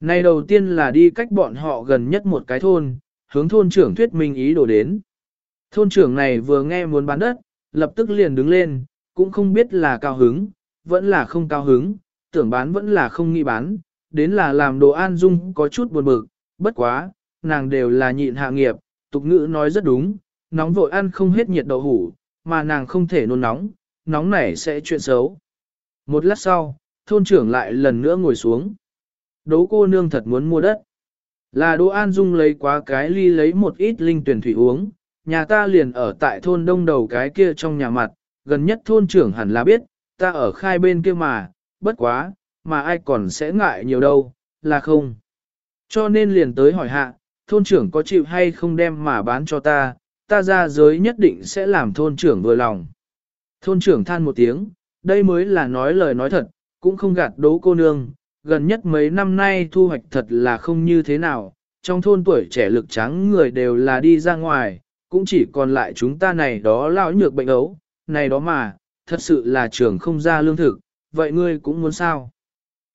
Này đầu tiên là đi cách bọn họ gần nhất một cái thôn, hướng thôn trưởng thuyết minh ý đồ đến. Thôn trưởng này vừa nghe muốn bán đất, lập tức liền đứng lên, cũng không biết là cao hứng, vẫn là không cao hứng, tưởng bán vẫn là không nghĩ bán, đến là làm đồ an dung có chút buồn bực, bất quá, nàng đều là nhịn hạ nghiệp, tục ngữ nói rất đúng, nóng vội ăn không hết nhiệt đậu hủ, mà nàng không thể nôn nóng, nóng nảy sẽ chuyện xấu. Một lát sau, thôn trưởng lại lần nữa ngồi xuống. Đố cô nương thật muốn mua đất. Là Đỗ An Dung lấy quá cái ly lấy một ít linh tuyển thủy uống, nhà ta liền ở tại thôn đông đầu cái kia trong nhà mặt, gần nhất thôn trưởng hẳn là biết, ta ở khai bên kia mà, bất quá, mà ai còn sẽ ngại nhiều đâu, là không. Cho nên liền tới hỏi hạ, thôn trưởng có chịu hay không đem mà bán cho ta, ta ra giới nhất định sẽ làm thôn trưởng vừa lòng. Thôn trưởng than một tiếng, đây mới là nói lời nói thật, cũng không gạt đố cô nương, gần nhất mấy năm nay thu hoạch thật là không như thế nào, trong thôn tuổi trẻ lực trắng người đều là đi ra ngoài, cũng chỉ còn lại chúng ta này đó lão nhược bệnh ấu, này đó mà, thật sự là trường không ra lương thực, vậy ngươi cũng muốn sao?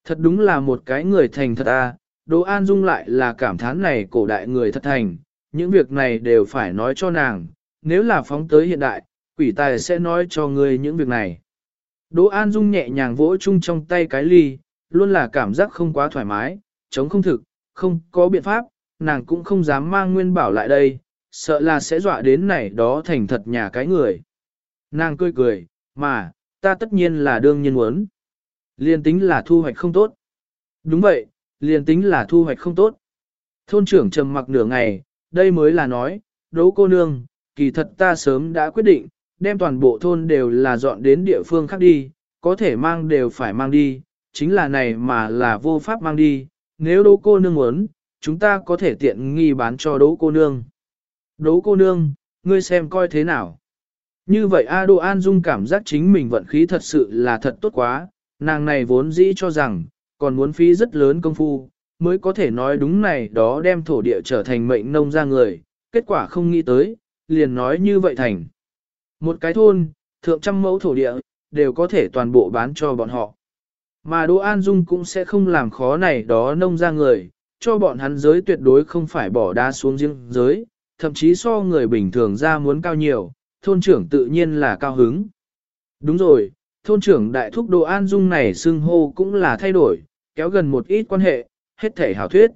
Thật đúng là một cái người thành thật à, Đỗ An Dung lại là cảm thán này cổ đại người thật thành, những việc này đều phải nói cho nàng, nếu là phóng tới hiện đại, quỷ tài sẽ nói cho ngươi những việc này. Đỗ An Dung nhẹ nhàng vỗ chung trong tay cái ly, luôn là cảm giác không quá thoải mái, chống không thực, không có biện pháp, nàng cũng không dám mang nguyên bảo lại đây, sợ là sẽ dọa đến này đó thành thật nhà cái người. Nàng cười cười, mà, ta tất nhiên là đương nhiên muốn. Liên tính là thu hoạch không tốt. Đúng vậy, liên tính là thu hoạch không tốt. Thôn trưởng trầm mặc nửa ngày, đây mới là nói, đấu cô nương, kỳ thật ta sớm đã quyết định, đem toàn bộ thôn đều là dọn đến địa phương khác đi, có thể mang đều phải mang đi, chính là này mà là vô pháp mang đi, nếu đố cô nương muốn, chúng ta có thể tiện nghi bán cho đố cô nương. Đố cô nương, ngươi xem coi thế nào. Như vậy A Đô An Dung cảm giác chính mình vận khí thật sự là thật tốt quá, nàng này vốn dĩ cho rằng, còn muốn phí rất lớn công phu, mới có thể nói đúng này đó đem thổ địa trở thành mệnh nông ra người, kết quả không nghĩ tới, liền nói như vậy thành. Một cái thôn, thượng trăm mẫu thổ địa, đều có thể toàn bộ bán cho bọn họ. Mà Đỗ An Dung cũng sẽ không làm khó này đó nông ra người, cho bọn hắn giới tuyệt đối không phải bỏ đá xuống riêng giới, thậm chí so người bình thường ra muốn cao nhiều, thôn trưởng tự nhiên là cao hứng. Đúng rồi, thôn trưởng đại thúc Đỗ An Dung này xưng hô cũng là thay đổi, kéo gần một ít quan hệ, hết thể hảo thuyết.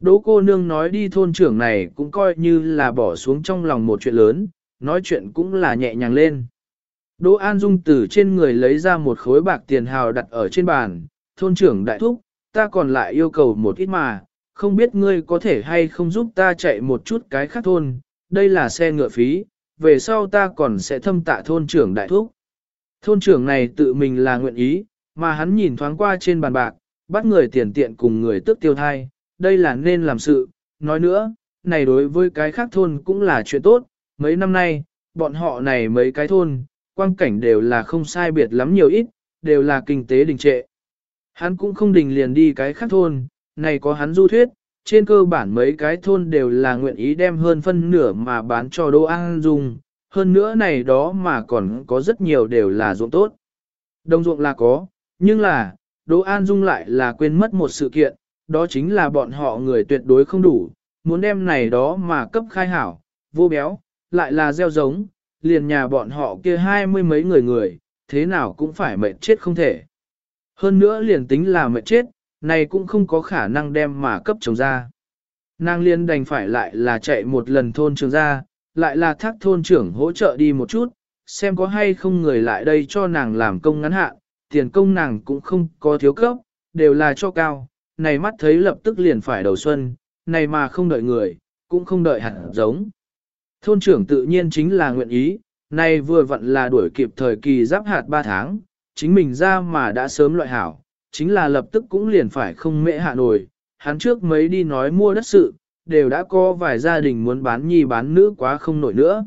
Đỗ cô nương nói đi thôn trưởng này cũng coi như là bỏ xuống trong lòng một chuyện lớn, nói chuyện cũng là nhẹ nhàng lên. Đỗ An Dung từ trên người lấy ra một khối bạc tiền hào đặt ở trên bàn, thôn trưởng đại thúc, ta còn lại yêu cầu một ít mà, không biết ngươi có thể hay không giúp ta chạy một chút cái khác thôn, đây là xe ngựa phí, về sau ta còn sẽ thâm tạ thôn trưởng đại thúc. Thôn trưởng này tự mình là nguyện ý, mà hắn nhìn thoáng qua trên bàn bạc, bắt người tiền tiện cùng người tức tiêu thai, đây là nên làm sự, nói nữa, này đối với cái khác thôn cũng là chuyện tốt, mấy năm nay, bọn họ này mấy cái thôn, quang cảnh đều là không sai biệt lắm nhiều ít, đều là kinh tế đình trệ. Hắn cũng không đình liền đi cái khác thôn, này có hắn du thuyết, trên cơ bản mấy cái thôn đều là nguyện ý đem hơn phân nửa mà bán cho Đỗ An Dung, hơn nữa này đó mà còn có rất nhiều đều là ruộng tốt. Đồng ruộng là có, nhưng là, Đỗ An Dung lại là quên mất một sự kiện, đó chính là bọn họ người tuyệt đối không đủ, muốn đem này đó mà cấp khai hảo, vô béo, lại là gieo giống, liền nhà bọn họ kia hai mươi mấy người người, thế nào cũng phải mệt chết không thể. Hơn nữa liền tính là mệt chết, này cũng không có khả năng đem mà cấp chồng ra. Nàng liên đành phải lại là chạy một lần thôn trường ra, lại là thác thôn trưởng hỗ trợ đi một chút, xem có hay không người lại đây cho nàng làm công ngắn hạn, tiền công nàng cũng không có thiếu cấp, đều là cho cao, này mắt thấy lập tức liền phải đầu xuân, này mà không đợi người, cũng không đợi hạt giống. Thôn trưởng tự nhiên chính là nguyện ý, nay vừa vặn là đuổi kịp thời kỳ giáp hạt 3 tháng, chính mình ra mà đã sớm loại hảo, chính là lập tức cũng liền phải không mễ hạ nổi, hắn trước mấy đi nói mua đất sự, đều đã có vài gia đình muốn bán nhi bán nữ quá không nổi nữa.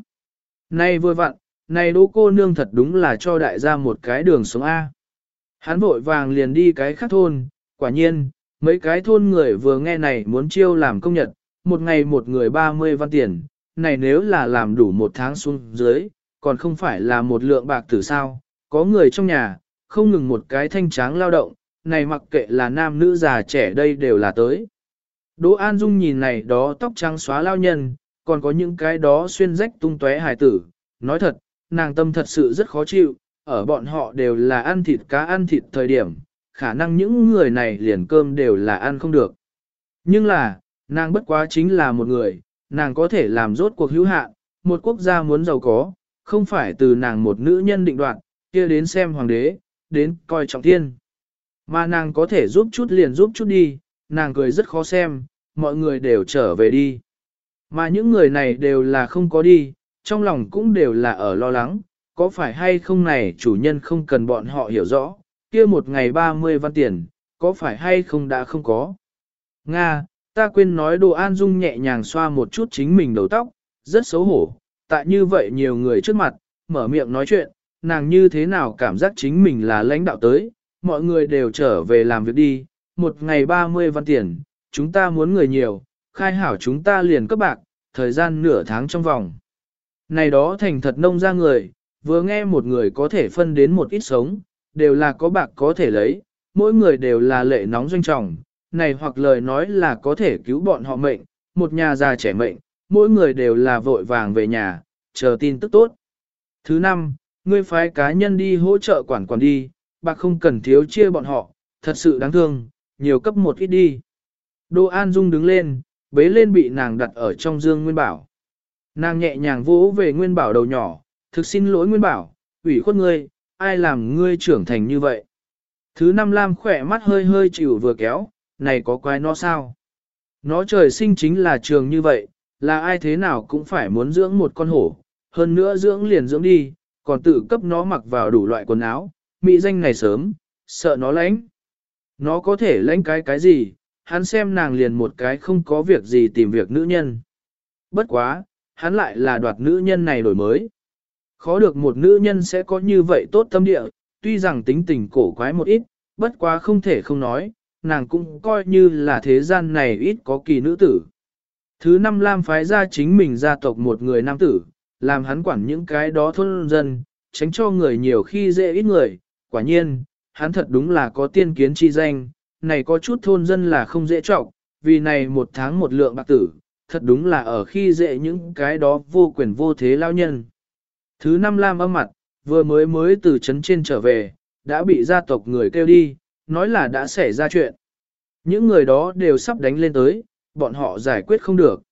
Này vừa vặn, này đỗ cô nương thật đúng là cho đại gia một cái đường sống A. Hắn vội vàng liền đi cái khác thôn, quả nhiên, mấy cái thôn người vừa nghe này muốn chiêu làm công nhật, một ngày một người 30 văn tiền, này nếu là làm đủ một tháng xuống dưới, còn không phải là một lượng bạc tử sao, có người trong nhà, không ngừng một cái thanh tráng lao động, này mặc kệ là nam nữ già trẻ đây đều là tới. Đỗ An Dung nhìn này đó tóc trắng xóa lao nhân, còn có những cái đó xuyên rách tung tóe hài tử, nói thật, nàng tâm thật sự rất khó chịu, ở bọn họ đều là ăn thịt cá ăn thịt thời điểm, khả năng những người này liền cơm đều là ăn không được. Nhưng là, nàng bất quá chính là một người, nàng có thể làm rốt cuộc hữu hạn, một quốc gia muốn giàu có, không phải từ nàng một nữ nhân định đoạt, kia đến xem hoàng đế, đến coi trọng thiên. Mà nàng có thể giúp chút liền giúp chút đi, nàng cười rất khó xem, mọi người đều trở về đi. Mà những người này đều là không có đi, trong lòng cũng đều là ở lo lắng, có phải hay không này chủ nhân không cần bọn họ hiểu rõ, kia một ngày 30 văn tiền, có phải hay không đã không có. Nga, ta quên nói đồ an dung nhẹ nhàng xoa một chút chính mình đầu tóc, rất xấu hổ, tại như vậy nhiều người trước mặt, mở miệng nói chuyện, nàng như thế nào cảm giác chính mình là lãnh đạo tới, mọi người đều trở về làm việc đi, một ngày 30 văn tiền, chúng ta muốn người nhiều, khai hảo chúng ta liền cấp bạc, thời gian nửa tháng trong vòng. Này đó thành thật nông ra người, vừa nghe một người có thể phân đến một ít sống, đều là có bạc có thể lấy, mỗi người đều là lệ nóng doanh trọng, này hoặc lời nói là có thể cứu bọn họ mệnh, một nhà già trẻ mệnh, mỗi người đều là vội vàng về nhà, chờ tin tức tốt. Thứ năm, ngươi phái cá nhân đi hỗ trợ quản quản đi, bạc không cần thiếu chia bọn họ, thật sự đáng thương, nhiều cấp một ít đi. Đô An Dung đứng lên, bế lên bị nàng đặt ở trong dương Nguyên Bảo. Nàng nhẹ nhàng vỗ về Nguyên Bảo đầu nhỏ, thực xin lỗi Nguyên Bảo, ủy khuất ngươi, ai làm ngươi trưởng thành như vậy. Thứ năm Lam khỏe mắt hơi hơi chịu vừa kéo, này có quái nó sao? Nó trời sinh chính là trường như vậy, là ai thế nào cũng phải muốn dưỡng một con hổ, hơn nữa dưỡng liền dưỡng đi, còn tự cấp nó mặc vào đủ loại quần áo, mỹ danh này sớm, sợ nó lánh. Nó có thể lánh cái cái gì, hắn xem nàng liền một cái không có việc gì tìm việc nữ nhân. Bất quá, hắn lại là đoạt nữ nhân này đổi mới. Khó được một nữ nhân sẽ có như vậy tốt tâm địa, tuy rằng tính tình cổ quái một ít, bất quá không thể không nói, nàng cũng coi như là thế gian này ít có kỳ nữ tử. Thứ năm Lam phái ra chính mình gia tộc một người nam tử, làm hắn quản những cái đó thôn dân, tránh cho người nhiều khi dễ ít người, quả nhiên, hắn thật đúng là có tiên kiến chi danh, này có chút thôn dân là không dễ trọng, vì này một tháng một lượng bạc tử, thật đúng là ở khi dễ những cái đó vô quyền vô thế lao nhân. Thứ năm Lam âm mặt, vừa mới mới từ trấn trên trở về, đã bị gia tộc người kêu đi, nói là đã xảy ra chuyện. Những người đó đều sắp đánh lên tới, bọn họ giải quyết không được.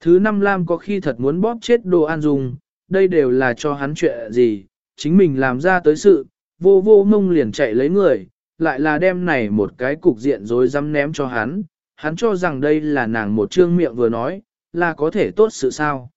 Thứ năm Lam có khi thật muốn bóp chết đồ an dùng, đây đều là cho hắn chuyện gì, chính mình làm ra tới sự, vô vô mông liền chạy lấy người, lại là đem này một cái cục diện rồi dám ném cho hắn, hắn cho rằng đây là nàng một trương miệng vừa nói, là có thể tốt sự sao.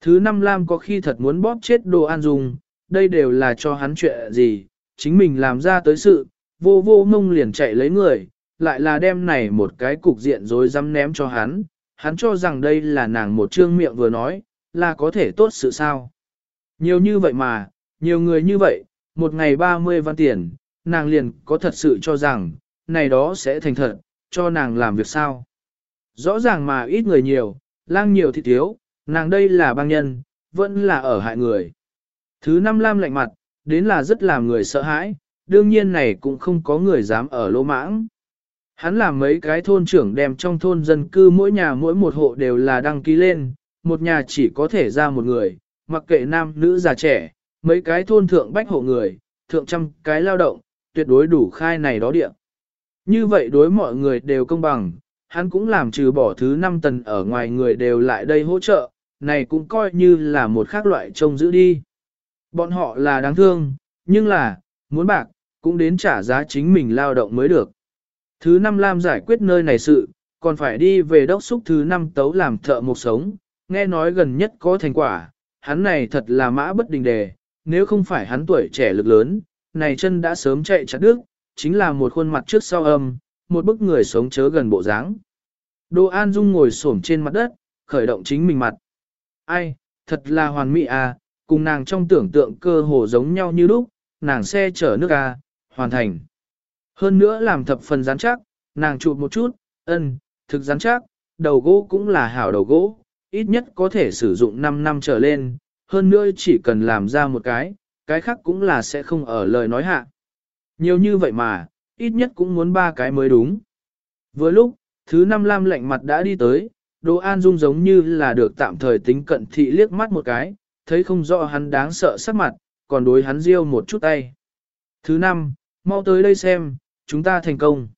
Thứ năm Lam có khi thật muốn bóp chết đồ an dùng, đây đều là cho hắn chuyện gì, chính mình làm ra tới sự, vô vô mông liền chạy lấy người, lại là đem này một cái cục diện rồi dám ném cho hắn, hắn cho rằng đây là nàng một trương miệng vừa nói, là có thể tốt sự sao. Nhiều như vậy mà, nhiều người như vậy, một ngày 30 văn tiền, nàng liền có thật sự cho rằng, này đó sẽ thành thật, cho nàng làm việc sao. Rõ ràng mà ít người nhiều, lang nhiều thì thiếu, nàng đây là băng nhân, vẫn là ở hại người. Thứ năm lam lạnh mặt, đến là rất làm người sợ hãi, đương nhiên này cũng không có người dám ở lỗ mãng. Hắn làm mấy cái thôn trưởng đem trong thôn dân cư mỗi nhà mỗi một hộ đều là đăng ký lên, một nhà chỉ có thể ra một người, mặc kệ nam nữ già trẻ, mấy cái thôn thượng bách hộ người, thượng trăm cái lao động, tuyệt đối đủ khai này đó địa. Như vậy đối mọi người đều công bằng, hắn cũng làm trừ bỏ thứ năm tần ở ngoài người đều lại đây hỗ trợ, này cũng coi như là một khác loại trông giữ đi. Bọn họ là đáng thương, nhưng là, muốn bạc, cũng đến trả giá chính mình lao động mới được. Thứ năm Lam giải quyết nơi này sự, còn phải đi về đốc xúc thứ năm tấu làm thợ một sống, nghe nói gần nhất có thành quả, hắn này thật là mã bất đình đề, nếu không phải hắn tuổi trẻ lực lớn, này chân đã sớm chạy chặt đứt, chính là một khuôn mặt trước sau âm, một bức người sống chớ gần bộ dáng. Đô An Dung ngồi xổm trên mặt đất, khởi động chính mình mặt. Ai, thật là hoàn mỹ à, cùng nàng trong tưởng tượng cơ hồ giống nhau như lúc, nàng xe chở nước à, hoàn thành. Hơn nữa làm thập phần rắn chắc, nàng chụp một chút, ân, thực rắn chắc, đầu gỗ cũng là hảo đầu gỗ, ít nhất có thể sử dụng 5 năm trở lên, hơn nữa chỉ cần làm ra một cái, cái khác cũng là sẽ không ở lời nói hạ. Nhiều như vậy mà, ít nhất cũng muốn ba cái mới đúng. Vừa lúc, thứ năm lam lạnh mặt đã đi tới, Đỗ An Dung giống như là được tạm thời tính cận thị liếc mắt một cái, thấy không rõ hắn đáng sợ sắc mặt, còn đối hắn riêu một chút tay. Thứ năm, mau tới đây xem, chúng ta thành công.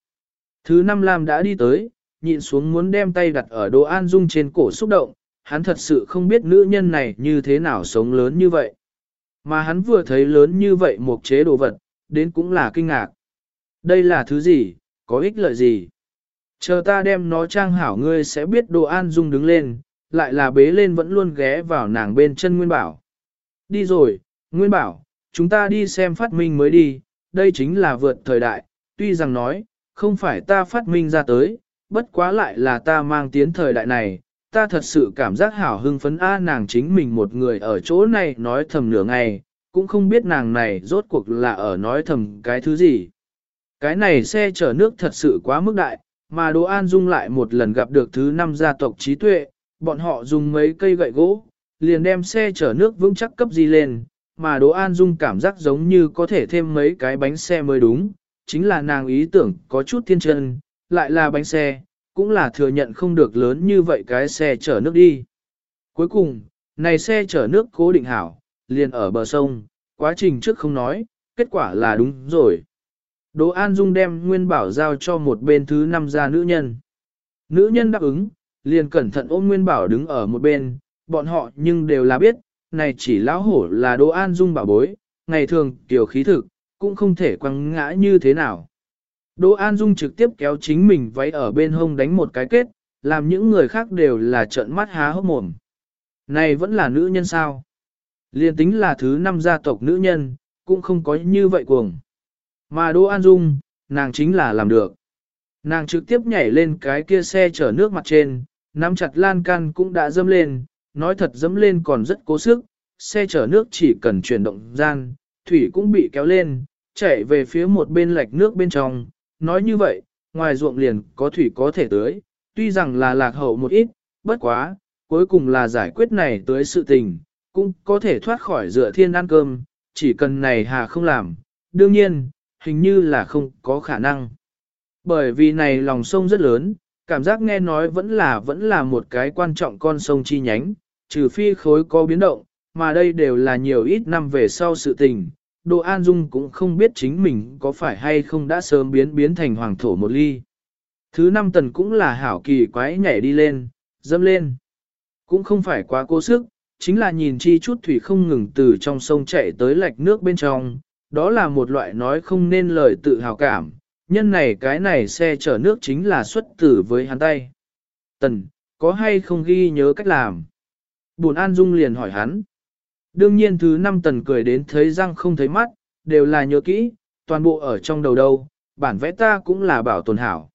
Thứ năm Lam đã đi tới, nhịn xuống muốn đem tay đặt ở Đỗ An Dung trên cổ xúc động, hắn thật sự không biết nữ nhân này như thế nào sống lớn như vậy. Mà hắn vừa thấy lớn như vậy một chế đồ vật, đến cũng là kinh ngạc. Đây là thứ gì, có ích lợi gì? Chờ ta đem nó trang hảo ngươi sẽ biết Đỗ An Dung đứng lên, lại là bế lên vẫn luôn ghé vào nàng bên chân Nguyên Bảo. Đi rồi, Nguyên Bảo, chúng ta đi xem phát minh mới đi, đây chính là vượt thời đại, tuy rằng nói, không phải ta phát minh ra tới, bất quá lại là ta mang tiến thời đại này, ta thật sự cảm giác hảo hưng phấn a nàng chính mình một người ở chỗ này nói thầm nửa ngày, cũng không biết nàng này rốt cuộc là ở nói thầm cái thứ gì. Cái này xe chở nước thật sự quá mức đại, mà Đỗ An Dung lại một lần gặp được thứ năm gia tộc trí tuệ, bọn họ dùng mấy cây gậy gỗ, liền đem xe chở nước vững chắc cấp gì lên, mà Đỗ An Dung cảm giác giống như có thể thêm mấy cái bánh xe mới đúng, chính là nàng ý tưởng có chút thiên chân, lại là bánh xe, cũng là thừa nhận không được lớn như vậy cái xe chở nước đi. Cuối cùng, này xe chở nước cố định hảo, liền ở bờ sông, quá trình trước không nói, kết quả là đúng rồi. Đỗ An Dung đem Nguyên Bảo giao cho một bên thứ năm gia nữ nhân. Nữ nhân đáp ứng, liền cẩn thận ôm Nguyên Bảo đứng ở một bên, bọn họ nhưng đều là biết, này chỉ lão hổ là Đỗ An Dung bảo bối, ngày thường tiểu khí thực, cũng không thể quăng ngã như thế nào. Đỗ An Dung trực tiếp kéo chính mình váy ở bên hông đánh một cái kết, làm những người khác đều là trợn mắt há hốc mồm. Này vẫn là nữ nhân sao? Liên tính là thứ năm gia tộc nữ nhân, cũng không có như vậy cuồng. Mà Đỗ An Dung, nàng chính là làm được. Nàng trực tiếp nhảy lên cái kia xe chở nước mặt trên, nắm chặt lan can cũng đã dâm lên, nói thật dẫm lên còn rất cố sức, xe chở nước chỉ cần chuyển động gian, thủy cũng bị kéo lên, chạy về phía một bên lạch nước bên trong, nói như vậy, ngoài ruộng liền có thủy có thể tưới, tuy rằng là lạc hậu một ít, bất quá, cuối cùng là giải quyết này tới sự tình, cũng có thể thoát khỏi dựa thiên ăn cơm, chỉ cần này hà không làm, đương nhiên, hình như là không có khả năng. Bởi vì này lòng sông rất lớn, cảm giác nghe nói vẫn là vẫn là một cái quan trọng con sông chi nhánh, trừ phi khối có biến động, mà đây đều là nhiều ít năm về sau sự tình. Đồ An Dung cũng không biết chính mình có phải hay không đã sớm biến biến thành hoàng thổ một ly. Thứ năm tần cũng là hảo kỳ quái nhảy đi lên, dâm lên. Cũng không phải quá cố sức, chính là nhìn chi chút thủy không ngừng từ trong sông chạy tới lạch nước bên trong, đó là một loại nói không nên lời tự hào cảm, nhân này cái này xe chở nước chính là xuất tử với hắn tay. Tần, có hay không ghi nhớ cách làm? Buồn An Dung liền hỏi hắn. Đương nhiên thứ năm tần cười đến thấy răng không thấy mắt, đều là nhớ kỹ, toàn bộ ở trong đầu đâu, bản vẽ ta cũng là bảo tồn hảo.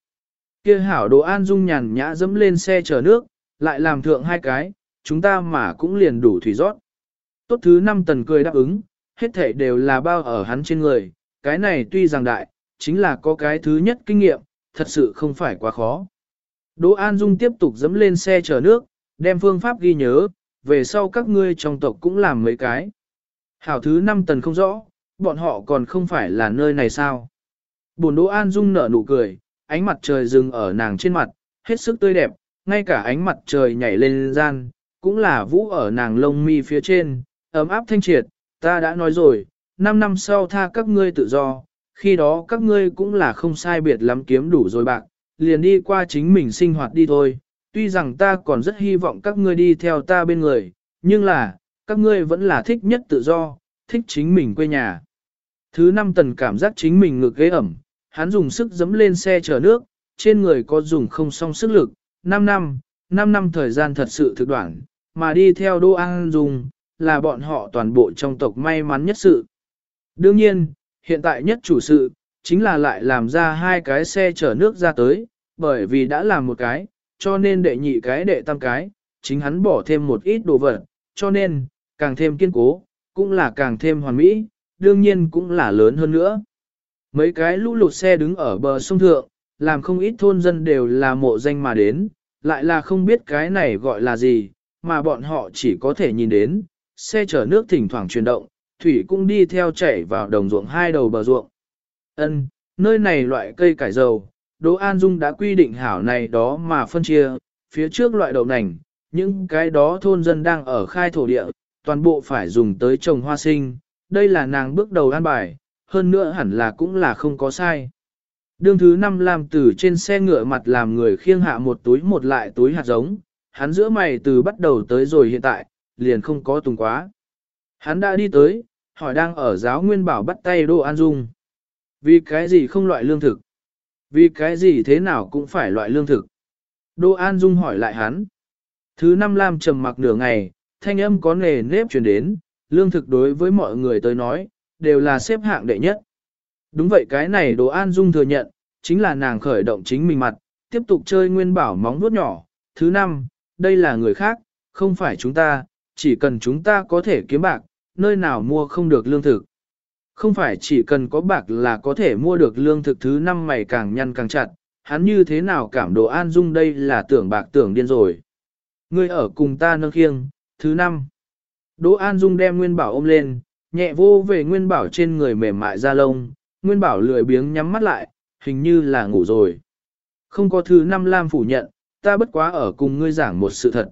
kia hảo đồ An Dung nhàn nhã dẫm lên xe chở nước, lại làm thượng hai cái, chúng ta mà cũng liền đủ thủy rót. Tốt thứ năm tần cười đáp ứng, hết thể đều là bao ở hắn trên người, cái này tuy rằng đại, chính là có cái thứ nhất kinh nghiệm, thật sự không phải quá khó. Đỗ An Dung tiếp tục dẫm lên xe chở nước, đem phương pháp ghi nhớ, về sau các ngươi trong tộc cũng làm mấy cái. Hảo thứ năm tần không rõ, bọn họ còn không phải là nơi này sao. Bồn Đỗ An Dung nở nụ cười, ánh mặt trời dừng ở nàng trên mặt, hết sức tươi đẹp, ngay cả ánh mặt trời nhảy lên gian, cũng là vũ ở nàng lông mi phía trên, ấm áp thanh triệt, ta đã nói rồi, 5 năm sau tha các ngươi tự do, khi đó các ngươi cũng là không sai biệt lắm kiếm đủ rồi bạn, liền đi qua chính mình sinh hoạt đi thôi, tuy rằng ta còn rất hy vọng các ngươi đi theo ta bên người, nhưng là, các ngươi vẫn là thích nhất tự do, thích chính mình quê nhà. Thứ năm tần cảm giác chính mình ngực ghế ẩm, hắn dùng sức dấm lên xe chở nước, trên người có dùng không song sức lực, 5 năm, 5 năm thời gian thật sự thực đoạn, mà đi theo Đô An Dung, là bọn họ toàn bộ trong tộc may mắn nhất sự. Đương nhiên, hiện tại nhất chủ sự, chính là lại làm ra hai cái xe chở nước ra tới, bởi vì đã làm một cái, cho nên đệ nhị cái đệ tam cái, chính hắn bỏ thêm một ít đồ vật, cho nên, càng thêm kiên cố, cũng là càng thêm hoàn mỹ, đương nhiên cũng là lớn hơn nữa. Mấy cái lũ lụt xe đứng ở bờ sông thượng, làm không ít thôn dân đều là mộ danh mà đến, lại là không biết cái này gọi là gì, mà bọn họ chỉ có thể nhìn đến, xe chở nước thỉnh thoảng chuyển động, thủy cũng đi theo chảy vào đồng ruộng hai đầu bờ ruộng. Ân, Nơi này loại cây cải dầu, Đỗ An Dung đã quy định hảo này đó mà phân chia, phía trước loại đậu nành, những cái đó thôn dân đang ở khai thổ địa, toàn bộ phải dùng tới trồng hoa sinh, đây là nàng bước đầu an bài, hơn nữa hẳn là cũng là không có sai. Đương thứ năm làm từ trên xe ngựa mặt làm người khiêng hạ một túi một lại túi hạt giống, hắn giữa mày từ bắt đầu tới rồi hiện tại, liền không có tùng quá. Hắn đã đi tới, hỏi đang ở giáo nguyên bảo bắt tay Đỗ An Dung. Vì cái gì không loại lương thực? Vì cái gì thế nào cũng phải loại lương thực? Đỗ An Dung hỏi lại hắn. Thứ năm Lam trầm mặc nửa ngày, thanh âm có nề nếp truyền đến, lương thực đối với mọi người tới nói, đều là xếp hạng đệ nhất. Đúng vậy cái này Đỗ An Dung thừa nhận, chính là nàng khởi động chính mình mặt, tiếp tục chơi nguyên bảo móng vuốt nhỏ. Thứ năm, đây là người khác, không phải chúng ta, chỉ cần chúng ta có thể kiếm bạc, nơi nào mua không được lương thực. Không phải chỉ cần có bạc là có thể mua được lương thực thứ năm mày càng nhăn càng chặt, hắn như thế nào cảm đồ an dung đây là tưởng bạc tưởng điên rồi. Ngươi ở cùng ta nâng khiêng, thứ năm. Đỗ An Dung đem Nguyên Bảo ôm lên, nhẹ vô về Nguyên Bảo trên người mềm mại da lông, Nguyên Bảo lười biếng nhắm mắt lại, hình như là ngủ rồi. Không có thứ năm Lam phủ nhận, ta bất quá ở cùng ngươi giảng một sự thật.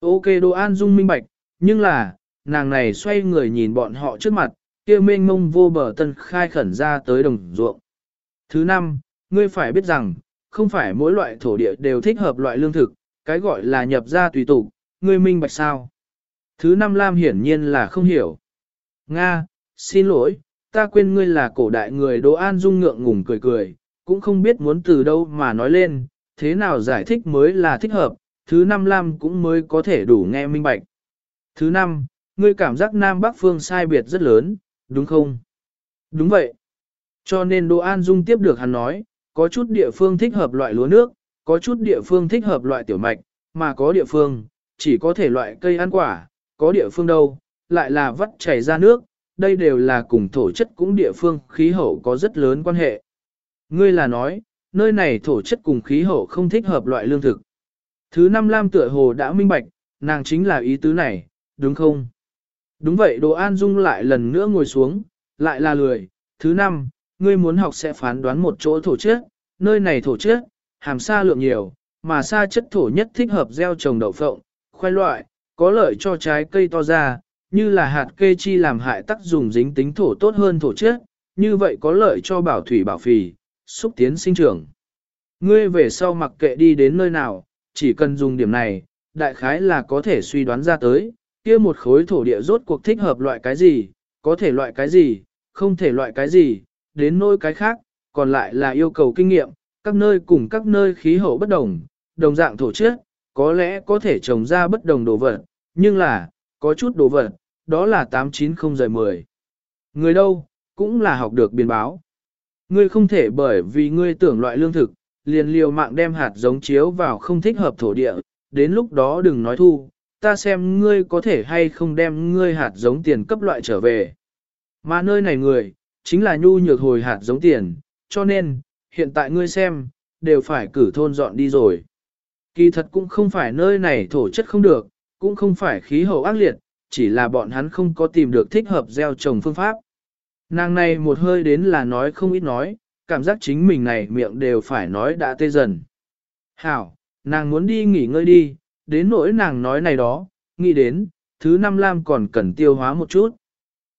Ok Đỗ An Dung minh bạch, nhưng là, nàng này xoay người nhìn bọn họ trước mặt, kia mênh mông vô bờ tân khai khẩn ra tới đồng ruộng. Thứ năm, ngươi phải biết rằng, không phải mỗi loại thổ địa đều thích hợp loại lương thực, cái gọi là nhập ra tùy tục, ngươi minh bạch sao. Thứ năm Lam hiển nhiên là không hiểu. Nga, xin lỗi, ta quên ngươi là cổ đại người Đỗ An Dung ngượng ngùng cười cười, cũng không biết muốn từ đâu mà nói lên, thế nào giải thích mới là thích hợp, thứ năm Lam cũng mới có thể đủ nghe minh bạch. Thứ năm, ngươi cảm giác Nam Bắc phương sai biệt rất lớn, đúng không? Đúng vậy. Cho nên Đỗ An Dung tiếp được hắn nói, có chút địa phương thích hợp loại lúa nước, có chút địa phương thích hợp loại tiểu mạch, mà có địa phương, chỉ có thể loại cây ăn quả, có địa phương đâu, lại là vắt chảy ra nước, đây đều là cùng thổ chất cũng địa phương khí hậu có rất lớn quan hệ. Ngươi là nói, nơi này thổ chất cùng khí hậu không thích hợp loại lương thực. Thứ năm Lam tựa hồ đã minh bạch, nàng chính là ý tứ này, đúng không? Đúng vậy Đồ An Dung lại lần nữa ngồi xuống, lại là lười. Thứ năm, ngươi muốn học sẽ phán đoán một chỗ thổ chất, nơi này thổ chất, hàm sa lượng nhiều, mà sa chất thổ nhất thích hợp gieo trồng đậu phộng, khoai loại, có lợi cho trái cây to ra, như là hạt kê chi làm hại tác dùng dính tính thổ tốt hơn thổ chất, như vậy có lợi cho bảo thủy bảo phì, xúc tiến sinh trưởng. Ngươi về sau mặc kệ đi đến nơi nào, chỉ cần dùng điểm này, đại khái là có thể suy đoán ra tới, kia một khối thổ địa rốt cuộc thích hợp loại cái gì, có thể loại cái gì, không thể loại cái gì, đến nỗi cái khác, còn lại là yêu cầu kinh nghiệm, các nơi cùng các nơi khí hậu bất đồng, đồng dạng thổ chất, có lẽ có thể trồng ra bất đồng đồ vật, nhưng là, có chút đồ vật, đó là 890 rời 10. Người đâu, cũng là học được biến báo. Ngươi không thể bởi vì ngươi tưởng loại lương thực, liền liều mạng đem hạt giống chiếu vào không thích hợp thổ địa, đến lúc đó đừng nói thu, ta xem ngươi có thể hay không đem ngươi hạt giống tiền cấp loại trở về. Mà nơi này người, chính là nhu nhược hồi hạt giống tiền, cho nên, hiện tại ngươi xem, đều phải cử thôn dọn đi rồi. Kỳ thật cũng không phải nơi này thổ chất không được, cũng không phải khí hậu ác liệt, chỉ là bọn hắn không có tìm được thích hợp gieo trồng phương pháp. Nàng này một hơi đến là nói không ít nói, cảm giác chính mình này miệng đều phải nói đã tê dần. Hảo, nàng muốn đi nghỉ ngơi đi, đến nỗi nàng nói này đó, nghĩ đến, thứ năm Lam còn cần tiêu hóa một chút.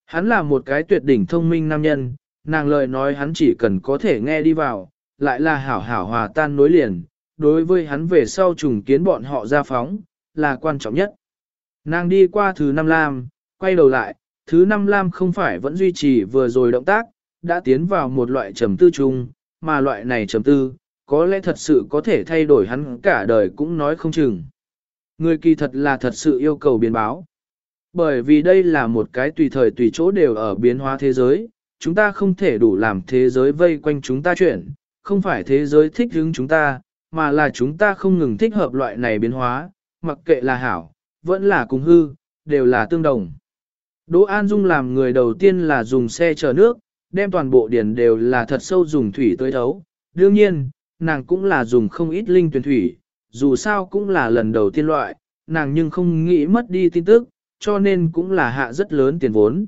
Hắn là một cái tuyệt đỉnh thông minh nam nhân, nàng lời nói hắn chỉ cần có thể nghe đi vào, lại là hảo hảo hòa tan nối liền, đối với hắn về sau trùng kiến bọn họ ra phóng, là quan trọng nhất. Nàng đi qua thứ năm Lam, quay đầu lại, thứ năm Lam không phải vẫn duy trì vừa rồi động tác, đã tiến vào một loại trầm tư chung, mà loại này trầm tư, có lẽ thật sự có thể thay đổi hắn cả đời cũng nói không chừng. Người kỳ thật là thật sự yêu cầu biến báo. Bởi vì đây là một cái tùy thời tùy chỗ đều ở biến hóa thế giới, chúng ta không thể đủ làm thế giới vây quanh chúng ta chuyển, không phải thế giới thích hứng chúng ta, mà là chúng ta không ngừng thích hợp loại này biến hóa, mặc kệ là hảo, vẫn là cùng hư, đều là tương đồng. Đỗ An Dung làm người đầu tiên là dùng xe chở nước, đem toàn bộ điển đều là thật sâu dùng thủy tới thấu. Đương nhiên, nàng cũng là dùng không ít linh tuyển thủy, dù sao cũng là lần đầu tiên loại, nàng nhưng không nghĩ mất đi tin tức, cho nên cũng là hạ rất lớn tiền vốn.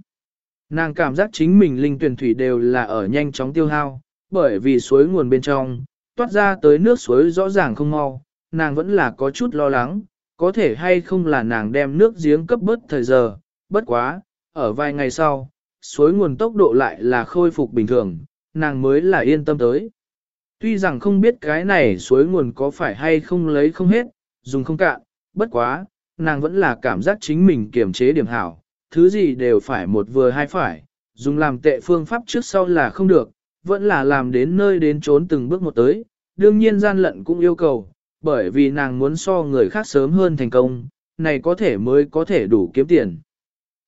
Nàng cảm giác chính mình linh tuyển thủy đều là ở nhanh chóng tiêu hao, bởi vì suối nguồn bên trong, toát ra tới nước suối rõ ràng không mau, nàng vẫn là có chút lo lắng, có thể hay không là nàng đem nước giếng cấp bớt thời giờ, bất quá, ở vài ngày sau, suối nguồn tốc độ lại là khôi phục bình thường, nàng mới là yên tâm tới. Tuy rằng không biết cái này suối nguồn có phải hay không lấy không hết, dùng không cạn, bất quá, nàng vẫn là cảm giác chính mình kiềm chế điểm hảo, thứ gì đều phải một vừa hai phải, dùng làm tệ phương pháp trước sau là không được, vẫn là làm đến nơi đến trốn từng bước một tới, đương nhiên gian lận cũng yêu cầu, bởi vì nàng muốn so người khác sớm hơn thành công, này có thể mới có thể đủ kiếm tiền.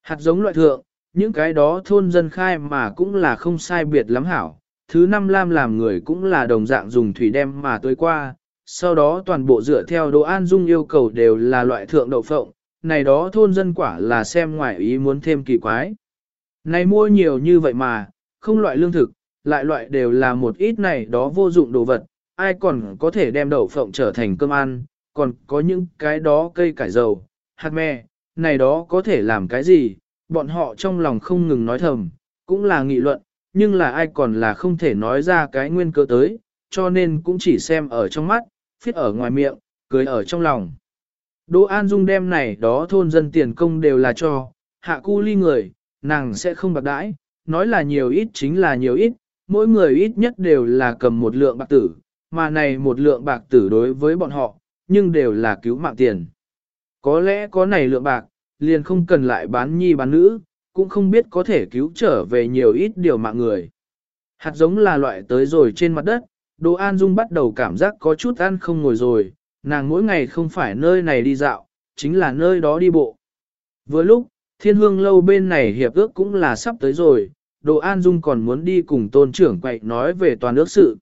Hạt giống loại thượng, những cái đó thôn dân khai mà cũng là không sai biệt lắm hảo, thứ năm lam làm người cũng là đồng dạng dùng thủy đem mà tới qua, sau đó toàn bộ dựa theo đồ an dung yêu cầu đều là loại thượng đậu phộng, này đó thôn dân quả là xem ngoài ý muốn thêm kỳ quái. Này mua nhiều như vậy mà, không loại lương thực, lại loại đều là một ít này đó vô dụng đồ vật, ai còn có thể đem đậu phộng trở thành cơm ăn, còn có những cái đó cây cải dầu, hạt me, này đó có thể làm cái gì, bọn họ trong lòng không ngừng nói thầm, cũng là nghị luận, nhưng là ai còn là không thể nói ra cái nguyên cơ tới, cho nên cũng chỉ xem ở trong mắt, phiết ở ngoài miệng, cười ở trong lòng. Đỗ An Dung đem này đó thôn dân tiền công đều là cho, hạ cu ly người, nàng sẽ không bạc đãi, nói là nhiều ít chính là nhiều ít, mỗi người ít nhất đều là cầm một lượng bạc tử, mà này một lượng bạc tử đối với bọn họ, nhưng đều là cứu mạng tiền. Có lẽ có này lượng bạc, liền không cần lại bán nhi bán nữ, cũng không biết có thể cứu trở về nhiều ít điều mạng người. Hạt giống là loại tới rồi trên mặt đất, Đỗ An Dung bắt đầu cảm giác có chút ăn không ngồi rồi, nàng mỗi ngày không phải nơi này đi dạo, chính là nơi đó đi bộ. Vừa lúc, thiên hương lâu bên này hiệp ước cũng là sắp tới rồi, Đỗ An Dung còn muốn đi cùng tôn trưởng quậy nói về toàn ước sự.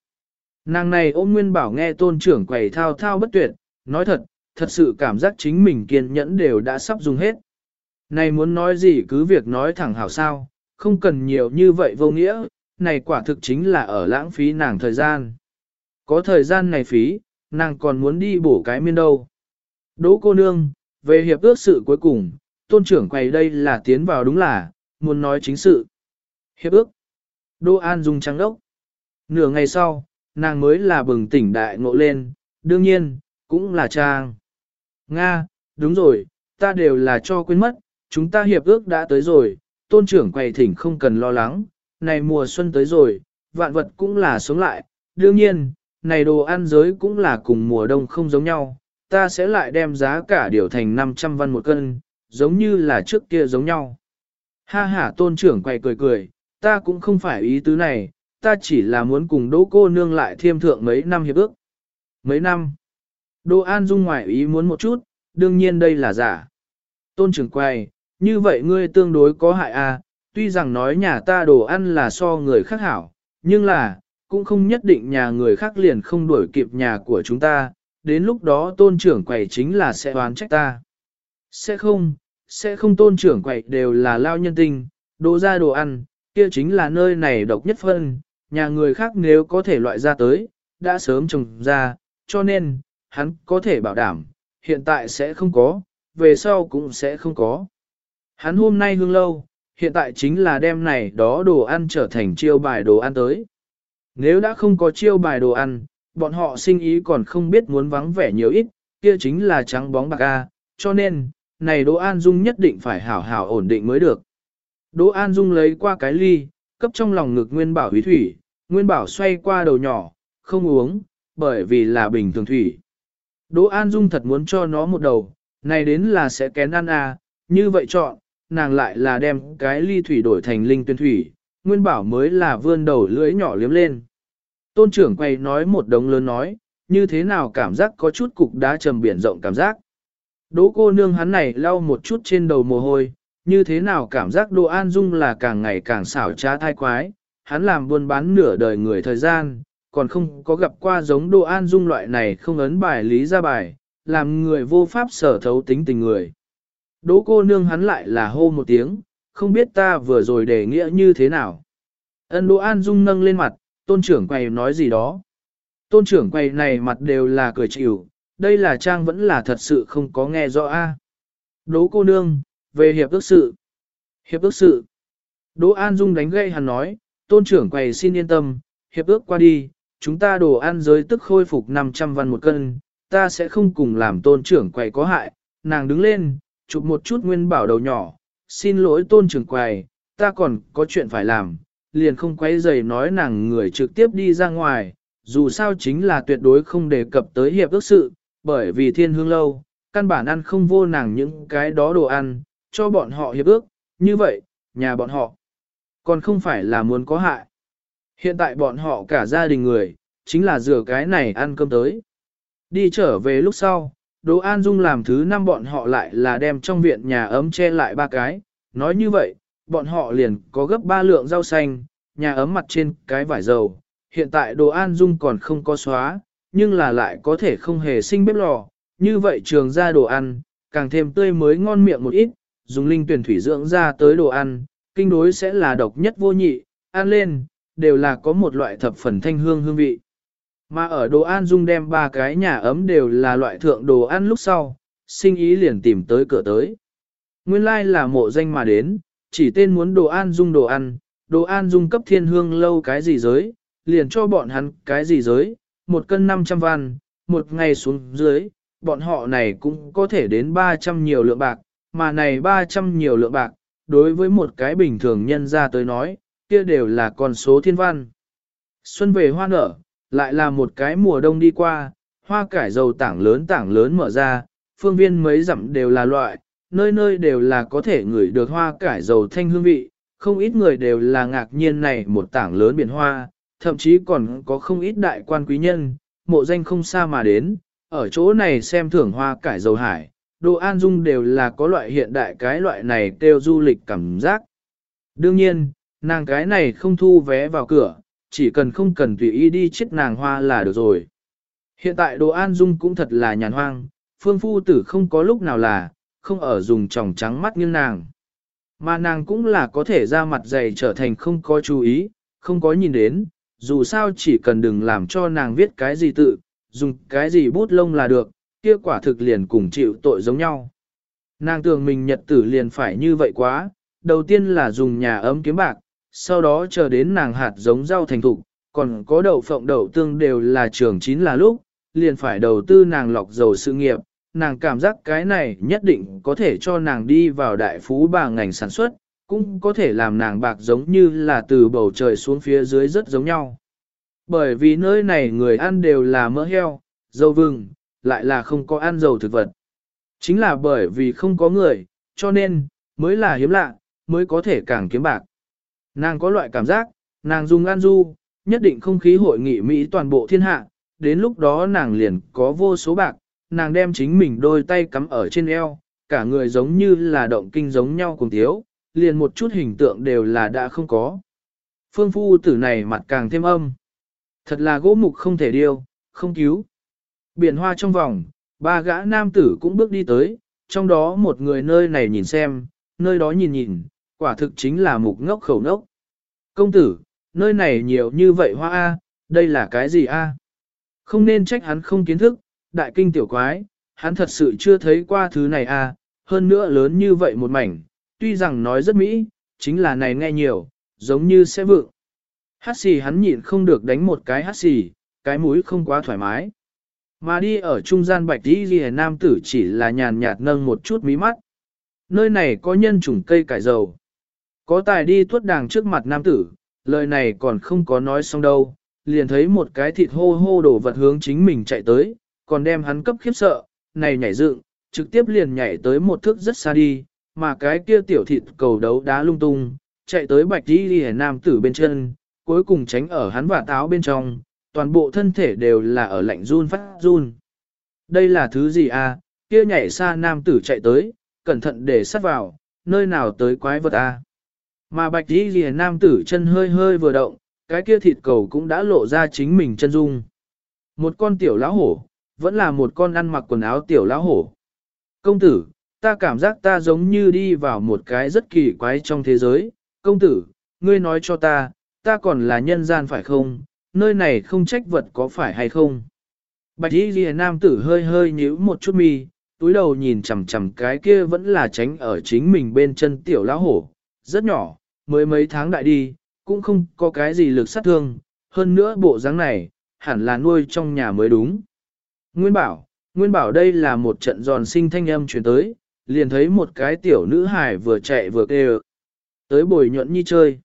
Nàng này ôm nguyên bảo nghe tôn trưởng quầy thao thao bất tuyệt, nói thật, thật sự cảm giác chính mình kiên nhẫn đều đã sắp dùng hết. Này muốn nói gì cứ việc nói thẳng hảo sao, không cần nhiều như vậy vô nghĩa, này quả thực chính là ở lãng phí nàng thời gian. Có thời gian này phí, nàng còn muốn đi bổ cái miên đâu. Đỗ cô nương, về hiệp ước sự cuối cùng, tôn trưởng quầy đây là tiến vào đúng là, muốn nói chính sự. Hiệp ước. Đỗ An dùng trắng đốc. Nửa ngày sau, nàng mới là bừng tỉnh đại ngộ lên, đương nhiên, cũng là trang. Nga, đúng rồi, ta đều là cho quên mất, chúng ta hiệp ước đã tới rồi, tôn trưởng quầy thỉnh không cần lo lắng, này mùa xuân tới rồi, vạn vật cũng là sống lại, đương nhiên, này đồ ăn giới cũng là cùng mùa đông không giống nhau, ta sẽ lại đem giá cả điều thành 500 văn một cân, giống như là trước kia giống nhau. Ha ha tôn trưởng quầy cười cười, ta cũng không phải ý tứ này, ta chỉ là muốn cùng đỗ cô nương lại thiêm thượng mấy năm hiệp ước. Mấy năm? Đỗ An Dung ngoại ý muốn một chút, đương nhiên đây là giả. Tôn trưởng quầy như vậy ngươi tương đối có hại à, tuy rằng nói nhà ta đồ ăn là so người khác hảo, nhưng là, cũng không nhất định nhà người khác liền không đuổi kịp nhà của chúng ta, đến lúc đó tôn trưởng quầy chính là sẽ oán trách ta. Sẽ không, sẽ không tôn trưởng quầy đều là lao nhân tinh, đồ ra đồ ăn, kia chính là nơi này độc nhất phân, nhà người khác nếu có thể loại ra tới, đã sớm trồng ra, cho nên, hắn có thể bảo đảm, hiện tại sẽ không có, về sau cũng sẽ không có. Hắn hôm nay hương lâu, hiện tại chính là đem này đó đồ ăn trở thành chiêu bài đồ ăn tới. Nếu đã không có chiêu bài đồ ăn, bọn họ sinh ý còn không biết muốn vắng vẻ nhiều ít, kia chính là trắng bóng bạc A, cho nên, này Đỗ An Dung nhất định phải hảo hảo ổn định mới được. Đỗ An Dung lấy qua cái ly, cấp trong lòng ngực Nguyên Bảo hủy thủy, Nguyên Bảo xoay qua đầu nhỏ, không uống, bởi vì là bình thường thủy. Đỗ An Dung thật muốn cho nó một đầu, này đến là sẽ kén ăn à, như vậy chọn, nàng lại là đem cái ly thủy đổi thành linh tuyên thủy, Nguyên Bảo mới là vươn đầu lưỡi nhỏ liếm lên. Tôn trưởng quay nói một đống lớn nói, như thế nào cảm giác có chút cục đá trầm biển rộng cảm giác. Đỗ cô nương hắn này lau một chút trên đầu mồ hôi, như thế nào cảm giác Đỗ An Dung là càng ngày càng xảo trá thai quái, hắn làm buôn bán nửa đời người thời gian, còn không có gặp qua giống Đỗ An Dung loại này không ấn bài lý ra bài, làm người vô pháp sở thấu tính tình người. Đỗ cô nương hắn lại là hô một tiếng, không biết ta vừa rồi đề nghĩa như thế nào. Ân Đỗ An Dung nâng lên mặt, tôn trưởng quầy nói gì đó. Tôn trưởng quầy này mặt đều là cười chịu, đây là trang vẫn là thật sự không có nghe rõ a. Đỗ cô nương, về hiệp ước sự. Hiệp ước sự. Đỗ An Dung đánh gậy hắn nói, tôn trưởng quầy xin yên tâm, hiệp ước qua đi, chúng ta đồ ăn giới tức khôi phục 500 văn một cân, ta sẽ không cùng làm tôn trưởng quầy có hại, nàng đứng lên, chụp một chút nguyên bảo đầu nhỏ, xin lỗi tôn trưởng quầy, ta còn có chuyện phải làm, liền không quay giày nói nàng người trực tiếp đi ra ngoài, dù sao chính là tuyệt đối không đề cập tới hiệp ước sự, bởi vì thiên hương lâu, căn bản ăn không vô nàng những cái đó đồ ăn, cho bọn họ hiệp ước, như vậy, nhà bọn họ, còn không phải là muốn có hại. Hiện tại bọn họ cả gia đình người, chính là rửa cái này ăn cơm tới. Đi trở về lúc sau, Đỗ An Dung làm thứ năm bọn họ lại là đem trong viện nhà ấm che lại ba cái, nói như vậy, bọn họ liền có gấp ba lượng rau xanh, nhà ấm mặt trên cái vải dầu. Hiện tại Đỗ An Dung còn không có xóa, nhưng là lại có thể không hề sinh bếp lò, như vậy trường ra đồ ăn, càng thêm tươi mới ngon miệng một ít, dùng linh tuyển thủy dưỡng ra tới đồ ăn, kinh đối sẽ là độc nhất vô nhị, ăn lên, đều là có một loại thập phần thanh hương hương vị. Mà ở đồ ăn dung đem ba cái nhà ấm đều là loại thượng đồ ăn lúc sau, sinh ý liền tìm tới cửa tới. Nguyên lai like là mộ danh mà đến, chỉ tên muốn đồ ăn dung đồ ăn, đồ ăn dung cấp thiên hương lâu cái gì giới, liền cho bọn hắn cái gì giới, một cân 500 văn, một ngày xuống dưới, bọn họ này cũng có thể đến 300 nhiều lượng bạc, mà này 300 nhiều lượng bạc, đối với một cái bình thường nhân ra tới nói, kia đều là con số thiên văn. Xuân về hoa nở, lại là một cái mùa đông đi qua, hoa cải dầu tảng lớn tảng lớn mở ra, phương viên mấy dặm đều là loại, nơi nơi đều là có thể ngửi được hoa cải dầu thanh hương vị, không ít người đều là ngạc nhiên này một tảng lớn biển hoa, thậm chí còn có không ít đại quan quý nhân, mộ danh không xa mà đến, ở chỗ này xem thưởng hoa cải dầu hải, đồ an dung đều là có loại hiện đại cái loại này kêu du lịch cảm giác. Đương nhiên, nàng cái này không thu vé vào cửa, chỉ cần không cần tùy ý đi chết nàng hoa là được rồi. Hiện tại đồ an dung cũng thật là nhàn hoang, phương phu tử không có lúc nào là, không ở dùng tròng trắng mắt như nàng. Mà nàng cũng là có thể ra mặt dày trở thành không có chú ý, không có nhìn đến, dù sao chỉ cần đừng làm cho nàng viết cái gì tự, dùng cái gì bút lông là được, kia quả thực liền cùng chịu tội giống nhau. Nàng tưởng mình nhật tử liền phải như vậy quá, đầu tiên là dùng nhà ấm kiếm bạc, sau đó chờ đến nàng hạt giống rau thành thục, còn có đậu phộng đậu tương đều là trường chín là lúc, liền phải đầu tư nàng lọc dầu sự nghiệp, nàng cảm giác cái này nhất định có thể cho nàng đi vào đại phú bà ngành sản xuất, cũng có thể làm nàng bạc giống như là từ bầu trời xuống phía dưới rất giống nhau. Bởi vì nơi này người ăn đều là mỡ heo, dầu vừng, lại là không có ăn dầu thực vật. Chính là bởi vì không có người, cho nên, mới là hiếm lạ, mới có thể càng kiếm bạc. Nàng có loại cảm giác, nàng dùng an du, nhất định không khí hội nghị Mỹ toàn bộ thiên hạ, đến lúc đó nàng liền có vô số bạc, nàng đem chính mình đôi tay cắm ở trên eo, cả người giống như là động kinh giống nhau cùng thiếu, liền một chút hình tượng đều là đã không có. Phương phu tử này mặt càng thêm âm. Thật là gỗ mục không thể điêu, không cứu. Biển hoa trong vòng, ba gã nam tử cũng bước đi tới, trong đó một người nơi này nhìn xem, nơi đó nhìn nhìn, quả thực chính là mục ngốc khẩu ngốc. Công tử, nơi này nhiều như vậy hoa A, đây là cái gì A? Không nên trách hắn không kiến thức, đại kinh tiểu quái, hắn thật sự chưa thấy qua thứ này A, hơn nữa lớn như vậy một mảnh, tuy rằng nói rất mỹ, chính là này nghe nhiều, giống như sẽ vượng. Hát xì hắn nhịn không được đánh một cái hát xì, cái mũi không quá thoải mái. Mà đi ở trung gian bạch đi ghi nam tử chỉ là nhàn nhạt nâng một chút mí mắt. Nơi này có nhân chủng cây cải dầu. Có tài đi tuốt đàng trước mặt nam tử, lời này còn không có nói xong đâu, liền thấy một cái thịt hô hô đổ vật hướng chính mình chạy tới, còn đem hắn cấp khiếp sợ, này nhảy dựng, trực tiếp liền nhảy tới một thước rất xa đi, mà cái kia tiểu thịt cầu đấu đá lung tung, chạy tới bạch đi đi nam tử bên chân, cuối cùng tránh ở hắn và táo bên trong, toàn bộ thân thể đều là ở lạnh run phát run. Đây là thứ gì à, kia nhảy xa nam tử chạy tới, cẩn thận để sát vào, nơi nào tới quái vật à. Mà bạch đi lìa nam tử chân hơi hơi vừa động, cái kia thịt cầu cũng đã lộ ra chính mình chân dung. Một con tiểu lão hổ, vẫn là một con ăn mặc quần áo tiểu lão hổ. Công tử, ta cảm giác ta giống như đi vào một cái rất kỳ quái trong thế giới. Công tử, ngươi nói cho ta, ta còn là nhân gian phải không, nơi này không trách vật có phải hay không. Bạch y ghi nam tử hơi hơi nhíu một chút mi, túi đầu nhìn chằm chằm cái kia vẫn là tránh ở chính mình bên chân tiểu lão hổ, rất nhỏ, mới mấy tháng đại đi, cũng không có cái gì lực sát thương, hơn nữa bộ dáng này, hẳn là nuôi trong nhà mới đúng. Nguyên bảo, Nguyên bảo đây là một trận giòn sinh thanh âm chuyển tới, liền thấy một cái tiểu nữ hài vừa chạy vừa kêu. Tới bồi nhuận nhi chơi.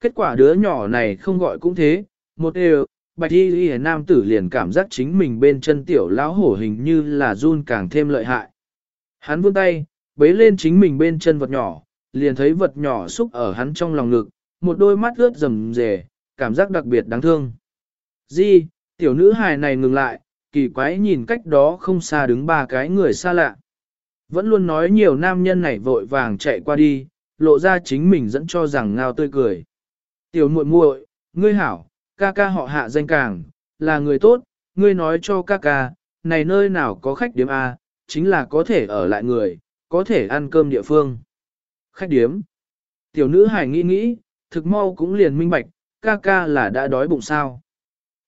Kết quả đứa nhỏ này không gọi cũng thế, một đều, bạch y y nam tử liền cảm giác chính mình bên chân tiểu lão hổ hình như là run càng thêm lợi hại. Hắn vươn tay, bế lên chính mình bên chân vật nhỏ, liền thấy vật nhỏ xúc ở hắn trong lòng ngực, một đôi mắt ướt rầm rề, cảm giác đặc biệt đáng thương. Di, tiểu nữ hài này ngừng lại, kỳ quái nhìn cách đó không xa đứng ba cái người xa lạ. Vẫn luôn nói nhiều nam nhân này vội vàng chạy qua đi, lộ ra chính mình dẫn cho rằng ngao tươi cười. Tiểu muội muội, ngươi hảo, ca ca họ hạ danh càng, là người tốt, ngươi nói cho ca ca, này nơi nào có khách điểm A, chính là có thể ở lại người, có thể ăn cơm địa phương. Khách điếm. Tiểu nữ hải nghĩ nghĩ, thực mau cũng liền minh bạch, ca ca là đã đói bụng sao.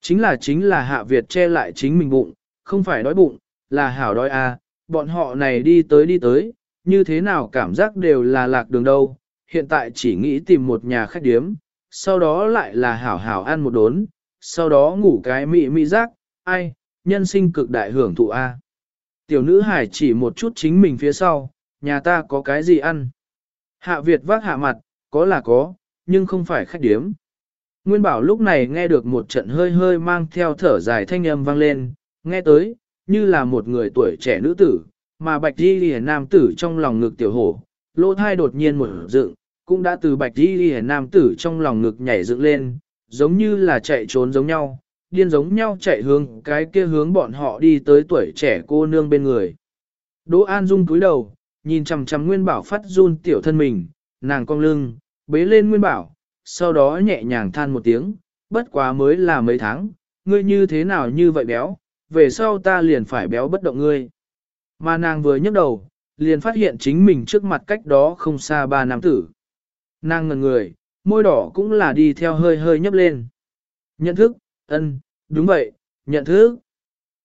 Chính là chính là hạ Việt che lại chính mình bụng, không phải đói bụng, là hảo đói à? bọn họ này đi tới đi tới, như thế nào cảm giác đều là lạc đường đâu, hiện tại chỉ nghĩ tìm một nhà khách điếm, sau đó lại là hảo hảo ăn một đốn, sau đó ngủ cái mị mị giác, ai, nhân sinh cực đại hưởng thụ a. Tiểu nữ hải chỉ một chút chính mình phía sau, nhà ta có cái gì ăn. Hạ Việt vác hạ mặt, có là có, nhưng không phải khách điếm. Nguyên bảo lúc này nghe được một trận hơi hơi mang theo thở dài thanh âm vang lên, nghe tới, như là một người tuổi trẻ nữ tử, mà bạch Di lìa nam tử trong lòng ngực tiểu hổ, lỗ thai đột nhiên một dựng, cũng đã từ bạch Di lìa nam tử trong lòng ngực nhảy dựng lên, giống như là chạy trốn giống nhau, điên giống nhau chạy hướng cái kia hướng bọn họ đi tới tuổi trẻ cô nương bên người. Đỗ An Dung cúi đầu, nhìn chằm chằm Nguyên Bảo phát run tiểu thân mình, nàng cong lưng, bế lên Nguyên Bảo, sau đó nhẹ nhàng than một tiếng, bất quá mới là mấy tháng, ngươi như thế nào như vậy béo, về sau ta liền phải béo bất động ngươi. Mà nàng vừa nhấc đầu, liền phát hiện chính mình trước mặt cách đó không xa ba nam tử. Nàng ngần người, môi đỏ cũng là đi theo hơi hơi nhấp lên. Nhận thức, ân, đúng vậy, nhận thức.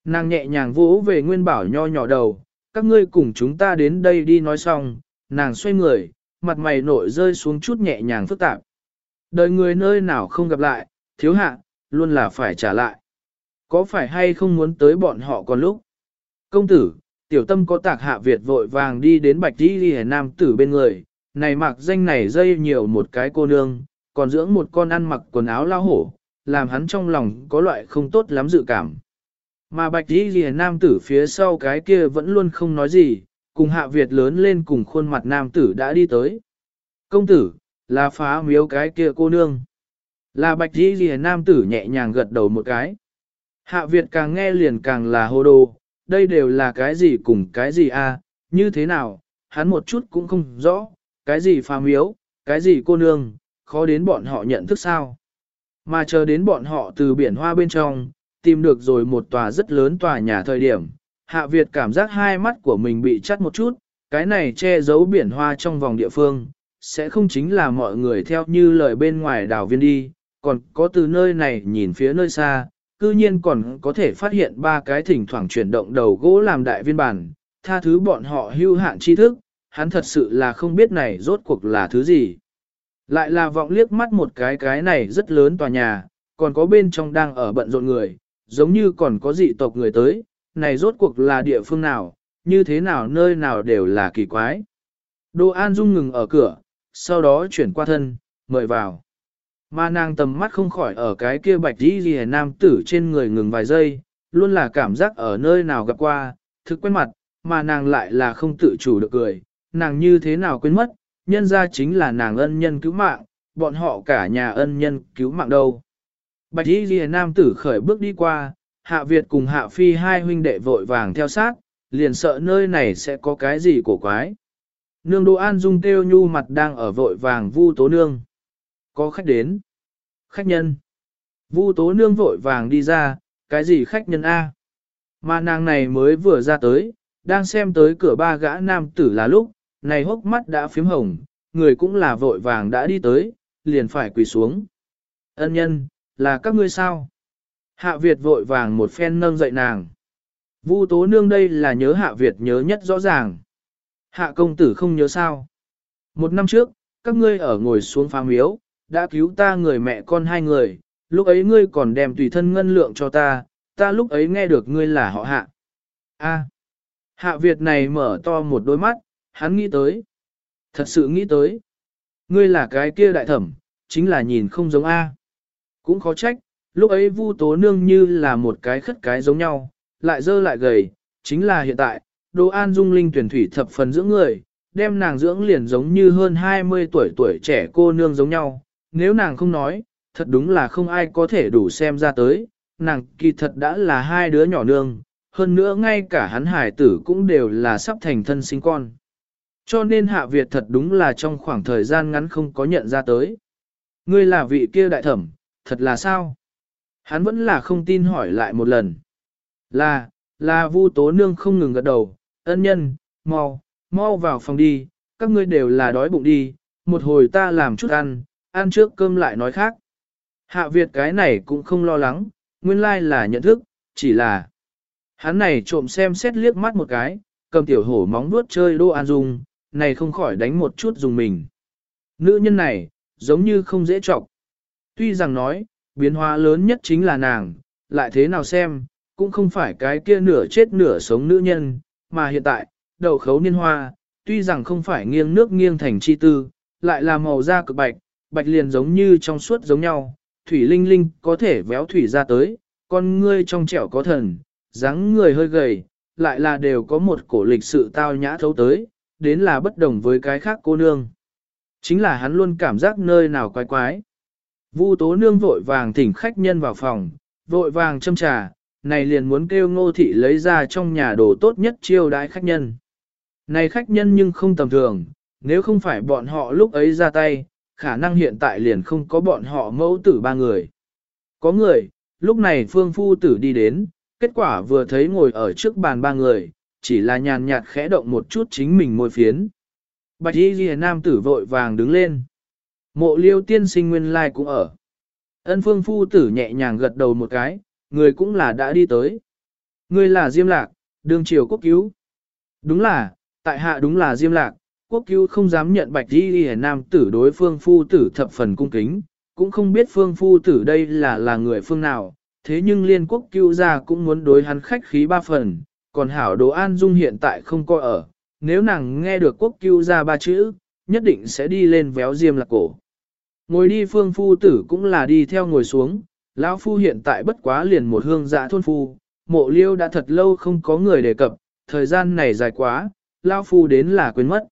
Nàng nhẹ nhàng vỗ về nguyên bảo nho nhỏ đầu, các ngươi cùng chúng ta đến đây đi nói xong, nàng xoay người, mặt mày nổi rơi xuống chút nhẹ nhàng phức tạp. Đời người nơi nào không gặp lại, thiếu hạ, luôn là phải trả lại. Có phải hay không muốn tới bọn họ còn lúc? Công tử, tiểu tâm có tạc hạ Việt vội vàng đi đến bạch đi ghi nam tử bên người, này mặc danh này dây nhiều một cái cô nương, còn dưỡng một con ăn mặc quần áo lao hổ, làm hắn trong lòng có loại không tốt lắm dự cảm. Mà bạch đi lìa nam tử phía sau cái kia vẫn luôn không nói gì, cùng hạ Việt lớn lên cùng khuôn mặt nam tử đã đi tới. Công tử, là phá miếu cái kia cô nương. Là bạch đi lìa nam tử nhẹ nhàng gật đầu một cái. Hạ Việt càng nghe liền càng là hô đồ, đây đều là cái gì cùng cái gì a? À, như thế nào, hắn một chút cũng không rõ, cái gì phá miếu, cái gì cô nương, khó đến bọn họ nhận thức sao. Mà chờ đến bọn họ từ biển hoa bên trong, tìm được rồi một tòa rất lớn tòa nhà thời điểm, Hạ Việt cảm giác hai mắt của mình bị chắt một chút, cái này che giấu biển hoa trong vòng địa phương, sẽ không chính là mọi người theo như lời bên ngoài đảo viên đi, còn có từ nơi này nhìn phía nơi xa, cư nhiên còn có thể phát hiện ba cái thỉnh thoảng chuyển động đầu gỗ làm đại viên bản, tha thứ bọn họ hưu hạn tri thức, hắn thật sự là không biết này rốt cuộc là thứ gì. Lại là vọng liếc mắt một cái cái này rất lớn tòa nhà, còn có bên trong đang ở bận rộn người, giống như còn có dị tộc người tới, này rốt cuộc là địa phương nào, như thế nào nơi nào đều là kỳ quái. Đô An Dung ngừng ở cửa, sau đó chuyển qua thân, mời vào. Mà nàng tầm mắt không khỏi ở cái kia bạch đi ghi nam tử trên người ngừng vài giây, luôn là cảm giác ở nơi nào gặp qua, thực quen mặt, mà nàng lại là không tự chủ được cười, nàng như thế nào quên mất, nhân ra chính là nàng ân nhân cứu mạng, bọn họ cả nhà ân nhân cứu mạng đâu. Bạch y ghi nam tử khởi bước đi qua, hạ Việt cùng hạ phi hai huynh đệ vội vàng theo sát, liền sợ nơi này sẽ có cái gì cổ quái. Nương Đỗ An Dung kêu nhu mặt đang ở vội vàng vu tố nương. Có khách đến. Khách nhân. Vu tố nương vội vàng đi ra, cái gì khách nhân A. Mà nàng này mới vừa ra tới, đang xem tới cửa ba gã nam tử là lúc, này hốc mắt đã phím hồng, người cũng là vội vàng đã đi tới, liền phải quỳ xuống. Ân nhân, là các ngươi sao? Hạ Việt vội vàng một phen nâng dậy nàng. Vu tố nương đây là nhớ Hạ Việt nhớ nhất rõ ràng. Hạ công tử không nhớ sao. Một năm trước, các ngươi ở ngồi xuống phá miếu, đã cứu ta người mẹ con hai người, lúc ấy ngươi còn đem tùy thân ngân lượng cho ta, ta lúc ấy nghe được ngươi là họ hạ. A. hạ Việt này mở to một đôi mắt, hắn nghĩ tới. Thật sự nghĩ tới. Ngươi là cái kia đại thẩm, chính là nhìn không giống A. Cũng khó trách, lúc ấy Vu Tố Nương như là một cái khất cái giống nhau, lại dơ lại gầy, chính là hiện tại, Đỗ An Dung Linh tuyển thủy thập phần dưỡng người, đem nàng dưỡng liền giống như hơn 20 tuổi tuổi trẻ cô nương giống nhau, nếu nàng không nói, thật đúng là không ai có thể đủ xem ra tới, nàng kỳ thật đã là hai đứa nhỏ nương, hơn nữa ngay cả hắn hải tử cũng đều là sắp thành thân sinh con. Cho nên Hạ Việt thật đúng là trong khoảng thời gian ngắn không có nhận ra tới. Ngươi là vị kia đại thẩm, thật là sao? Hắn vẫn là không tin hỏi lại một lần. Là, là Vu Tố Nương không ngừng gật đầu, ân nhân, mau, mau vào phòng đi, các ngươi đều là đói bụng đi, một hồi ta làm chút ăn, ăn trước cơm lại nói khác. Hạ Việt cái này cũng không lo lắng, nguyên lai là nhận thức, chỉ là hắn này trộm xem xét liếc mắt một cái, cầm tiểu hổ móng vuốt chơi đô an dung, này không khỏi đánh một chút dùng mình. Nữ nhân này, giống như không dễ trọng. Tuy rằng nói, biến hóa lớn nhất chính là nàng, lại thế nào xem, cũng không phải cái kia nửa chết nửa sống nữ nhân, mà hiện tại, đầu khấu niên hoa, tuy rằng không phải nghiêng nước nghiêng thành chi tư, lại là màu da cực bạch, bạch liền giống như trong suốt giống nhau, thủy linh linh có thể véo thủy ra tới, con ngươi trong trẻo có thần, dáng người hơi gầy, lại là đều có một cổ lịch sự tao nhã thấu tới, đến là bất đồng với cái khác cô nương. Chính là hắn luôn cảm giác nơi nào quái quái. Vu tố nương vội vàng thỉnh khách nhân vào phòng, vội vàng châm trà, này liền muốn kêu ngô thị lấy ra trong nhà đồ tốt nhất chiêu đãi khách nhân. Này khách nhân nhưng không tầm thường, nếu không phải bọn họ lúc ấy ra tay, khả năng hiện tại liền không có bọn họ mẫu tử ba người. Có người, lúc này phương phu tử đi đến, kết quả vừa thấy ngồi ở trước bàn ba người, chỉ là nhàn nhạt khẽ động một chút chính mình môi phiến. Bạch y ghi nam tử vội vàng đứng lên. Mộ liêu tiên sinh nguyên lai cũng ở. Ân phương phu tử nhẹ nhàng gật đầu một cái, người cũng là đã đi tới. Người là Diêm Lạc, đương triều quốc cứu. Đúng là, tại hạ đúng là Diêm Lạc, quốc cứu không dám nhận bạch đi đi nam tử đối phương phu tử thập phần cung kính, cũng không biết phương phu tử đây là là người phương nào, thế nhưng liên quốc cứu ra cũng muốn đối hắn khách khí ba phần, còn hảo đồ an dung hiện tại không coi ở, nếu nàng nghe được quốc cứu ra ba chữ, nhất định sẽ đi lên véo diêm lạc cổ. Ngồi đi phương phu tử cũng là đi theo ngồi xuống, lão phu hiện tại bất quá liền một hương dạ thôn phu, mộ liêu đã thật lâu không có người đề cập, thời gian này dài quá, lão phu đến là quên mất.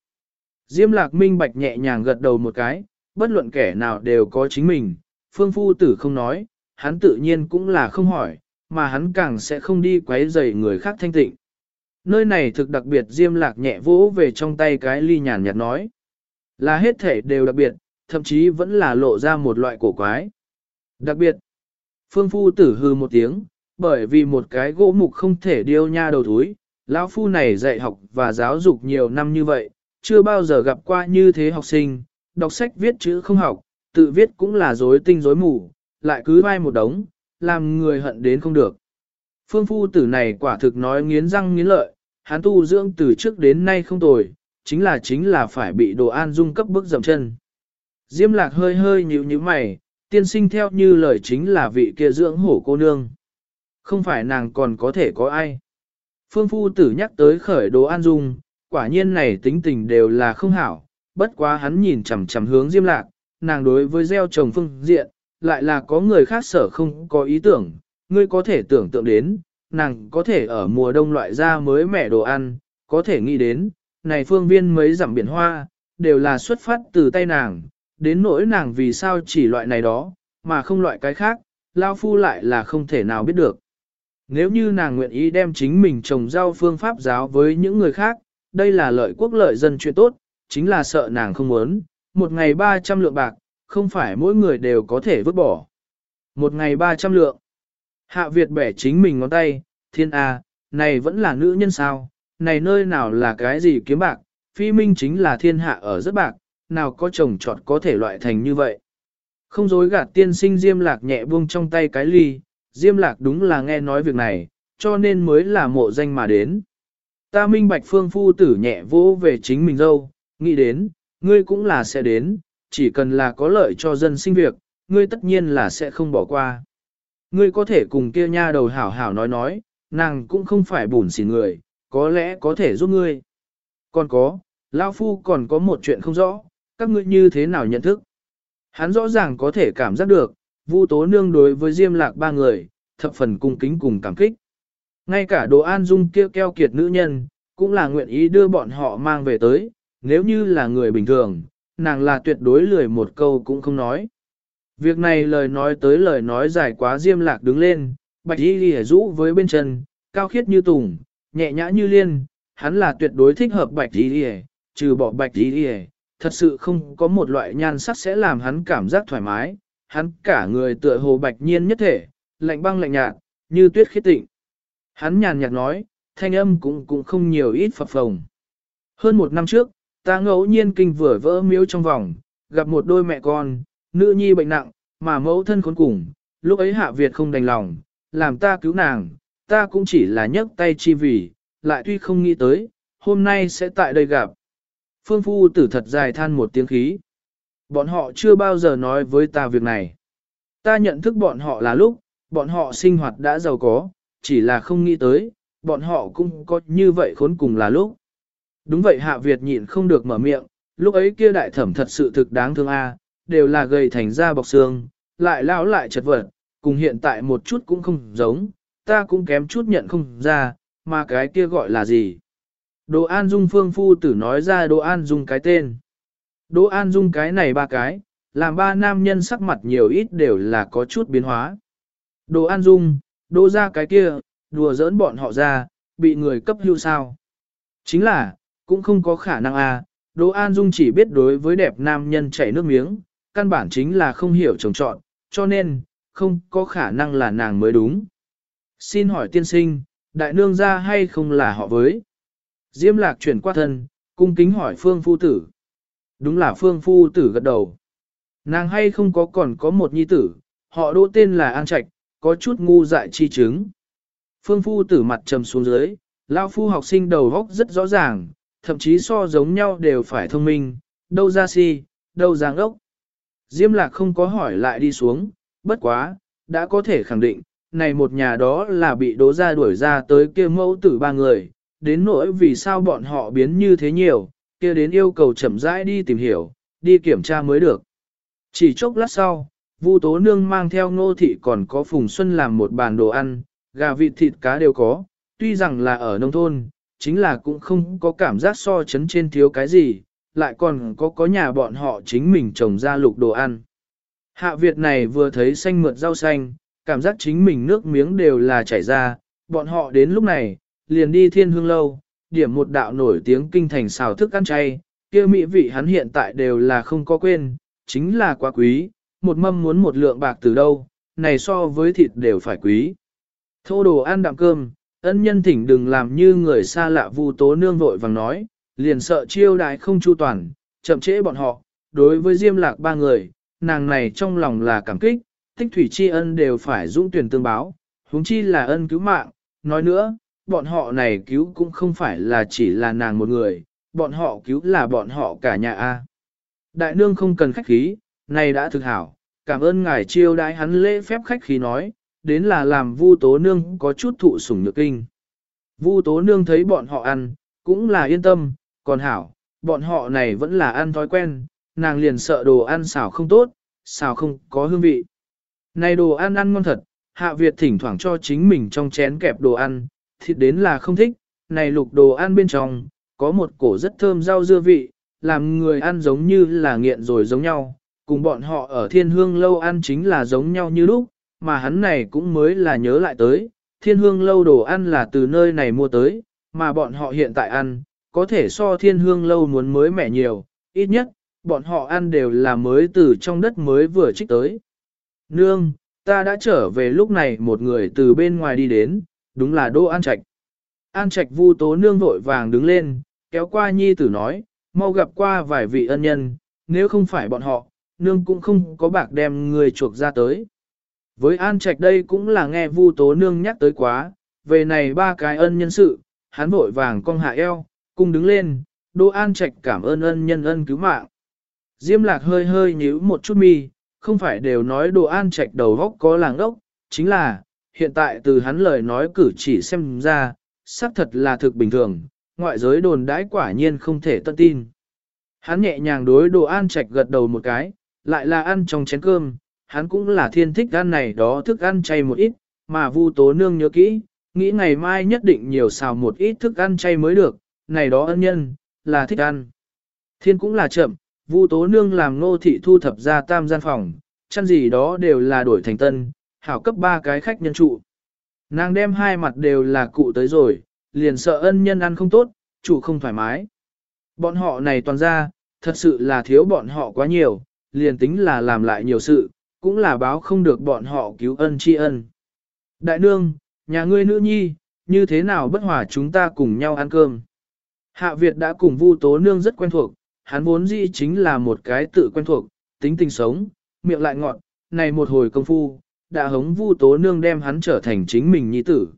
Diêm lạc minh bạch nhẹ nhàng gật đầu một cái, bất luận kẻ nào đều có chính mình, phương phu tử không nói, hắn tự nhiên cũng là không hỏi, mà hắn càng sẽ không đi quấy rầy người khác thanh tịnh. Nơi này thực đặc biệt diêm lạc nhẹ vỗ về trong tay cái ly nhàn nhạt nói. Là hết thể đều đặc biệt, thậm chí vẫn là lộ ra một loại cổ quái. Đặc biệt, phương phu tử hư một tiếng, bởi vì một cái gỗ mục không thể điêu nha đầu túi, lão phu này dạy học và giáo dục nhiều năm như vậy, chưa bao giờ gặp qua như thế học sinh, đọc sách viết chữ không học, tự viết cũng là rối tinh rối mù, lại cứ vai một đống, làm người hận đến không được. Phương phu tử này quả thực nói nghiến răng nghiến lợi, hắn tu dưỡng từ trước đến nay không tồi, chính là chính là phải bị đồ an dung cấp bước dầm chân. Diêm lạc hơi hơi nhíu như mày, tiên sinh theo như lời chính là vị kia dưỡng hổ cô nương. Không phải nàng còn có thể có ai. Phương phu tử nhắc tới khởi đồ an dung, quả nhiên này tính tình đều là không hảo, bất quá hắn nhìn chằm chằm hướng diêm lạc, nàng đối với gieo trồng phương diện, lại là có người khác sở không có ý tưởng, ngươi có thể tưởng tượng đến, nàng có thể ở mùa đông loại ra mới mẻ đồ ăn, có thể nghĩ đến, này phương viên mấy dặm biển hoa, đều là xuất phát từ tay nàng, đến nỗi nàng vì sao chỉ loại này đó, mà không loại cái khác, Lao Phu lại là không thể nào biết được. Nếu như nàng nguyện ý đem chính mình trồng rau phương pháp giáo với những người khác, đây là lợi quốc lợi dân chuyện tốt, chính là sợ nàng không muốn, một ngày 300 lượng bạc, không phải mỗi người đều có thể vứt bỏ. Một ngày 300 lượng. Hạ Việt bẻ chính mình ngón tay, thiên A, này vẫn là nữ nhân sao, này nơi nào là cái gì kiếm bạc, phi minh chính là thiên hạ ở rất bạc, nào có chồng trọt có thể loại thành như vậy. Không dối gạt tiên sinh Diêm Lạc nhẹ buông trong tay cái ly, Diêm Lạc đúng là nghe nói việc này, cho nên mới là mộ danh mà đến. Ta minh bạch phương phu tử nhẹ vỗ về chính mình dâu, nghĩ đến, ngươi cũng là sẽ đến, chỉ cần là có lợi cho dân sinh việc, ngươi tất nhiên là sẽ không bỏ qua. Ngươi có thể cùng kia nha đầu hảo hảo nói nói, nàng cũng không phải bùn xỉn người, có lẽ có thể giúp ngươi. Còn có, Lao Phu còn có một chuyện không rõ, các ngươi như thế nào nhận thức. Hắn rõ ràng có thể cảm giác được, Vu Tố Nương đối với Diêm Lạc ba người, thập phần cung kính cùng cảm kích. Ngay cả đồ an dung kia keo kiệt nữ nhân, cũng là nguyện ý đưa bọn họ mang về tới, nếu như là người bình thường, nàng là tuyệt đối lười một câu cũng không nói. Việc này lời nói tới lời nói dài quá Diêm Lạc đứng lên, bạch y lìa rũ với bên chân, cao khiết như tùng, nhẹ nhã như liên, hắn là tuyệt đối thích hợp bạch y lìa, trừ bỏ bạch y lìa, thật sự không có một loại nhan sắc sẽ làm hắn cảm giác thoải mái, hắn cả người tựa hồ bạch nhiên nhất thể, lạnh băng lạnh nhạt, như tuyết khiết tịnh. Hắn nhàn nhạt nói, thanh âm cũng cũng không nhiều ít phập phồng. Hơn một năm trước, ta ngẫu nhiên kinh vừa vỡ miếu trong vòng, gặp một đôi mẹ con, nữ nhi bệnh nặng, mà mẫu thân khốn cùng, lúc ấy hạ Việt không đành lòng, làm ta cứu nàng, ta cũng chỉ là nhấc tay chi vì, lại tuy không nghĩ tới, hôm nay sẽ tại đây gặp. Phương Phu tử thật dài than một tiếng khí. Bọn họ chưa bao giờ nói với ta việc này. Ta nhận thức bọn họ là lúc, bọn họ sinh hoạt đã giàu có, chỉ là không nghĩ tới, bọn họ cũng có như vậy khốn cùng là lúc. Đúng vậy Hạ Việt nhịn không được mở miệng, lúc ấy kia đại thẩm thật sự thực đáng thương a, đều là gầy thành da bọc xương, lại lão lại chật vật, cùng hiện tại một chút cũng không giống, ta cũng kém chút nhận không ra, mà cái kia gọi là gì. Đồ An Dung phương phu tử nói ra Đồ An Dung cái tên. Đồ An Dung cái này ba cái, làm ba nam nhân sắc mặt nhiều ít đều là có chút biến hóa. Đồ An Dung, Đồ ra cái kia, đùa giỡn bọn họ ra, bị người cấp hưu sao. Chính là, cũng không có khả năng à, Đồ An Dung chỉ biết đối với đẹp nam nhân chảy nước miếng, căn bản chính là không hiểu trồng trọn, cho nên, không có khả năng là nàng mới đúng. Xin hỏi tiên sinh, đại nương ra hay không là họ với? Diêm lạc chuyển qua thân, cung kính hỏi phương phu tử. Đúng là phương phu tử gật đầu. Nàng hay không có còn có một nhi tử, họ đỗ tên là An Trạch, có chút ngu dại chi chứng. Phương phu tử mặt trầm xuống dưới, lao phu học sinh đầu góc rất rõ ràng, thậm chí so giống nhau đều phải thông minh, đâu ra si, đâu ra ốc. Diêm lạc không có hỏi lại đi xuống, bất quá, đã có thể khẳng định, này một nhà đó là bị đố ra đuổi ra tới kia mẫu tử ba người, đến nỗi vì sao bọn họ biến như thế nhiều, kia đến yêu cầu chậm rãi đi tìm hiểu, đi kiểm tra mới được. Chỉ chốc lát sau, Vu Tố Nương mang theo ngô thị còn có Phùng Xuân làm một bàn đồ ăn, gà vịt thịt cá đều có, tuy rằng là ở nông thôn, chính là cũng không có cảm giác so chấn trên thiếu cái gì, lại còn có có nhà bọn họ chính mình trồng ra lục đồ ăn. Hạ Việt này vừa thấy xanh mượt rau xanh, cảm giác chính mình nước miếng đều là chảy ra, bọn họ đến lúc này, liền đi thiên hương lâu, điểm một đạo nổi tiếng kinh thành xào thức ăn chay, kia mỹ vị hắn hiện tại đều là không có quên, chính là quá quý, một mâm muốn một lượng bạc từ đâu, này so với thịt đều phải quý. Thô đồ ăn đạm cơm, ân nhân thỉnh đừng làm như người xa lạ vu tố nương vội vàng nói, liền sợ chiêu đại không chu toàn, chậm trễ bọn họ, đối với diêm lạc ba người, nàng này trong lòng là cảm kích, tích thủy tri ân đều phải dũng tuyển tương báo, huống chi là ân cứu mạng, nói nữa, bọn họ này cứu cũng không phải là chỉ là nàng một người, bọn họ cứu là bọn họ cả nhà A. Đại nương không cần khách khí, này đã thực hảo, cảm ơn ngài chiêu đãi hắn lễ phép khách khí nói, đến là làm Vu Tố Nương có chút thụ sủng nhược kinh. Vu Tố Nương thấy bọn họ ăn, cũng là yên tâm, còn hảo, bọn họ này vẫn là ăn thói quen, nàng liền sợ đồ ăn xào không tốt, xào không có hương vị. Này đồ ăn ăn ngon thật, Hạ Việt thỉnh thoảng cho chính mình trong chén kẹp đồ ăn, thịt đến là không thích, này lục đồ ăn bên trong, có một cổ rất thơm rau dưa vị, làm người ăn giống như là nghiện rồi giống nhau, cùng bọn họ ở thiên hương lâu ăn chính là giống nhau như lúc, mà hắn này cũng mới là nhớ lại tới, thiên hương lâu đồ ăn là từ nơi này mua tới, mà bọn họ hiện tại ăn, có thể so thiên hương lâu muốn mới mẻ nhiều, ít nhất, bọn họ ăn đều là mới từ trong đất mới vừa trích tới. Nương, ta đã trở về lúc này một người từ bên ngoài đi đến, đúng là Đỗ An Trạch. An Trạch vu tố nương vội vàng đứng lên, kéo qua nhi tử nói, mau gặp qua vài vị ân nhân, nếu không phải bọn họ, nương cũng không có bạc đem người chuộc ra tới. Với An Trạch đây cũng là nghe vu tố nương nhắc tới quá, về này ba cái ân nhân sự, hắn vội vàng cong hạ eo, cùng đứng lên, Đỗ An Trạch cảm ơn ân nhân ân cứu mạng. Diêm lạc hơi hơi nhíu một chút mi, không phải đều nói đồ an trạch đầu góc có làng ốc, chính là, hiện tại từ hắn lời nói cử chỉ xem ra, xác thật là thực bình thường, ngoại giới đồn đãi quả nhiên không thể tận tin. Hắn nhẹ nhàng đối đồ an trạch gật đầu một cái, lại là ăn trong chén cơm, hắn cũng là thiên thích ăn này đó thức ăn chay một ít, mà Vu Tố Nương nhớ kỹ, nghĩ ngày mai nhất định nhiều xào một ít thức ăn chay mới được, này đó ân nhân, là thích ăn. Thiên cũng là chậm, Vu Tố Nương làm nô thị thu thập ra tam gian phòng, chăn gì đó đều là đổi thành tân, hảo cấp ba cái khách nhân trụ. Nàng đem hai mặt đều là cụ tới rồi, liền sợ ân nhân ăn không tốt, chủ không thoải mái. Bọn họ này toàn ra, thật sự là thiếu bọn họ quá nhiều, liền tính là làm lại nhiều sự, cũng là báo không được bọn họ cứu ân tri ân. Đại nương, nhà ngươi nữ nhi, như thế nào bất hòa chúng ta cùng nhau ăn cơm. Hạ Việt đã cùng Vu Tố Nương rất quen thuộc, hắn vốn dĩ chính là một cái tự quen thuộc, tính tình sống, miệng lại ngọn, này một hồi công phu, đã hống Vu Tố Nương đem hắn trở thành chính mình nhi tử.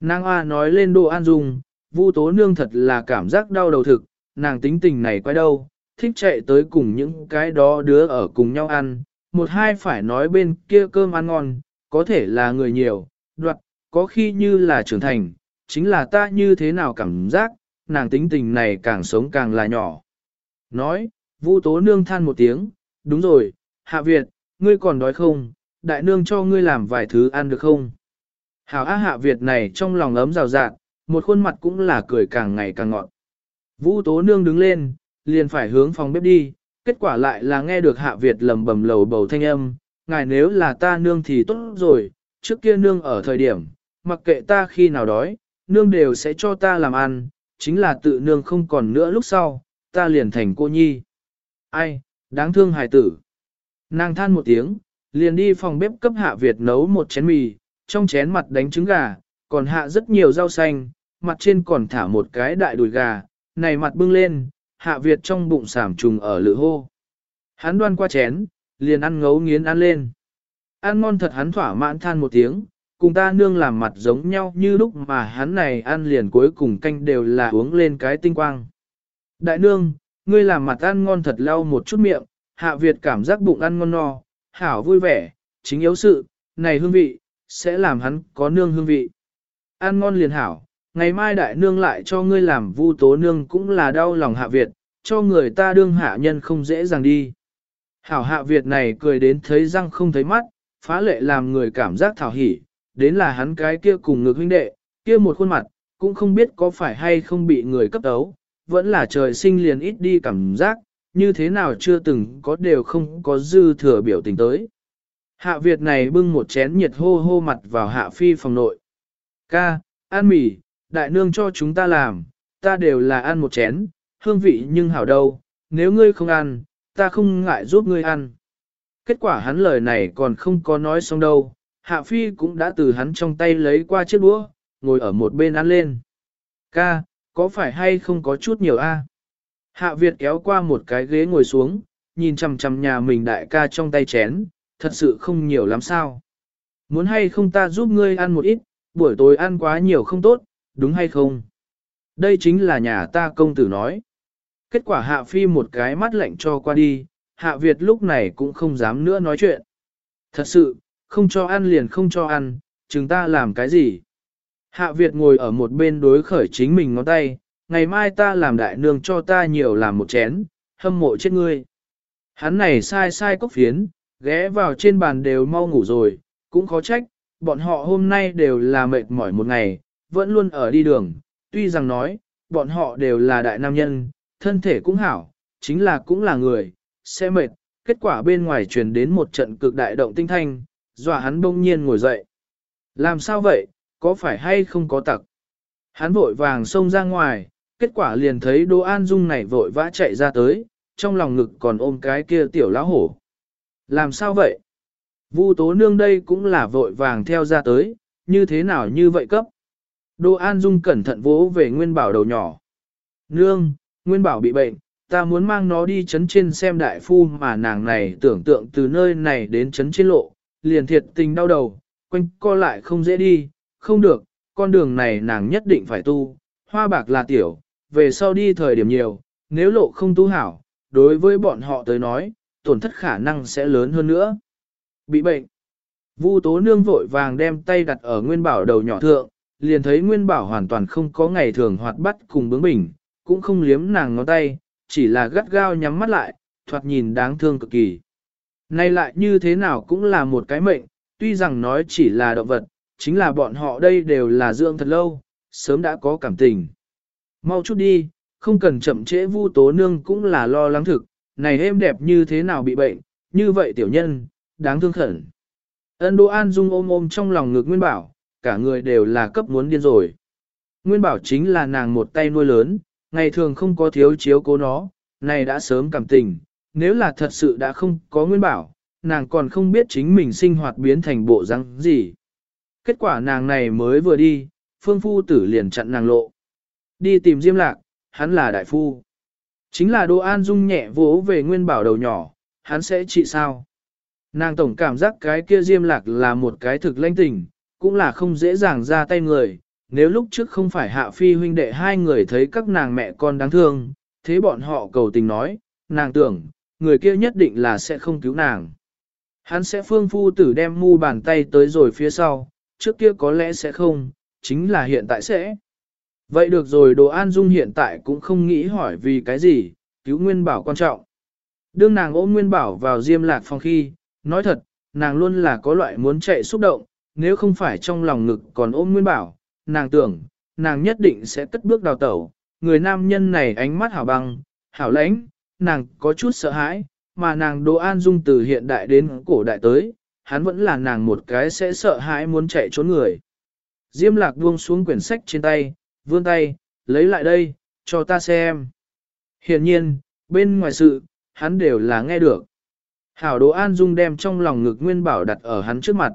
Nàng A nói lên đồ an dung, Vu Tố Nương thật là cảm giác đau đầu thực, nàng tính tình này quay đâu, thích chạy tới cùng những cái đó đứa ở cùng nhau ăn, một hai phải nói bên kia cơm ăn ngon, có thể là người nhiều, đoạt, có khi như là trưởng thành, chính là ta như thế nào cảm giác, nàng tính tình này càng sống càng là nhỏ. Nói, Vu Tố Nương than một tiếng, đúng rồi, Hạ Việt, ngươi còn đói không, đại nương cho ngươi làm vài thứ ăn được không? Hảo Á Hạ Việt này trong lòng ấm rào rạt, một khuôn mặt cũng là cười càng ngày càng ngọt. Vu Tố Nương đứng lên, liền phải hướng phòng bếp đi, kết quả lại là nghe được Hạ Việt lầm bầm lầu bầu thanh âm, ngài nếu là ta nương thì tốt rồi, trước kia nương ở thời điểm, mặc kệ ta khi nào đói, nương đều sẽ cho ta làm ăn, chính là tự nương không còn nữa lúc sau, ta liền thành cô nhi. Ai, đáng thương hài tử. Nàng than một tiếng, liền đi phòng bếp cấp Hạ Việt nấu một chén mì, trong chén mặt đánh trứng gà, còn hạ rất nhiều rau xanh, mặt trên còn thả một cái đại đùi gà, này mặt bưng lên, Hạ Việt trong bụng sảm trùng ở lự hô. Hắn đoan qua chén, liền ăn ngấu nghiến ăn lên. Ăn ngon thật hắn thỏa mãn than một tiếng, cùng ta nương làm mặt giống nhau như lúc mà hắn này ăn liền cuối cùng canh đều là uống lên cái tinh quang. Đại nương, ngươi làm mặt ăn ngon thật lau một chút miệng, hạ Việt cảm giác bụng ăn ngon no, hảo vui vẻ, chính yếu sự, này hương vị, sẽ làm hắn có nương hương vị. Ăn ngon liền hảo, ngày mai đại nương lại cho ngươi làm vu tố nương cũng là đau lòng hạ Việt, cho người ta đương hạ nhân không dễ dàng đi. Hảo hạ Việt này cười đến thấy răng không thấy mắt, phá lệ làm người cảm giác thảo hỉ, đến là hắn cái kia cùng ngược huynh đệ, kia một khuôn mặt, cũng không biết có phải hay không bị người cấp đấu, vẫn là trời sinh liền ít đi cảm giác, như thế nào chưa từng có đều không có dư thừa biểu tình tới. Hạ Việt này bưng một chén nhiệt hô hô mặt vào hạ phi phòng nội. Ca, ăn mì, đại nương cho chúng ta làm, ta đều là ăn một chén, hương vị nhưng hảo đâu, nếu ngươi không ăn, ta không ngại giúp ngươi ăn. Kết quả hắn lời này còn không có nói xong đâu, Hạ Phi cũng đã từ hắn trong tay lấy qua chiếc đũa, ngồi ở một bên ăn lên. Ca, có phải hay không có chút nhiều a? Hạ Việt kéo qua một cái ghế ngồi xuống, nhìn chằm chằm nhà mình đại ca trong tay chén, thật sự không nhiều lắm sao. Muốn hay không ta giúp ngươi ăn một ít, buổi tối ăn quá nhiều không tốt, đúng hay không? Đây chính là nhà ta công tử nói. Kết quả Hạ Phi một cái mắt lạnh cho qua đi, Hạ Việt lúc này cũng không dám nữa nói chuyện. Thật sự, không cho ăn liền không cho ăn, chúng ta làm cái gì? Hạ Việt ngồi ở một bên đối khởi chính mình ngón tay, ngày mai ta làm đại nương cho ta nhiều làm một chén, hâm mộ chết ngươi. Hắn này sai sai cốc phiến, ghé vào trên bàn đều mau ngủ rồi, cũng khó trách, bọn họ hôm nay đều là mệt mỏi một ngày, vẫn luôn ở đi đường, tuy rằng nói, bọn họ đều là đại nam nhân, thân thể cũng hảo, chính là cũng là người, sẽ mệt, kết quả bên ngoài truyền đến một trận cực đại động tinh thanh, dọa hắn bỗng nhiên ngồi dậy. Làm sao vậy, có phải hay không có tặc? Hắn vội vàng xông ra ngoài, kết quả liền thấy Đỗ An Dung này vội vã chạy ra tới, trong lòng ngực còn ôm cái kia tiểu lão hổ. Làm sao vậy? Vu tố nương đây cũng là vội vàng theo ra tới, như thế nào như vậy cấp? Đỗ An Dung cẩn thận vỗ về Nguyên Bảo đầu nhỏ. Nương, Nguyên Bảo bị bệnh, ta muốn mang nó đi chấn trên xem đại phu mà nàng này tưởng tượng từ nơi này đến chấn trên lộ, liền thiệt tình đau đầu, quanh co lại không dễ đi, không được, con đường này nàng nhất định phải tu, hoa bạc là tiểu, về sau đi thời điểm nhiều, nếu lộ không tu hảo, đối với bọn họ tới nói, tổn thất khả năng sẽ lớn hơn nữa. Bị bệnh. Vu tố nương vội vàng đem tay đặt ở nguyên bảo đầu nhỏ thượng, liền thấy nguyên bảo hoàn toàn không có ngày thường hoạt bắt cùng bướng bỉnh, cũng không liếm nàng ngón tay, chỉ là gắt gao nhắm mắt lại, thoạt nhìn đáng thương cực kỳ. Nay lại như thế nào cũng là một cái mệnh, tuy rằng nói chỉ là động vật, chính là bọn họ đây đều là dưỡng thật lâu, sớm đã có cảm tình. Mau chút đi, không cần chậm trễ vu tố nương cũng là lo lắng thực, này êm đẹp như thế nào bị bệnh, như vậy tiểu nhân, đáng thương khẩn. Ân Đỗ An Dung ôm ôm trong lòng ngực Nguyên Bảo, cả người đều là cấp muốn điên rồi. Nguyên Bảo chính là nàng một tay nuôi lớn, ngày thường không có thiếu chiếu cố nó, này đã sớm cảm tình, nếu là thật sự đã không có Nguyên Bảo, nàng còn không biết chính mình sinh hoạt biến thành bộ răng gì. Kết quả nàng này mới vừa đi, phương phu tử liền chặn nàng lộ. Đi tìm Diêm Lạc, hắn là đại phu. Chính là Đỗ An Dung nhẹ vỗ về Nguyên Bảo đầu nhỏ, hắn sẽ trị sao? Nàng tổng cảm giác cái kia Diêm Lạc là một cái thực lãnh tình, cũng là không dễ dàng ra tay người. Nếu lúc trước không phải hạ phi huynh đệ hai người thấy các nàng mẹ con đáng thương, thế bọn họ cầu tình nói, nàng tưởng, người kia nhất định là sẽ không cứu nàng. Hắn sẽ phương phu tử đem mu bàn tay tới rồi phía sau, trước kia có lẽ sẽ không, chính là hiện tại sẽ. Vậy được rồi đồ an dung hiện tại cũng không nghĩ hỏi vì cái gì, cứu nguyên bảo quan trọng. Đương nàng ôm nguyên bảo vào diêm lạc phòng khi, nói thật, nàng luôn là có loại muốn chạy xúc động, nếu không phải trong lòng ngực còn ôm nguyên bảo, nàng tưởng, nàng nhất định sẽ cất bước đào tẩu, người nam nhân này ánh mắt hảo băng, hảo lãnh, nàng có chút sợ hãi, mà nàng đồ An Dung từ hiện đại đến cổ đại tới, hắn vẫn là nàng một cái sẽ sợ hãi muốn chạy trốn người. Diêm lạc buông xuống quyển sách trên tay, vươn tay, lấy lại đây, cho ta xem. Hiện nhiên, bên ngoài sự, hắn đều là nghe được. Hảo Đỗ An Dung đem trong lòng ngực Nguyên Bảo đặt ở hắn trước mặt.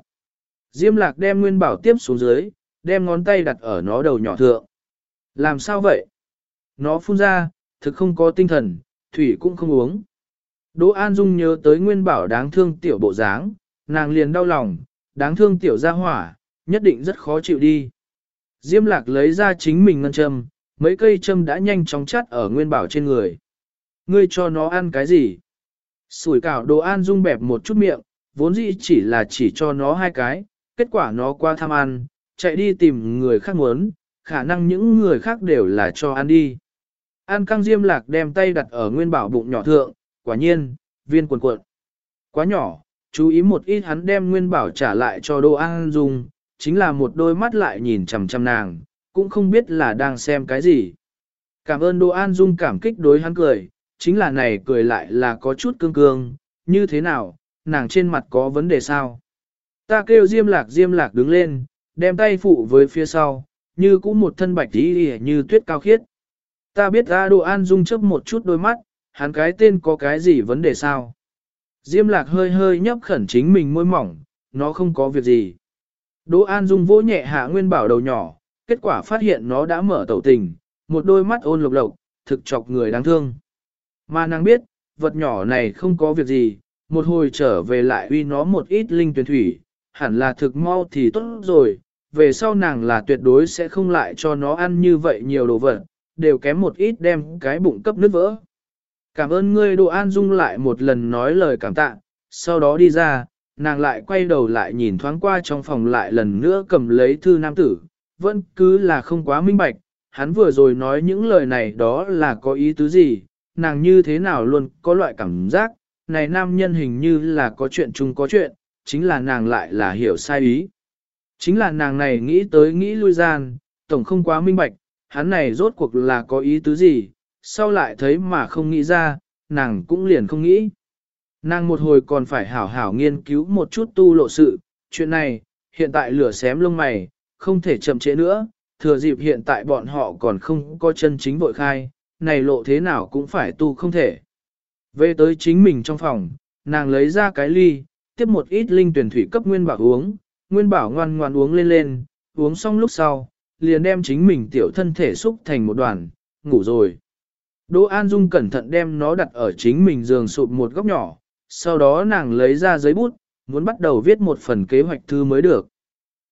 Diêm lạc đem Nguyên Bảo tiếp xuống dưới, đem ngón tay đặt ở nó đầu nhỏ thượng. Làm sao vậy? Nó phun ra, thực không có tinh thần, thủy cũng không uống. Đỗ An Dung nhớ tới Nguyên Bảo đáng thương tiểu bộ dáng, nàng liền đau lòng, đáng thương tiểu gia hỏa, nhất định rất khó chịu đi. Diêm lạc lấy ra chính mình ngân châm, mấy cây châm đã nhanh chóng chắt ở Nguyên Bảo trên người. Ngươi cho nó ăn cái gì? Sủi cảo đồ an dung bẹp một chút miệng, vốn dĩ chỉ là chỉ cho nó hai cái, kết quả nó qua tham ăn, chạy đi tìm người khác muốn, khả năng những người khác đều là cho ăn đi. An căng diêm lạc đem tay đặt ở nguyên bảo bụng nhỏ thượng, quả nhiên, viên quần cuộn. Quá nhỏ, chú ý một ít hắn đem nguyên bảo trả lại cho đồ an dung, chính là một đôi mắt lại nhìn chằm chằm nàng, cũng không biết là đang xem cái gì. Cảm ơn đồ an dung cảm kích đối hắn cười, chính là này cười lại là có chút cương cương, như thế nào, nàng trên mặt có vấn đề sao? Ta kêu Diêm Lạc Diêm Lạc đứng lên, đem tay phụ với phía sau, như cũng một thân bạch tí như tuyết cao khiết. Ta biết ra đồ an dung chấp một chút đôi mắt, hắn cái tên có cái gì vấn đề sao? Diêm Lạc hơi hơi nhấp khẩn chính mình môi mỏng, nó không có việc gì. Đỗ An Dung vỗ nhẹ hạ Nguyên Bảo đầu nhỏ, kết quả phát hiện nó đã mở tẩu tình, một đôi mắt ôn lục lộc, thực chọc người đáng thương. Mà nàng biết, vật nhỏ này không có việc gì, một hồi trở về lại uy nó một ít linh tuyển thủy, hẳn là thực mau thì tốt rồi, về sau nàng là tuyệt đối sẽ không lại cho nó ăn như vậy nhiều đồ vật, đều kém một ít đem cái bụng cấp nứt vỡ. Cảm ơn ngươi Đồ An Dung lại một lần nói lời cảm tạ, sau đó đi ra, nàng lại quay đầu lại nhìn thoáng qua trong phòng lại lần nữa cầm lấy thư nam tử, vẫn cứ là không quá minh bạch, hắn vừa rồi nói những lời này đó là có ý tứ gì, nàng như thế nào luôn có loại cảm giác, này nam nhân hình như là có chuyện chung có chuyện, chính là nàng lại là hiểu sai ý. Chính là nàng này nghĩ tới nghĩ lui gian, tổng không quá minh bạch, hắn này rốt cuộc là có ý tứ gì, sau lại thấy mà không nghĩ ra, nàng cũng liền không nghĩ. Nàng một hồi còn phải hảo hảo nghiên cứu một chút tu lộ sự, chuyện này, hiện tại lửa xém lông mày, không thể chậm trễ nữa, thừa dịp hiện tại bọn họ còn không có chân chính vội khai, này lộ thế nào cũng phải tu không thể. Về tới chính mình trong phòng, nàng lấy ra cái ly, tiếp một ít linh tuyển thủy cấp Nguyên Bảo uống, Nguyên Bảo ngoan ngoan uống lên lên, uống xong lúc sau, liền đem chính mình tiểu thân thể xúc thành một đoàn, ngủ rồi. Đỗ An Dung cẩn thận đem nó đặt ở chính mình giường sụp một góc nhỏ, sau đó nàng lấy ra giấy bút, muốn bắt đầu viết một phần kế hoạch thư mới được.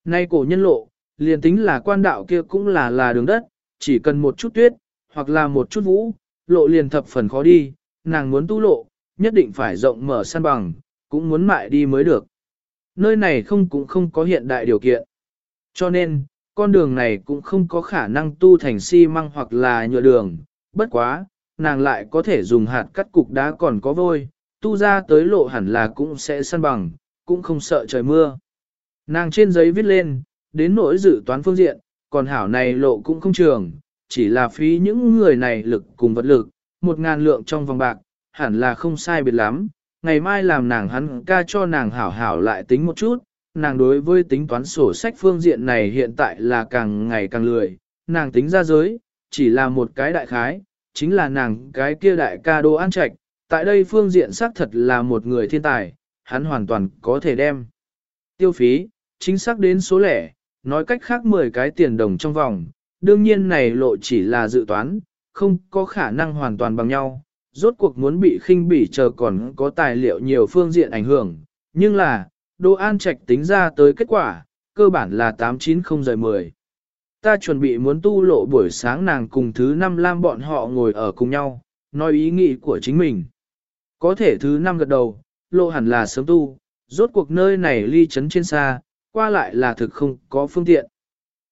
Nay cổ nhân lộ, liền tính là quan đạo kia cũng là là đường đất, chỉ cần một chút tuyết, hoặc là một chút vũ, lộ liền thập phần khó đi, nàng muốn tu lộ, nhất định phải rộng mở săn bằng, cũng muốn mại đi mới được. Nơi này không cũng không có hiện đại điều kiện. Cho nên, con đường này cũng không có khả năng tu thành xi măng hoặc là nhựa đường, bất quá, nàng lại có thể dùng hạt cắt cục đá còn có vôi, tu ra tới lộ hẳn là cũng sẽ săn bằng, cũng không sợ trời mưa. Nàng trên giấy viết lên, đến nỗi dự toán phương diện, còn hảo này lộ cũng không trường, chỉ là phí những người này lực cùng vật lực, một ngàn lượng trong vòng bạc, hẳn là không sai biệt lắm. Ngày mai làm nàng hắn ca cho nàng hảo hảo lại tính một chút, nàng đối với tính toán sổ sách phương diện này hiện tại là càng ngày càng lười, nàng tính ra giới, chỉ là một cái đại khái, chính là nàng cái kia đại ca đô an trạch, tại đây phương diện xác thật là một người thiên tài, hắn hoàn toàn có thể đem. Tiêu phí, chính xác đến số lẻ, nói cách khác 10 cái tiền đồng trong vòng, đương nhiên này lộ chỉ là dự toán, không có khả năng hoàn toàn bằng nhau, rốt cuộc muốn bị khinh bỉ chờ còn có tài liệu nhiều phương diện ảnh hưởng, nhưng là, Đỗ An Trạch tính ra tới kết quả, cơ bản là 890 rời 10. Ta chuẩn bị muốn tu lộ buổi sáng nàng cùng thứ năm lam bọn họ ngồi ở cùng nhau, nói ý nghĩ của chính mình. Có thể thứ năm gật đầu, lộ hẳn là sớm tu, rốt cuộc nơi này ly chấn trên xa, qua lại là thực không có phương tiện.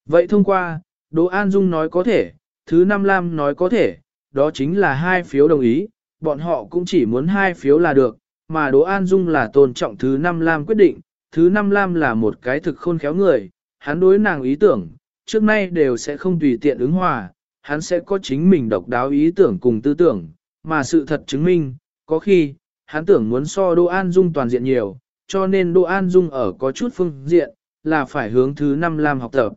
Vậy thông qua, Đỗ An Dung nói có thể, thứ năm lam nói có thể, đó chính là hai phiếu đồng ý, bọn họ cũng chỉ muốn hai phiếu là được, mà Đỗ An Dung là tôn trọng thứ năm lam quyết định, thứ năm lam là một cái thực khôn khéo người, hắn đối nàng ý tưởng, trước nay đều sẽ không tùy tiện ứng hòa, hắn sẽ có chính mình độc đáo ý tưởng cùng tư tưởng, mà sự thật chứng minh, có khi, hắn tưởng muốn so Đỗ An Dung toàn diện nhiều, cho nên Đỗ An Dung ở có chút phương diện, là phải hướng thứ năm làm học tập.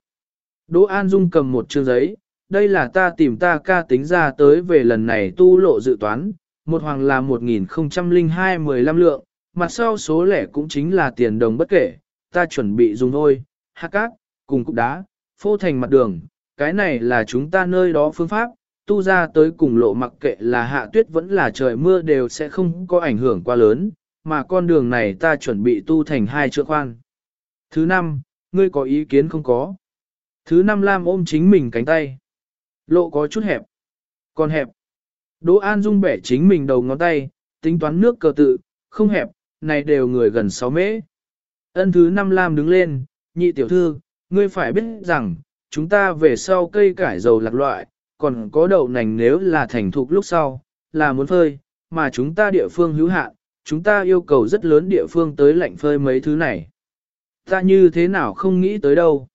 Đỗ An Dung cầm một chương giấy, đây là ta tìm ta ca tính ra tới về lần này tu lộ dự toán, một hoàng là 1002-15 lượng, mặt sau số lẻ cũng chính là tiền đồng bất kể, ta chuẩn bị dùng thôi, hạ cát, cùng cục đá, phô thành mặt đường, cái này là chúng ta nơi đó phương pháp, tu ra tới cùng lộ mặc kệ là hạ tuyết vẫn là trời mưa đều sẽ không có ảnh hưởng quá lớn, mà con đường này ta chuẩn bị tu thành hai chữ khoan. Thứ năm, ngươi có ý kiến không có? Thứ năm Lam ôm chính mình cánh tay. Lộ có chút hẹp. Còn hẹp. Đỗ An Dung bẻ chính mình đầu ngón tay, tính toán nước cờ tự, không hẹp, này đều người gần 6 mễ. Ân thứ năm Lam đứng lên, nhị tiểu thư, ngươi phải biết rằng, chúng ta về sau cây cải dầu lạc loại, còn có đậu nành nếu là thành thục lúc sau, là muốn phơi, mà chúng ta địa phương hữu hạn, chúng ta yêu cầu rất lớn địa phương tới lạnh phơi mấy thứ này. Ta như thế nào không nghĩ tới đâu.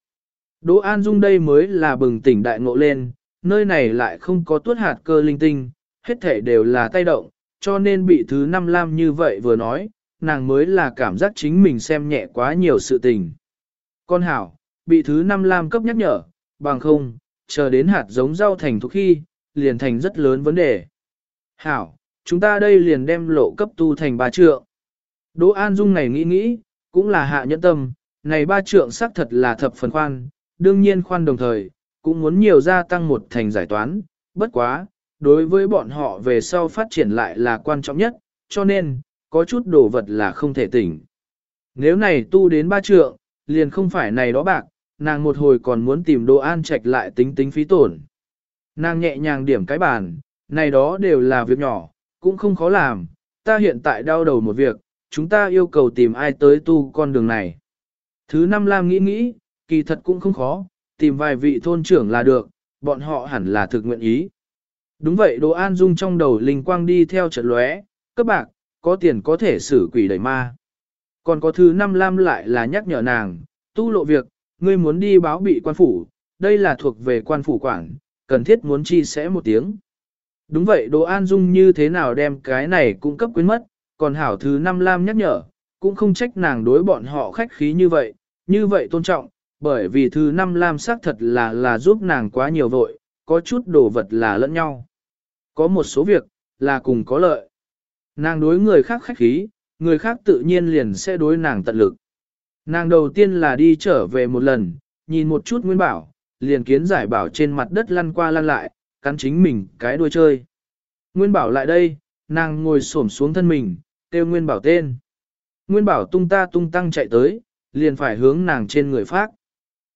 Đỗ An Dung đây mới là bừng tỉnh đại ngộ lên, nơi này lại không có tuốt hạt cơ linh tinh, hết thể đều là tay động, cho nên bị thứ năm lam như vậy vừa nói, nàng mới là cảm giác chính mình xem nhẹ quá nhiều sự tình. Con hảo, bị thứ năm lam cấp nhắc nhở, bằng không, chờ đến hạt giống rau thành thuộc khi, liền thành rất lớn vấn đề. Hảo, chúng ta đây liền đem lộ cấp tu thành ba trượng. Đỗ An Dung này nghĩ nghĩ, cũng là hạ nhẫn tâm, này ba trượng xác thật là thập phần khoan, đương nhiên khoan đồng thời, cũng muốn nhiều gia tăng một thành giải toán, bất quá, đối với bọn họ về sau phát triển lại là quan trọng nhất, cho nên, có chút đồ vật là không thể tỉnh. Nếu này tu đến ba trượng, liền không phải này đó bạc, nàng một hồi còn muốn tìm đồ an trạch lại tính tính phí tổn. Nàng nhẹ nhàng điểm cái bàn, này đó đều là việc nhỏ, cũng không khó làm, ta hiện tại đau đầu một việc, chúng ta yêu cầu tìm ai tới tu con đường này. Thứ năm Lam nghĩ nghĩ, kỳ thật cũng không khó, tìm vài vị thôn trưởng là được, bọn họ hẳn là thực nguyện ý. Đúng vậy đồ An Dung trong đầu linh quang đi theo trận lóe, các bạc, có tiền có thể xử quỷ đẩy ma. Còn có thứ năm Lam lại là nhắc nhở nàng, tu lộ việc, ngươi muốn đi báo bị quan phủ, đây là thuộc về quan phủ quản, cần thiết muốn chi sẽ một tiếng. Đúng vậy Đỗ An Dung như thế nào đem cái này cung cấp quyến mất, còn hảo thứ năm Lam nhắc nhở, cũng không trách nàng đối bọn họ khách khí như vậy, như vậy tôn trọng, bởi vì thứ năm Lam xác thật là là giúp nàng quá nhiều vội, có chút đồ vật là lẫn nhau. Có một số việc, là cùng có lợi. Nàng đối người khác khách khí, người khác tự nhiên liền sẽ đối nàng tận lực. Nàng đầu tiên là đi trở về một lần, nhìn một chút Nguyên Bảo, liền kiến giải bảo trên mặt đất lăn qua lăn lại, cắn chính mình cái đuôi chơi. Nguyên Bảo lại đây, nàng ngồi xổm xuống thân mình, kêu Nguyên Bảo tên. Nguyên Bảo tung ta tung tăng chạy tới, liền phải hướng nàng trên người phát.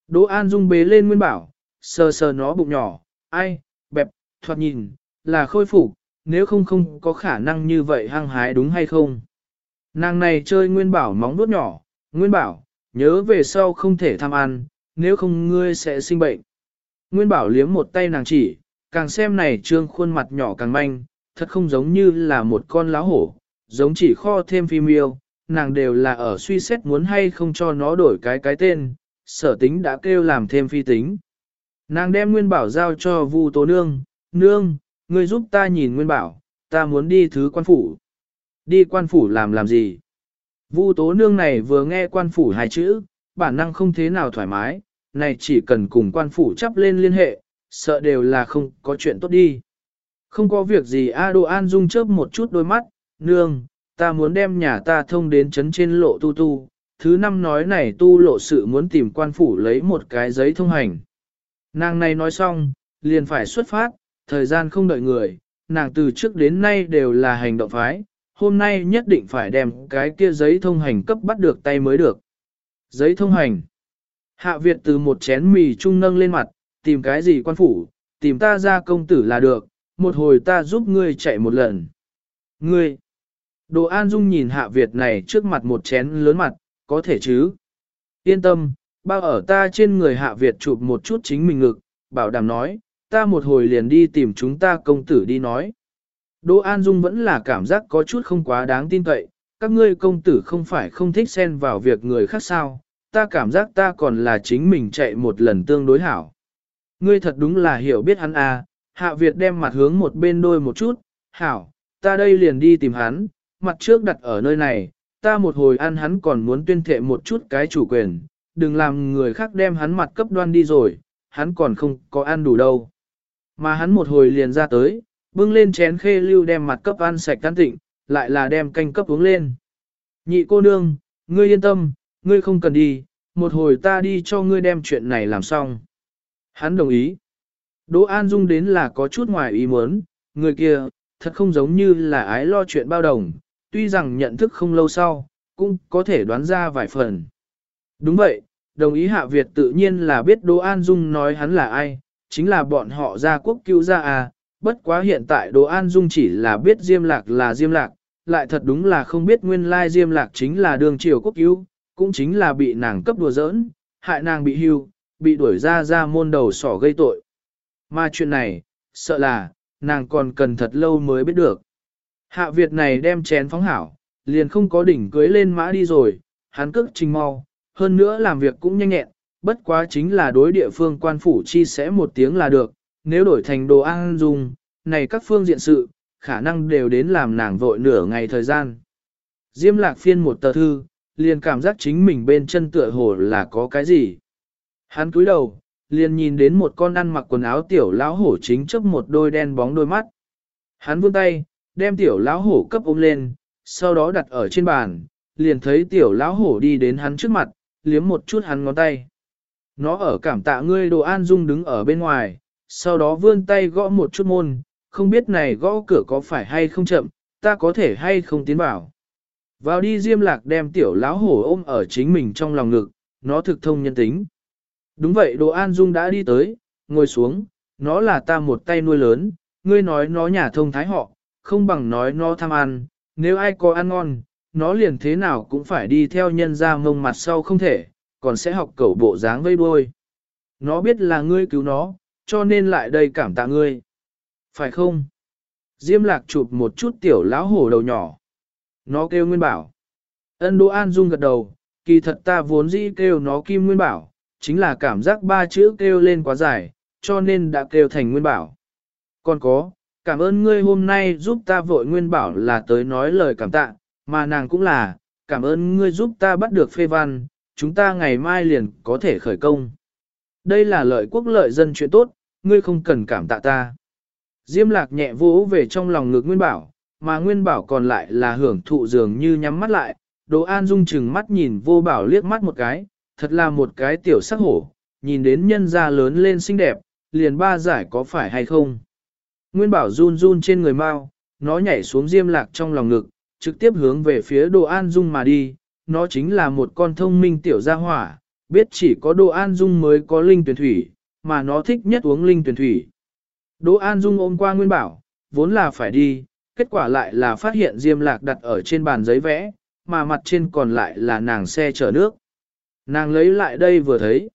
Đỗ An Dung bế lên Nguyên Bảo, sờ sờ nó bụng nhỏ, ai, bẹp, thoạt nhìn, là khôi phục, nếu không không có khả năng như vậy hăng hái đúng hay không. Nàng này chơi Nguyên Bảo móng vuốt nhỏ, Nguyên Bảo, nhớ về sau không thể tham ăn, nếu không ngươi sẽ sinh bệnh. Nguyên Bảo liếm một tay nàng chỉ, càng xem này trương khuôn mặt nhỏ càng manh, thật không giống như là một con láo hổ, giống chỉ kho thêm phim yêu, nàng đều là ở suy xét muốn hay không cho nó đổi cái cái tên, sở tính đã kêu làm thêm phi tính. Nàng đem Nguyên Bảo giao cho Vu Tố Nương, Nương, ngươi giúp ta nhìn Nguyên Bảo, ta muốn đi thứ quan phủ. Đi quan phủ làm làm gì? Vu Tố Nương này vừa nghe quan phủ hai chữ, bản năng không thế nào thoải mái, này chỉ cần cùng quan phủ chấp lên liên hệ, sợ đều là không có chuyện tốt đi. Không có việc gì A Đô An Dung chớp một chút đôi mắt, nương, ta muốn đem nhà ta thông đến chấn trên lộ tu tu, thứ năm nói này tu lộ sự muốn tìm quan phủ lấy một cái giấy thông hành. Nàng này nói xong, liền phải xuất phát, thời gian không đợi người, nàng từ trước đến nay đều là hành động phái, hôm nay nhất định phải đem cái kia giấy thông hành cấp bắt được tay mới được. Giấy thông hành. Hạ Việt từ một chén mì trung nâng lên mặt, tìm cái gì quan phủ, tìm ta ra công tử là được, một hồi ta giúp ngươi chạy một lần. Ngươi. Đồ An Dung nhìn Hạ Việt này trước mặt một chén lớn mặt, có thể chứ? Yên tâm, bao ở ta trên người Hạ Việt chụp một chút chính mình ngực, bảo đảm nói, ta một hồi liền đi tìm chúng ta công tử đi nói. Đỗ An Dung vẫn là cảm giác có chút không quá đáng tin cậy, các ngươi công tử không phải không thích xen vào việc người khác sao, ta cảm giác ta còn là chính mình chạy một lần tương đối hảo. Ngươi thật đúng là hiểu biết hắn à, Hạ Việt đem mặt hướng một bên đôi một chút, hảo, ta đây liền đi tìm hắn, mặt trước đặt ở nơi này, ta một hồi ăn hắn còn muốn tuyên thệ một chút cái chủ quyền, đừng làm người khác đem hắn mặt cấp đoan đi rồi, hắn còn không có ăn đủ đâu. Mà hắn một hồi liền ra tới, bưng lên chén khê lưu đem mặt cấp ăn sạch tan tịnh, lại là đem canh cấp uống lên. Nhị cô nương, ngươi yên tâm, ngươi không cần đi, một hồi ta đi cho ngươi đem chuyện này làm xong. Hắn đồng ý. Đỗ An Dung đến là có chút ngoài ý muốn, người kia, thật không giống như là ái lo chuyện bao đồng, tuy rằng nhận thức không lâu sau, cũng có thể đoán ra vài phần. Đúng vậy, đồng ý Hạ Việt tự nhiên là biết Đỗ An Dung nói hắn là ai, chính là bọn họ gia quốc cứu gia à, bất quá hiện tại đồ An Dung chỉ là biết Diêm Lạc là Diêm Lạc, lại thật đúng là không biết nguyên lai Diêm Lạc chính là đường triều quốc cứu, cũng chính là bị nàng cấp đùa giỡn, hại nàng bị hưu, bị đuổi ra ra môn đầu sỏ gây tội. Mà chuyện này, sợ là, nàng còn cần thật lâu mới biết được. Hạ Việt này đem chén phóng hảo, liền không có đỉnh cưới lên mã đi rồi, hắn cước trình mau, hơn nữa làm việc cũng nhanh nhẹn, bất quá chính là đối địa phương quan phủ chi sẽ một tiếng là được, nếu đổi thành đồ ăn dùng, này các phương diện sự, khả năng đều đến làm nàng vội nửa ngày thời gian. Diêm lạc phiên một tờ thư, liền cảm giác chính mình bên chân tựa hồ là có cái gì. Hắn cúi đầu, liền nhìn đến một con ăn mặc quần áo tiểu lão hổ chính chấp một đôi đen bóng đôi mắt. Hắn vươn tay, đem tiểu lão hổ cấp ôm lên, sau đó đặt ở trên bàn, liền thấy tiểu lão hổ đi đến hắn trước mặt, liếm một chút hắn ngón tay. Nó ở cảm tạ ngươi đồ an dung đứng ở bên ngoài, sau đó vươn tay gõ một chút môn, không biết này gõ cửa có phải hay không chậm, ta có thể hay không tiến vào. Vào đi diêm lạc đem tiểu lão hổ ôm ở chính mình trong lòng ngực, nó thực thông nhân tính. Đúng vậy đồ an dung đã đi tới, ngồi xuống, nó là ta một tay nuôi lớn, ngươi nói nó nhà thông thái họ, không bằng nói nó tham ăn, nếu ai có ăn ngon, nó liền thế nào cũng phải đi theo nhân ra mông mặt sau không thể, còn sẽ học cẩu bộ dáng vây đuôi. Nó biết là ngươi cứu nó, cho nên lại đây cảm tạ ngươi. Phải không? Diêm lạc chụp một chút tiểu lão hổ đầu nhỏ. Nó kêu Nguyên Bảo. Ân Đỗ An Dung gật đầu, kỳ thật ta vốn dĩ kêu nó Kim Nguyên Bảo, chính là cảm giác ba chữ kêu lên quá dài, cho nên đã kêu thành Nguyên Bảo. Còn có, cảm ơn ngươi hôm nay giúp ta vội Nguyên Bảo là tới nói lời cảm tạ, mà nàng cũng là, cảm ơn ngươi giúp ta bắt được phê văn, chúng ta ngày mai liền có thể khởi công. Đây là lợi quốc lợi dân chuyện tốt, ngươi không cần cảm tạ ta. Diêm lạc nhẹ vỗ về trong lòng ngực Nguyên Bảo, mà Nguyên Bảo còn lại là hưởng thụ dường như nhắm mắt lại, Đỗ An Dung chừng mắt nhìn vô bảo liếc mắt một cái, thật là một cái tiểu sắc hổ, nhìn đến nhân gia lớn lên xinh đẹp, liền ba giải có phải hay không. Nguyên Bảo run run trên người mau, nó nhảy xuống diêm lạc trong lòng ngực, trực tiếp hướng về phía Đỗ An Dung mà đi, nó chính là một con thông minh tiểu gia hỏa, biết chỉ có Đỗ An Dung mới có linh tuyển thủy, mà nó thích nhất uống linh tuyển thủy. Đỗ An Dung ôm qua Nguyên Bảo, vốn là phải đi, kết quả lại là phát hiện Diêm Lạc đặt ở trên bàn giấy vẽ, mà mặt trên còn lại là nàng xe chở nước. Nàng lấy lại đây vừa thấy.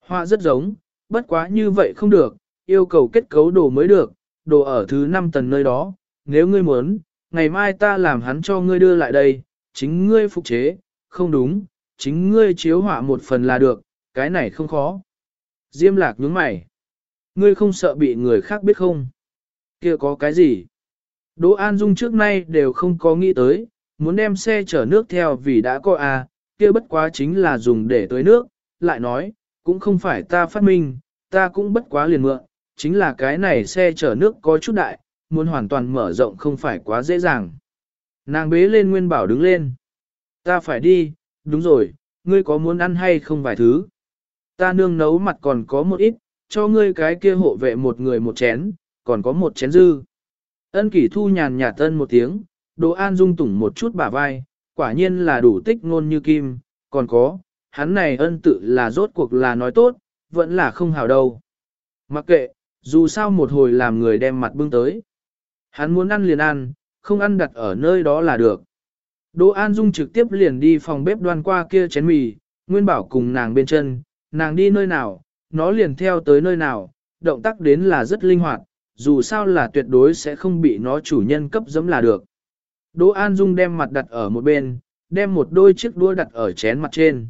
Họa rất giống, bất quá như vậy không được, yêu cầu kết cấu đồ mới được, đồ ở thứ 5 tầng nơi đó, nếu ngươi muốn, ngày mai ta làm hắn cho ngươi đưa lại đây, chính ngươi phục chế, không đúng, chính ngươi chiếu họa một phần là được, cái này không khó. Diêm lạc nhướng mày. Ngươi không sợ bị người khác biết không? kia có cái gì? Đỗ An Dung trước nay đều không có nghĩ tới, muốn đem xe chở nước theo vì đã có à, kia bất quá chính là dùng để tới nước, lại nói, cũng không phải ta phát minh, ta cũng bất quá liền mượn, chính là cái này xe chở nước có chút đại, muốn hoàn toàn mở rộng không phải quá dễ dàng. Nàng bế lên Nguyên Bảo đứng lên. Ta phải đi, đúng rồi, ngươi có muốn ăn hay không vài thứ. Ta nương nấu mặt còn có một ít, cho ngươi cái kia hộ vệ một người một chén, còn có một chén dư. Ân kỷ thu nhàn nhạt tân một tiếng, Đỗ An dung tủng một chút bả vai, quả nhiên là đủ tích ngôn như kim, còn có, hắn này ân tự là rốt cuộc là nói tốt, vẫn là không hào đâu. Mặc kệ, dù sao một hồi làm người đem mặt bưng tới. Hắn muốn ăn liền ăn, không ăn đặt ở nơi đó là được. Đỗ An Dung trực tiếp liền đi phòng bếp đoan qua kia chén mì, Nguyên Bảo cùng nàng bên chân, nàng đi nơi nào, nó liền theo tới nơi nào, động tác đến là rất linh hoạt, dù sao là tuyệt đối sẽ không bị nó chủ nhân cấp dẫm là được. Đỗ An Dung đem mặt đặt ở một bên, đem một đôi chiếc đua đặt ở chén mặt trên.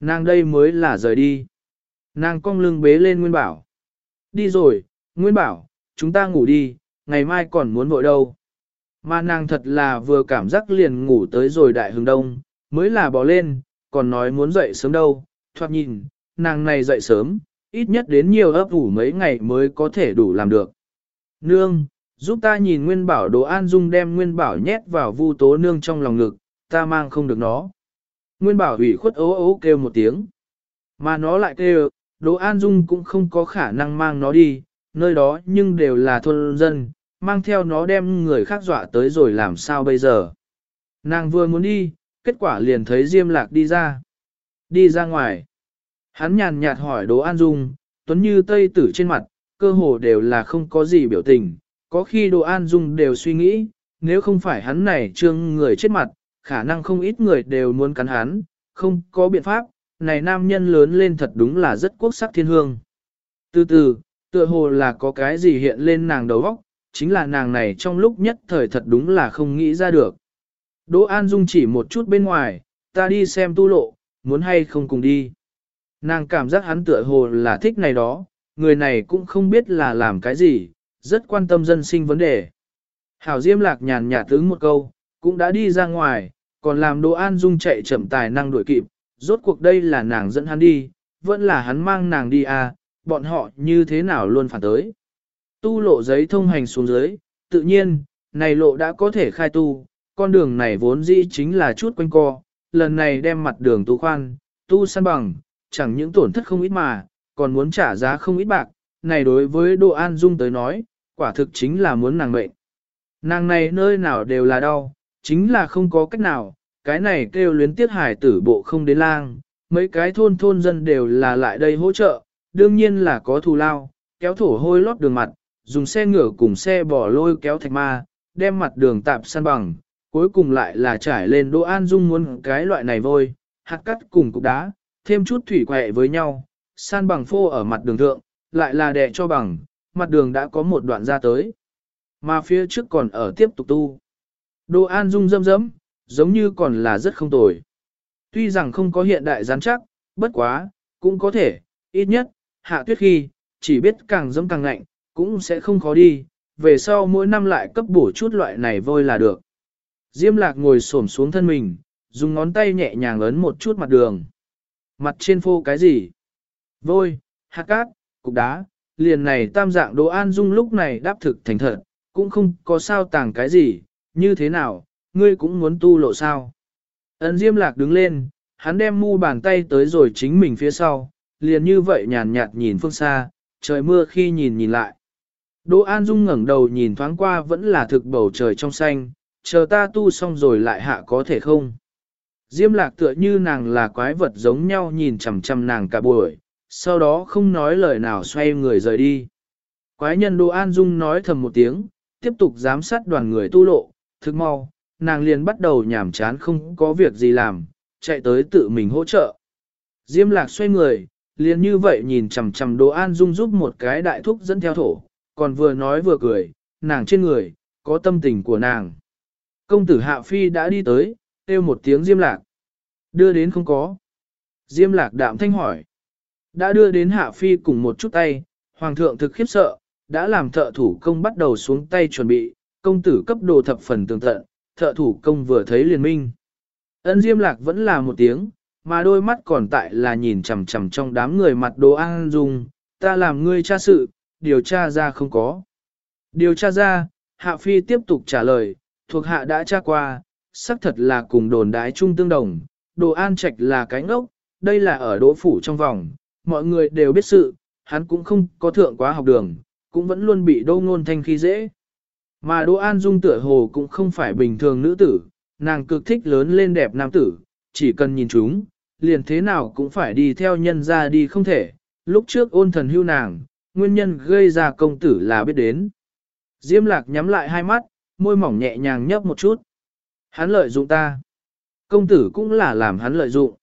Nàng đây mới là rời đi. Nàng cong lưng bế lên Nguyên Bảo. Đi rồi, Nguyên Bảo, chúng ta ngủ đi, ngày mai còn muốn vội đâu. Mà nàng thật là vừa cảm giác liền ngủ tới rồi đại hướng đông, mới là bỏ lên, còn nói muốn dậy sớm đâu, thoát nhìn, nàng này dậy sớm, ít nhất đến nhiều ấp ủ mấy ngày mới có thể đủ làm được. Nương, giúp ta nhìn Nguyên Bảo Đồ An Dung đem Nguyên Bảo nhét vào vu tố nương trong lòng ngực, ta mang không được nó. Nguyên Bảo ủy khuất ố ố kêu một tiếng. Mà nó lại kêu, Đồ An Dung cũng không có khả năng mang nó đi, nơi đó nhưng đều là thôn dân, mang theo nó đem người khác dọa tới rồi làm sao bây giờ. Nàng vừa muốn đi, kết quả liền thấy Diêm Lạc đi ra. Đi ra ngoài. Hắn nhàn nhạt hỏi Đỗ An Dung, tuấn như tây tử trên mặt, cơ hồ đều là không có gì biểu tình, có khi Đỗ An Dung đều suy nghĩ, nếu không phải hắn này trương người chết mặt, khả năng không ít người đều muốn cắn hắn, không có biện pháp, này nam nhân lớn lên thật đúng là rất quốc sắc thiên hương. Từ từ, tựa hồ là có cái gì hiện lên nàng đầu óc, chính là nàng này trong lúc nhất thời thật đúng là không nghĩ ra được. Đỗ An Dung chỉ một chút bên ngoài, ta đi xem tu lộ, muốn hay không cùng đi. Nàng cảm giác hắn tựa hồ là thích này đó, người này cũng không biết là làm cái gì, rất quan tâm dân sinh vấn đề. Hảo Diêm Lạc nhàn nhạt tướng một câu, cũng đã đi ra ngoài, còn làm Đỗ An Dung chạy chậm tài năng đuổi kịp, rốt cuộc đây là nàng dẫn hắn đi, vẫn là hắn mang nàng đi à, bọn họ như thế nào luôn phản tới. Tu lộ giấy thông hành xuống dưới, tự nhiên, này lộ đã có thể khai tu, con đường này vốn dĩ chính là chút quanh co, lần này đem mặt đường tu khoan, tu săn bằng, chẳng những tổn thất không ít mà, còn muốn trả giá không ít bạc, này đối với Đỗ An Dung tới nói, quả thực chính là muốn nàng mệnh. Nàng này nơi nào đều là đau, chính là không có cách nào, cái này kêu luyến tiết hải tử bộ không đến lang, mấy cái thôn thôn dân đều là lại đây hỗ trợ, đương nhiên là có thù lao, kéo thổ hôi lót đường mặt, dùng xe ngựa cùng xe bỏ lôi kéo thạch ma, đem mặt đường tạp săn bằng, cuối cùng lại là trải lên Đỗ An Dung muốn cái loại này vôi, hạt cắt cùng cục đá, thêm chút thủy quẹ với nhau, san bằng phô ở mặt đường thượng, lại là đè cho bằng, mặt đường đã có một đoạn ra tới. Mà phía trước còn ở tiếp tục tu. Đỗ An Dung dâm dẫm, giống như còn là rất không tồi. Tuy rằng không có hiện đại gián chắc, bất quá, cũng có thể, ít nhất, hạ tuyết khi, chỉ biết càng dẫm càng lạnh, cũng sẽ không khó đi, về sau mỗi năm lại cấp bổ chút loại này vôi là được. Diêm lạc ngồi xổm xuống thân mình, dùng ngón tay nhẹ nhàng ấn một chút mặt đường. Mặt trên phô cái gì? Vôi, hạt cát, cục đá, liền này tam dạng đồ an dung lúc này đáp thực thành thật, cũng không có sao tàng cái gì, như thế nào, ngươi cũng muốn tu lộ sao. Ấn diêm lạc đứng lên, hắn đem mu bàn tay tới rồi chính mình phía sau, liền như vậy nhàn nhạt nhìn phương xa, trời mưa khi nhìn nhìn lại. Đỗ An Dung ngẩng đầu nhìn thoáng qua vẫn là thực bầu trời trong xanh, chờ ta tu xong rồi lại hạ có thể không. Diêm lạc tựa như nàng là quái vật giống nhau nhìn chằm chằm nàng cả buổi, sau đó không nói lời nào xoay người rời đi. Quái nhân Đỗ An Dung nói thầm một tiếng, tiếp tục giám sát đoàn người tu lộ, thức mau, nàng liền bắt đầu nhảm chán không có việc gì làm, chạy tới tự mình hỗ trợ. Diêm lạc xoay người, liền như vậy nhìn chằm chằm Đỗ an dung giúp một cái đại thúc dẫn theo thổ, còn vừa nói vừa cười, nàng trên người, có tâm tình của nàng. Công tử Hạ Phi đã đi tới, kêu một tiếng diêm lạc. Đưa đến không có. Diêm lạc đạm thanh hỏi. Đã đưa đến Hạ Phi cùng một chút tay, Hoàng thượng thực khiếp sợ, đã làm thợ thủ công bắt đầu xuống tay chuẩn bị, công tử cấp đồ thập phần tường tận, thợ thủ công vừa thấy liền minh. Ân Diêm Lạc vẫn là một tiếng, mà đôi mắt còn tại là nhìn chằm chằm trong đám người mặt đồ an dung, ta làm ngươi tra sự, điều tra ra không có. Điều tra ra, Hạ Phi tiếp tục trả lời, thuộc hạ đã tra qua, xác thật là cùng đồn đái chung tương đồng, đồ an trạch là cái ngốc, đây là ở đỗ phủ trong vòng, mọi người đều biết sự, hắn cũng không có thượng quá học đường, cũng vẫn luôn bị đô ngôn thanh khi dễ. Mà Đỗ An Dung tựa hồ cũng không phải bình thường nữ tử, nàng cực thích lớn lên đẹp nam tử, chỉ cần nhìn chúng, liền thế nào cũng phải đi theo nhân ra đi không thể. Lúc trước ôn thần hưu nàng, nguyên nhân gây ra công tử là biết đến. Diêm lạc nhắm lại hai mắt, môi mỏng nhẹ nhàng nhấp một chút. Hắn lợi dụng ta. Công tử cũng là làm hắn lợi dụng.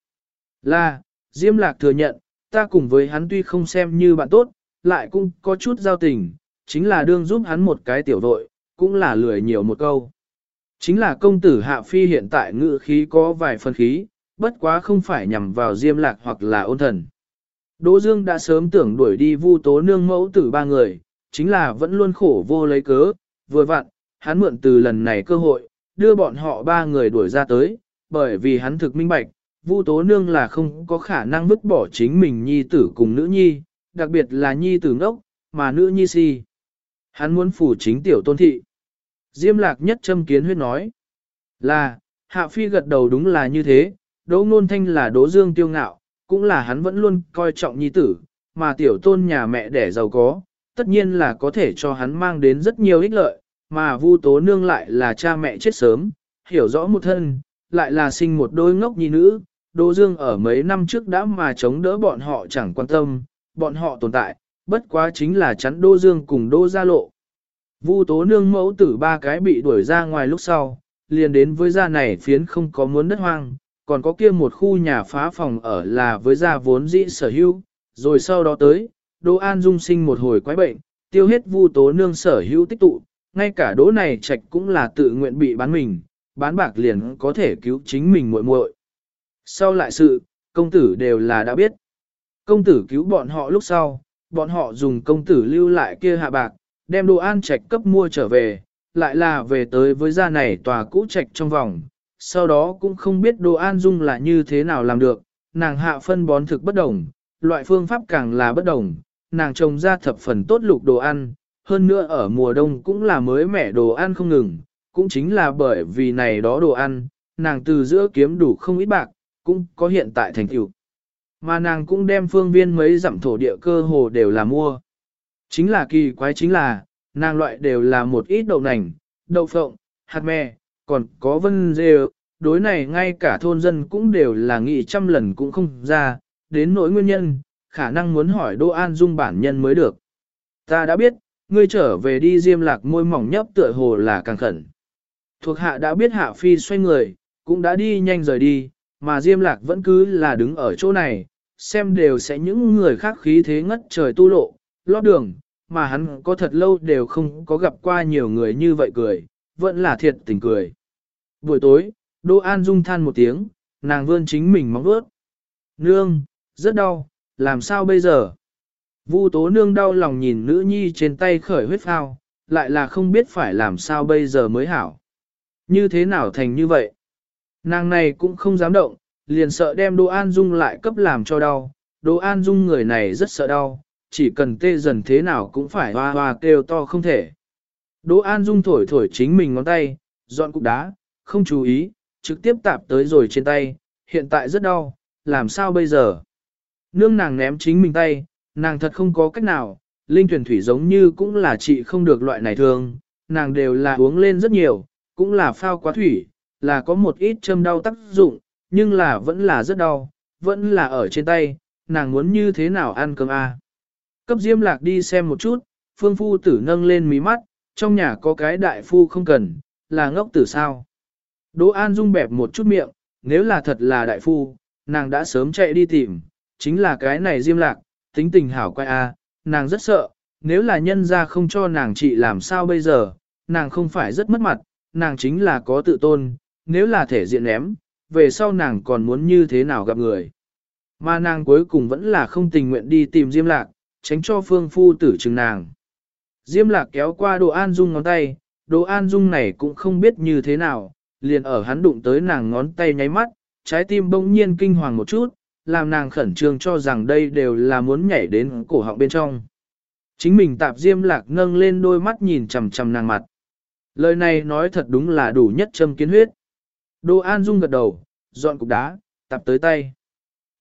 Là, Diêm lạc thừa nhận, ta cùng với hắn tuy không xem như bạn tốt, lại cũng có chút giao tình, chính là đương giúp hắn một cái tiểu đội, cũng là lười nhiều một câu. Chính là công tử Hạ Phi hiện tại ngự khí có vài phân khí, bất quá không phải nhằm vào diêm lạc hoặc là ôn thần. Đỗ Dương đã sớm tưởng đuổi đi vu tố nương mẫu tử ba người, chính là vẫn luôn khổ vô lấy cớ, vừa vặn, hắn mượn từ lần này cơ hội, đưa bọn họ ba người đuổi ra tới, bởi vì hắn thực minh bạch, vu tố nương là không có khả năng vứt bỏ chính mình nhi tử cùng nữ nhi, đặc biệt là nhi tử ngốc, mà nữ nhi si. Hắn muốn phủ chính tiểu tôn thị. Diêm lạc nhất châm kiến huyết nói. Là, hạ phi gật đầu đúng là như thế, đỗ ngôn thanh là đỗ dương tiêu ngạo, cũng là hắn vẫn luôn coi trọng nhi tử, mà tiểu tôn nhà mẹ đẻ giàu có, tất nhiên là có thể cho hắn mang đến rất nhiều ích lợi, mà vu tố nương lại là cha mẹ chết sớm, hiểu rõ một thân, lại là sinh một đôi ngốc nhi nữ, Đỗ Dương ở mấy năm trước đã mà chống đỡ bọn họ chẳng quan tâm, bọn họ tồn tại, bất quá chính là chắn Đỗ Dương cùng Đỗ Gia Lộ. Vu tố nương mẫu tử ba cái bị đuổi ra ngoài lúc sau, liền đến với gia này phiến không có muốn đất hoang, còn có kia một khu nhà phá phòng ở là với gia vốn dĩ sở hữu, rồi sau đó tới, Đỗ An Dung sinh một hồi quái bệnh, tiêu hết vu tố nương sở hữu tích tụ, ngay cả đỗ này trạch cũng là tự nguyện bị bán mình, bán bạc liền có thể cứu chính mình muội muội. Sau lại sự, công tử đều là đã biết. Công tử cứu bọn họ lúc sau, bọn họ dùng công tử lưu lại kia hạ bạc, đem đồ an trạch cấp mua trở về, lại là về tới với gia này tòa cũ trạch trong vòng. Sau đó cũng không biết đồ an dung là như thế nào làm được, nàng hạ phân bón thực bất đồng, loại phương pháp càng là bất đồng, nàng trồng ra thập phần tốt lục đồ ăn, hơn nữa ở mùa đông cũng là mới mẻ đồ ăn không ngừng, cũng chính là bởi vì này đó đồ ăn, nàng từ giữa kiếm đủ không ít bạc, cũng có hiện tại thành tựu. Mà nàng cũng đem phương viên mấy dặm thổ địa cơ hồ đều là mua. Chính là kỳ quái chính là, nàng loại đều là một ít đậu nành, đậu phộng, hạt mè, còn có vân dê đối này ngay cả thôn dân cũng đều là nghị trăm lần cũng không ra, đến nỗi nguyên nhân, khả năng muốn hỏi Đỗ An Dung bản nhân mới được. Ta đã biết, ngươi trở về đi diêm lạc môi mỏng nhấp tựa hồ là càng khẩn. Thuộc hạ đã biết hạ phi xoay người, cũng đã đi nhanh rời đi, mà Diêm Lạc vẫn cứ là đứng ở chỗ này, xem đều sẽ những người khác khí thế ngất trời tu lộ, lót đường, mà hắn có thật lâu đều không có gặp qua nhiều người như vậy cười, vẫn là thiệt tình cười. Buổi tối, Đỗ An Dung than một tiếng, nàng vươn chính mình móng vuốt. Nương, rất đau, làm sao bây giờ? Vu tố nương đau lòng nhìn nữ nhi trên tay khởi huyết phao, lại là không biết phải làm sao bây giờ mới hảo. Như thế nào thành như vậy? Nàng này cũng không dám động, liền sợ đem Đỗ An Dung lại cấp làm cho đau. Đỗ An Dung người này rất sợ đau, chỉ cần tê dần thế nào cũng phải hoa hoa kêu to không thể. Đỗ An Dung thổi thổi chính mình ngón tay, dọn cục đá, không chú ý, trực tiếp tạp tới rồi trên tay, hiện tại rất đau, làm sao bây giờ? Nương nàng ném chính mình tay, nàng thật không có cách nào, linh tuyển thủy giống như cũng là chị không được loại này thường, nàng đều là uống lên rất nhiều, cũng là phao quá thủy, là có một ít châm đau tác dụng, nhưng là vẫn là rất đau, vẫn là ở trên tay, nàng muốn như thế nào ăn cơm a? À? Cấp Diêm Lạc đi xem một chút, Phương Phu Tử nâng lên mí mắt, Trong nhà có cái đại phu không cần, là ngốc tử sao. Đỗ An Dung bẹp một chút miệng, nếu là thật là đại phu, nàng đã sớm chạy đi tìm, chính là cái này diêm lạc, tính tình hảo quay a, à, nàng rất sợ, nếu là nhân ra không cho nàng trị làm sao bây giờ, nàng không phải rất mất mặt, nàng chính là có tự tôn, nếu là thể diện ném, về sau nàng còn muốn như thế nào gặp người. Mà nàng cuối cùng vẫn là không tình nguyện đi tìm Diêm Lạc, tránh cho phương phu tử chừng nàng. Diêm Lạc kéo qua Đồ An Dung ngón tay, Đồ An Dung này cũng không biết như thế nào, liền ở hắn đụng tới nàng ngón tay nháy mắt, trái tim bỗng nhiên kinh hoàng một chút, làm nàng khẩn trương cho rằng đây đều là muốn nhảy đến cổ họng bên trong. Chính mình tạp Diêm Lạc nâng lên đôi mắt nhìn chằm chằm nàng mặt. Lời này nói thật đúng là đủ nhất châm kiến huyết. Đô An Dung gật đầu, dọn cục đá, tạp tới tay.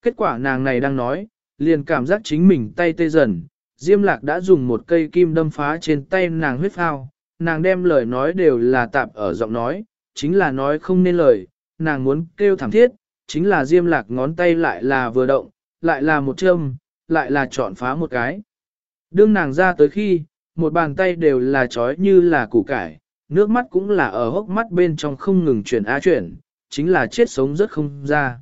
Kết quả nàng này đang nói, liền cảm giác chính mình tay tê dần, Diêm Lạc đã dùng một cây kim đâm phá trên tay nàng huyết phao, nàng đem lời nói đều là tạp ở giọng nói, chính là nói không nên lời, nàng muốn kêu thẳng thiết, chính là Diêm Lạc ngón tay lại là vừa động, lại là một châm, lại là chọn phá một cái. Đương nàng ra tới khi, một bàn tay đều là trói như là củ cải, nước mắt cũng là ở hốc mắt bên trong không ngừng chuyển á chuyển, chính là chết sống rất không ra.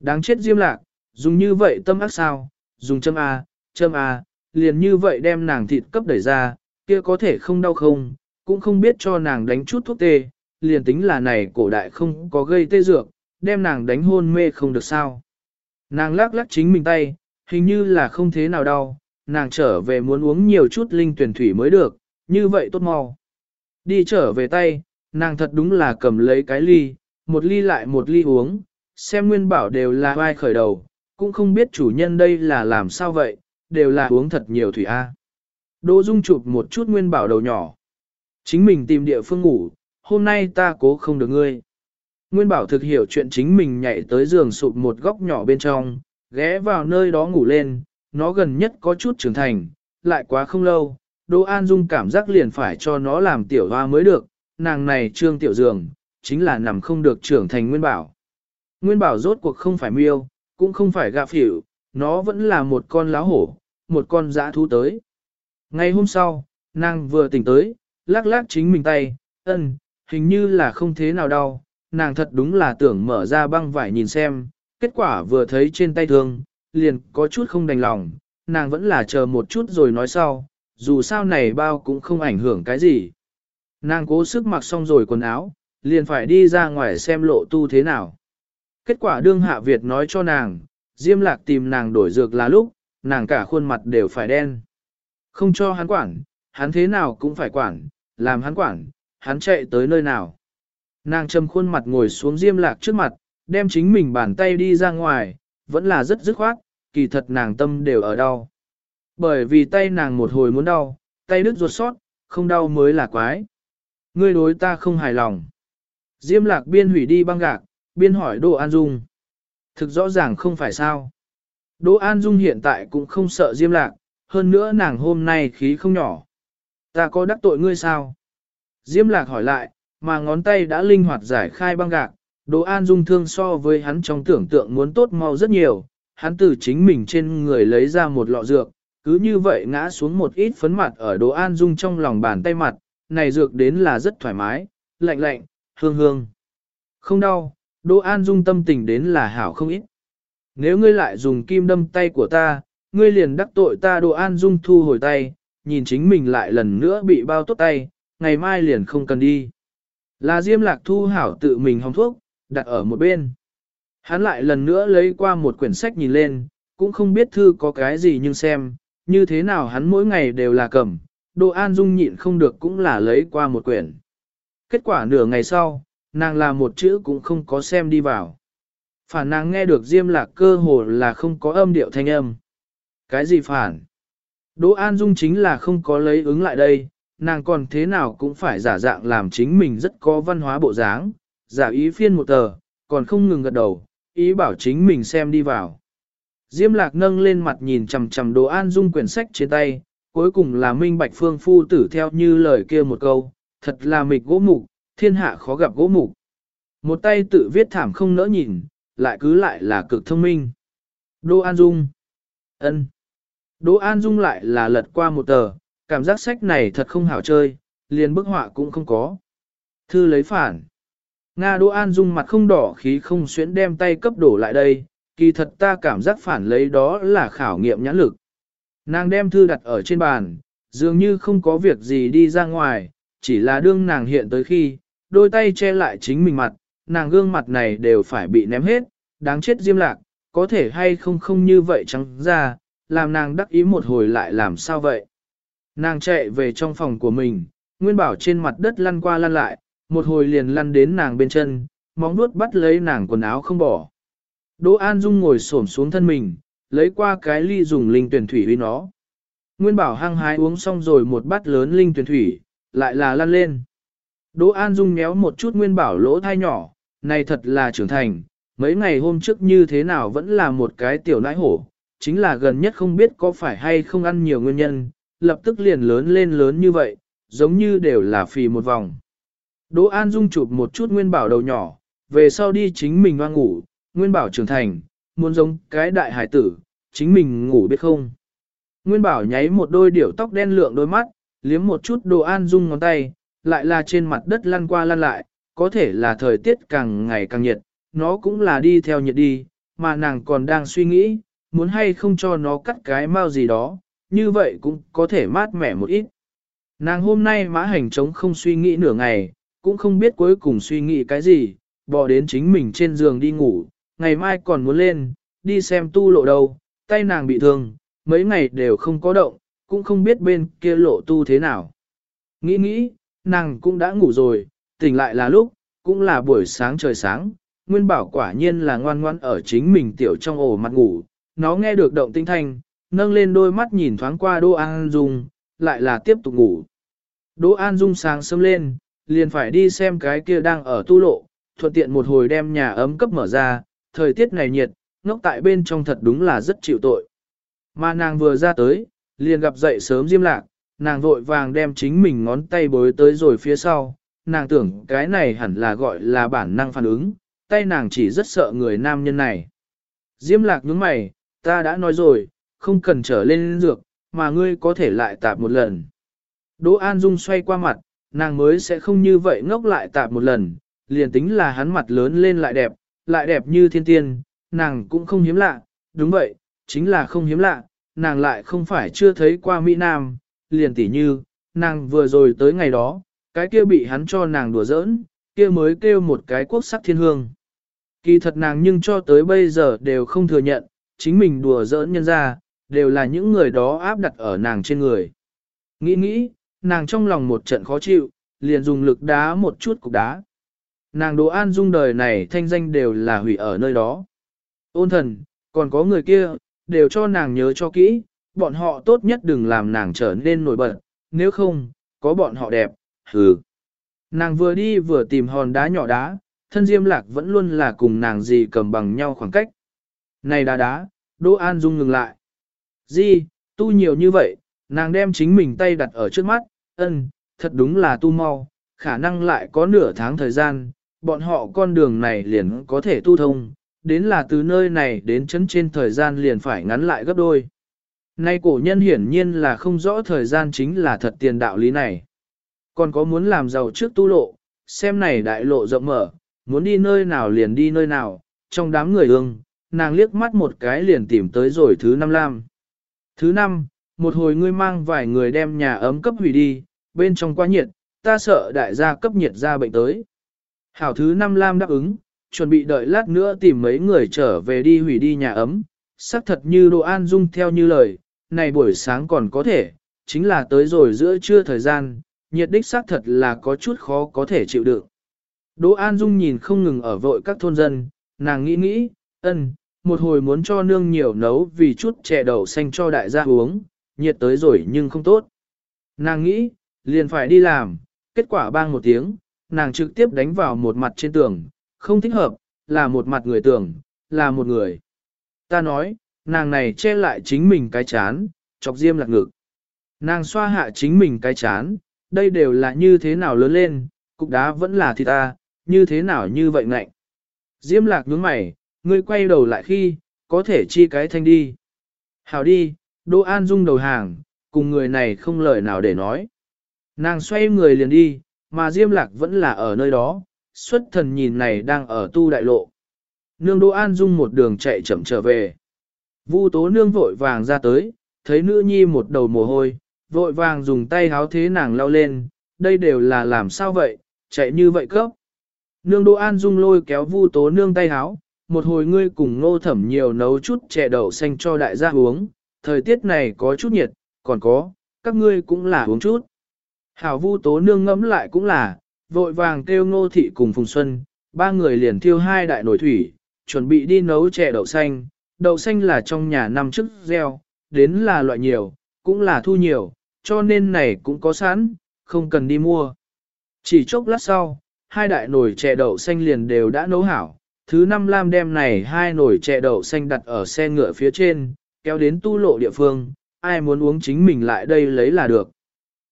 Đáng chết diêm lạc, dùng như vậy tâm ác sao, dùng châm A, châm A, liền như vậy đem nàng thịt cấp đẩy ra, kia có thể không đau không, cũng không biết cho nàng đánh chút thuốc tê, liền tính là này cổ đại không có gây tê dược, đem nàng đánh hôn mê không được sao. Nàng lắc lắc chính mình tay, hình như là không thế nào đau, nàng trở về muốn uống nhiều chút linh tuyển thủy mới được, như vậy tốt mau. Đi trở về tay, nàng thật đúng là cầm lấy cái ly, một ly lại một ly uống, xem nguyên bảo đều là vai khởi đầu, cũng không biết chủ nhân đây là làm sao vậy, đều là uống thật nhiều thủy A. Đỗ Dung chụp một chút nguyên bảo đầu nhỏ. Chính mình tìm địa phương ngủ, hôm nay ta cố không được ngươi. Nguyên bảo thực hiểu chuyện chính mình nhảy tới giường sụp một góc nhỏ bên trong, ghé vào nơi đó ngủ lên, nó gần nhất có chút trưởng thành, lại quá không lâu, Đỗ An Dung cảm giác liền phải cho nó làm tiểu hoa mới được, nàng này trương tiểu giường, chính là nằm không được trưởng thành nguyên bảo. Nguyên bảo rốt cuộc không phải miêu, cũng không phải gạ phỉu, nó vẫn là một con lá hổ, một con dã thú tới. Ngày hôm sau, nàng vừa tỉnh tới, lắc lắc chính mình tay, ân, hình như là không thế nào đau, nàng thật đúng là tưởng mở ra băng vải nhìn xem, kết quả vừa thấy trên tay thương, liền có chút không đành lòng, nàng vẫn là chờ một chút rồi nói sau, dù sao này bao cũng không ảnh hưởng cái gì. Nàng cố sức mặc xong rồi quần áo, liền phải đi ra ngoài xem lộ tu thế nào. Kết quả đương hạ Việt nói cho nàng, Diêm Lạc tìm nàng đổi dược là lúc, nàng cả khuôn mặt đều phải đen. Không cho hắn quản, hắn thế nào cũng phải quản, làm hắn quản, hắn chạy tới nơi nào. Nàng trầm khuôn mặt ngồi xuống Diêm Lạc trước mặt, đem chính mình bàn tay đi ra ngoài, vẫn là rất dứt khoát, kỳ thật nàng tâm đều ở đau. Bởi vì tay nàng một hồi muốn đau, tay đứt ruột sót, không đau mới là quái. Ngươi đối ta không hài lòng. Diêm lạc biên hủy đi băng gạc, biên hỏi Đỗ An Dung. Thực rõ ràng không phải sao. Đỗ An Dung hiện tại cũng không sợ Diêm lạc, hơn nữa nàng hôm nay khí không nhỏ. Ta có đắc tội ngươi sao? Diêm lạc hỏi lại, mà ngón tay đã linh hoạt giải khai băng gạc. Đỗ An Dung thương so với hắn trong tưởng tượng muốn tốt mau rất nhiều. Hắn từ chính mình trên người lấy ra một lọ dược, cứ như vậy ngã xuống một ít phấn mặt ở Đỗ An Dung trong lòng bàn tay mặt, này dược đến là rất thoải mái, lạnh lạnh, hương hương. Không đau, Đỗ An Dung tâm tình đến là hảo không ít. Nếu ngươi lại dùng kim đâm tay của ta, ngươi liền đắc tội ta Đỗ An Dung thu hồi tay, nhìn chính mình lại lần nữa bị bao tốt tay, ngày mai liền không cần đi. Là Diêm Lạc thu hảo tự mình hòng thuốc, đặt ở một bên. Hắn lại lần nữa lấy qua một quyển sách nhìn lên, cũng không biết thư có cái gì nhưng xem, như thế nào hắn mỗi ngày đều là cầm, Đỗ An Dung nhịn không được cũng là lấy qua một quyển. Kết quả nửa ngày sau, nàng là một chữ cũng không có xem đi vào. Phản nàng nghe được Diêm Lạc cơ hồ là không có âm điệu thanh âm. Cái gì phản? Đỗ An Dung chính là không có lấy ứng lại đây, nàng còn thế nào cũng phải giả dạng làm chính mình rất có văn hóa bộ dáng, giả ý phiên một tờ, còn không ngừng gật đầu, ý bảo chính mình xem đi vào. Diêm lạc nâng lên mặt nhìn chằm chằm đồ an dung quyển sách trên tay, cuối cùng là minh bạch phương phu tử theo như lời kia một câu, thật là mịch gỗ mục, thiên hạ khó gặp gỗ mục. Một tay tự viết thảm không nỡ nhìn, lại cứ lại là cực thông minh. Đỗ An Dung ân. Đỗ An Dung lại là lật qua một tờ, cảm giác sách này thật không hảo chơi, liền bức họa cũng không có. Thư lấy phản. Nga Đỗ An Dung mặt không đỏ khí không xuyến đem tay cấp đổ lại đây, kỳ thật ta cảm giác phản lấy đó là khảo nghiệm nhãn lực. Nàng đem thư đặt ở trên bàn, dường như không có việc gì đi ra ngoài, chỉ là đương nàng hiện tới khi, đôi tay che lại chính mình mặt, nàng gương mặt này đều phải bị ném hết, đáng chết diêm lạc, có thể hay không không như vậy trắng ra, làm nàng đắc ý một hồi lại làm sao vậy. Nàng chạy về trong phòng của mình, Nguyên Bảo trên mặt đất lăn qua lăn lại, một hồi liền lăn đến nàng bên chân, móng nuốt bắt lấy nàng quần áo không bỏ. Đỗ An Dung ngồi xổm xuống thân mình, lấy qua cái ly dùng linh tuyển thủy với nó. Nguyên Bảo hăng hái uống xong rồi một bát lớn linh tuyển thủy, lại là lăn lên. Đỗ An Dung méo một chút Nguyên Bảo lỗ thai nhỏ, này thật là trưởng thành, mấy ngày hôm trước như thế nào vẫn là một cái tiểu nãi hổ, chính là gần nhất không biết có phải hay không ăn nhiều nguyên nhân, lập tức liền lớn lên lớn như vậy, giống như đều là phì một vòng. Đỗ An Dung chụp một chút Nguyên Bảo đầu nhỏ, về sau đi chính mình hoang ngủ, Nguyên Bảo trưởng thành, muốn giống cái đại hải tử, chính mình ngủ biết không. Nguyên Bảo nháy một đôi điểu tóc đen lượng đôi mắt, liếm một chút Đỗ An Dung ngón tay, lại là trên mặt đất lăn qua lăn lại, có thể là thời tiết càng ngày càng nhiệt, nó cũng là đi theo nhiệt đi, mà nàng còn đang suy nghĩ, muốn hay không cho nó cắt cái mau gì đó, như vậy cũng có thể mát mẻ một ít. Nàng hôm nay mã hành trống không suy nghĩ nửa ngày, cũng không biết cuối cùng suy nghĩ cái gì, bỏ đến chính mình trên giường đi ngủ, ngày mai còn muốn lên, đi xem tu lộ đâu, tay nàng bị thương, mấy ngày đều không có động, cũng không biết bên kia lộ tu thế nào. Nghĩ nghĩ, nàng cũng đã ngủ rồi, tỉnh lại là lúc, cũng là buổi sáng trời sáng, Nguyên Bảo quả nhiên là ngoan ngoan ở chính mình tiểu trong ổ mặt ngủ, nó nghe được động tinh thanh, nâng lên đôi mắt nhìn thoáng qua Đỗ An Dung, lại là tiếp tục ngủ. Đỗ An Dung sáng sớm lên, liền phải đi xem cái kia đang ở tu lộ, thuận tiện một hồi đem nhà ấm cấp mở ra, thời tiết này nhiệt, ngốc tại bên trong thật đúng là rất chịu tội. Mà nàng vừa ra tới, liền gặp dậy sớm diêm lạc, nàng vội vàng đem chính mình ngón tay bối tới rồi phía sau, nàng tưởng cái này hẳn là gọi là bản năng phản ứng, tay nàng chỉ rất sợ người nam nhân này. Diêm lạc nhướng mày, ta đã nói rồi, không cần trở lên dược, mà ngươi có thể lại tạp một lần. Đỗ An Dung xoay qua mặt, nàng mới sẽ không như vậy ngốc lại tạp một lần, liền tính là hắn mặt lớn lên lại đẹp, lại đẹp như thiên tiên, nàng cũng không hiếm lạ, đúng vậy, chính là không hiếm lạ, nàng lại không phải chưa thấy qua Mỹ Nam, liền tỉ như, nàng vừa rồi tới ngày đó, cái kia bị hắn cho nàng đùa giỡn, kia mới kêu một cái quốc sắc thiên hương. Kỳ thật nàng nhưng cho tới bây giờ đều không thừa nhận, chính mình đùa giỡn nhân ra, đều là những người đó áp đặt ở nàng trên người. Nghĩ nghĩ, nàng trong lòng một trận khó chịu, liền dùng lực đá một chút cục đá. Nàng Đỗ An Dung đời này thanh danh đều là hủy ở nơi đó. Ôn thần, còn có người kia, đều cho nàng nhớ cho kỹ, bọn họ tốt nhất đừng làm nàng trở nên nổi bật, nếu không, có bọn họ đẹp, hừ. Nàng vừa đi vừa tìm hòn đá nhỏ đá, thân diêm lạc vẫn luôn là cùng nàng gì cầm bằng nhau khoảng cách. Này đá đá, Đỗ An Dung ngừng lại. Di, tu nhiều như vậy, nàng đem chính mình tay đặt ở trước mắt, ân, thật đúng là tu mau, khả năng lại có nửa tháng thời gian, bọn họ con đường này liền có thể tu thông, đến là từ nơi này đến chấn trên thời gian liền phải ngắn lại gấp đôi. Nay cổ nhân hiển nhiên là không rõ thời gian chính là thật tiền đạo lý này. Còn có muốn làm giàu trước tu lộ, xem này đại lộ rộng mở, muốn đi nơi nào liền đi nơi nào, trong đám người ương, nàng liếc mắt một cái liền tìm tới rồi thứ năm lam. Thứ năm, một hồi ngươi mang vài người đem nhà ấm cấp hủy đi, bên trong quá nhiệt, ta sợ đại gia cấp nhiệt ra bệnh tới. Hảo thứ năm lam đáp ứng, chuẩn bị đợi lát nữa tìm mấy người trở về đi hủy đi nhà ấm, xác thật như đồ an dung theo như lời, này buổi sáng còn có thể, chính là tới rồi giữa trưa thời gian, nhiệt đích xác thật là có chút khó có thể chịu đựng. Đỗ An Dung nhìn không ngừng ở vội các thôn dân, nàng nghĩ nghĩ, ân, một hồi muốn cho nương nhiều nấu vì chút chè đậu xanh cho đại gia uống, nhiệt tới rồi nhưng không tốt. Nàng nghĩ, liền phải đi làm, kết quả bang một tiếng, nàng trực tiếp đánh vào một mặt trên tường, không thích hợp, là một mặt người tường, là một người. Ta nói, nàng này che lại chính mình cái chán, chọc diêm lạc ngực. Nàng xoa hạ chính mình cái chán, đây đều là như thế nào lớn lên, cục đá vẫn là thịt ta, như thế nào như vậy ngạnh. Diêm lạc nhướng mày, ngươi quay đầu lại khi, có thể chi cái thanh đi. Hào đi, Đỗ An Dung đầu hàng, cùng người này không lời nào để nói. Nàng xoay người liền đi, mà Diêm Lạc vẫn là ở nơi đó, xuất thần nhìn này đang ở tu đại lộ. Nương Đỗ An Dung một đường chạy chậm trở về. Vu tố nương vội vàng ra tới, thấy nữ nhi một đầu mồ hôi, vội vàng dùng tay háo thế nàng lau lên, đây đều là làm sao vậy, chạy như vậy cấp. Nương Đỗ An Dung lôi kéo Vu tố nương tay háo, một hồi ngươi cùng ngô thẩm nhiều nấu chút chè đậu xanh cho đại gia uống, thời tiết này có chút nhiệt, còn có, các ngươi cũng là uống chút. Hảo Vu tố nương ngẫm lại cũng là, vội vàng kêu ngô thị cùng Phùng Xuân, ba người liền thiêu hai đại nồi thủy, chuẩn bị đi nấu chè đậu xanh, đậu xanh là trong nhà năm trước gieo, đến là loại nhiều, cũng là thu nhiều, cho nên này cũng có sẵn, không cần đi mua. Chỉ chốc lát sau, hai đại nồi chè đậu xanh liền đều đã nấu hảo, thứ năm lam đem này hai nồi chè đậu xanh đặt ở xe ngựa phía trên, kéo đến tu lộ địa phương, ai muốn uống chính mình lại đây lấy là được.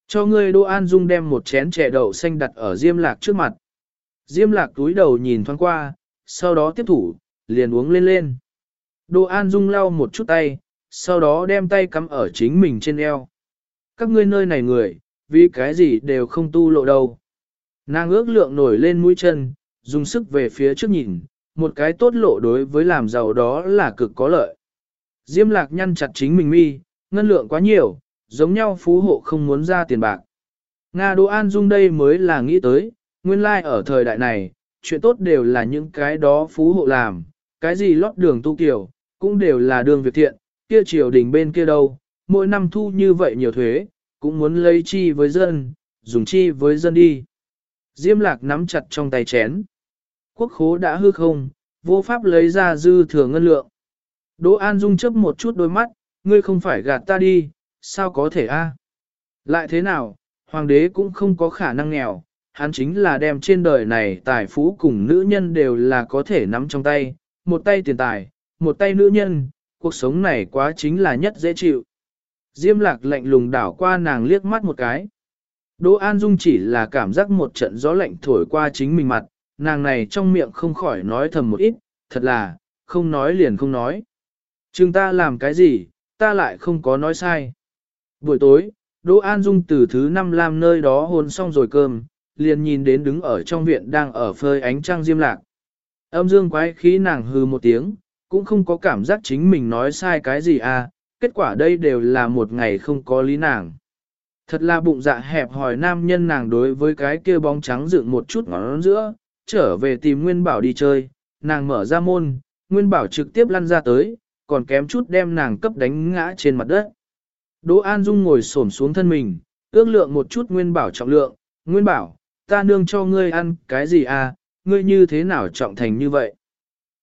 Cho ngươi Đỗ An Dung đem một chén chè đậu xanh đặt ở Diêm Lạc trước mặt. Diêm Lạc túi đầu nhìn thoáng qua, sau đó tiếp thủ, liền uống lên lên. Đỗ An Dung lau một chút tay, sau đó đem tay cắm ở chính mình trên eo. Các ngươi nơi này người, vì cái gì đều không tu lộ đâu. Nàng ước lượng nổi lên mũi chân, dùng sức về phía trước nhìn, một cái tốt lộ đối với làm giàu đó là cực có lợi. Diêm lạc nhăn chặt chính mình mi, ngân lượng quá nhiều, giống nhau phú hộ không muốn ra tiền bạc. Nga Đỗ An Dung đây mới là nghĩ tới, nguyên lai like ở thời đại này, chuyện tốt đều là những cái đó phú hộ làm, cái gì lót đường tu kiểu, cũng đều là đường việc thiện, kia triều đình bên kia đâu, mỗi năm thu như vậy nhiều thuế, cũng muốn lấy chi với dân, dùng chi với dân đi. Diêm lạc nắm chặt trong tay chén. Quốc khố đã hư không, vô pháp lấy ra dư thừa ngân lượng. Đỗ An Dung chấp một chút đôi mắt, ngươi không phải gạt ta đi, sao có thể a? Lại thế nào, hoàng đế cũng không có khả năng nghèo, hắn chính là đem trên đời này tài phú cùng nữ nhân đều là có thể nắm trong tay, một tay tiền tài, một tay nữ nhân, cuộc sống này quá chính là nhất dễ chịu. Diêm lạc lạnh lùng đảo qua nàng liếc mắt một cái. Đỗ An Dung chỉ là cảm giác một trận gió lạnh thổi qua chính mình mặt, nàng này trong miệng không khỏi nói thầm một ít, thật là, không nói liền không nói. Chừng ta làm cái gì, ta lại không có nói sai. Buổi tối, Đỗ An Dung từ thứ năm làm nơi đó hôn xong rồi cơm, liền nhìn đến đứng ở trong viện đang ở phơi ánh trăng diêm lạc. Âm dương quái khí nàng hư một tiếng, cũng không có cảm giác chính mình nói sai cái gì à, kết quả đây đều là một ngày không có lý nàng. Thật là bụng dạ hẹp hỏi nam nhân nàng đối với cái kia bóng trắng dựng một chút ngón giữa, trở về tìm Nguyên Bảo đi chơi, nàng mở ra môn, Nguyên Bảo trực tiếp lăn ra tới, còn kém chút đem nàng cấp đánh ngã trên mặt đất. Đỗ An Dung ngồi xổm xuống thân mình, ước lượng một chút Nguyên Bảo trọng lượng, Nguyên Bảo, ta nương cho ngươi ăn cái gì à, ngươi như thế nào trọng thành như vậy?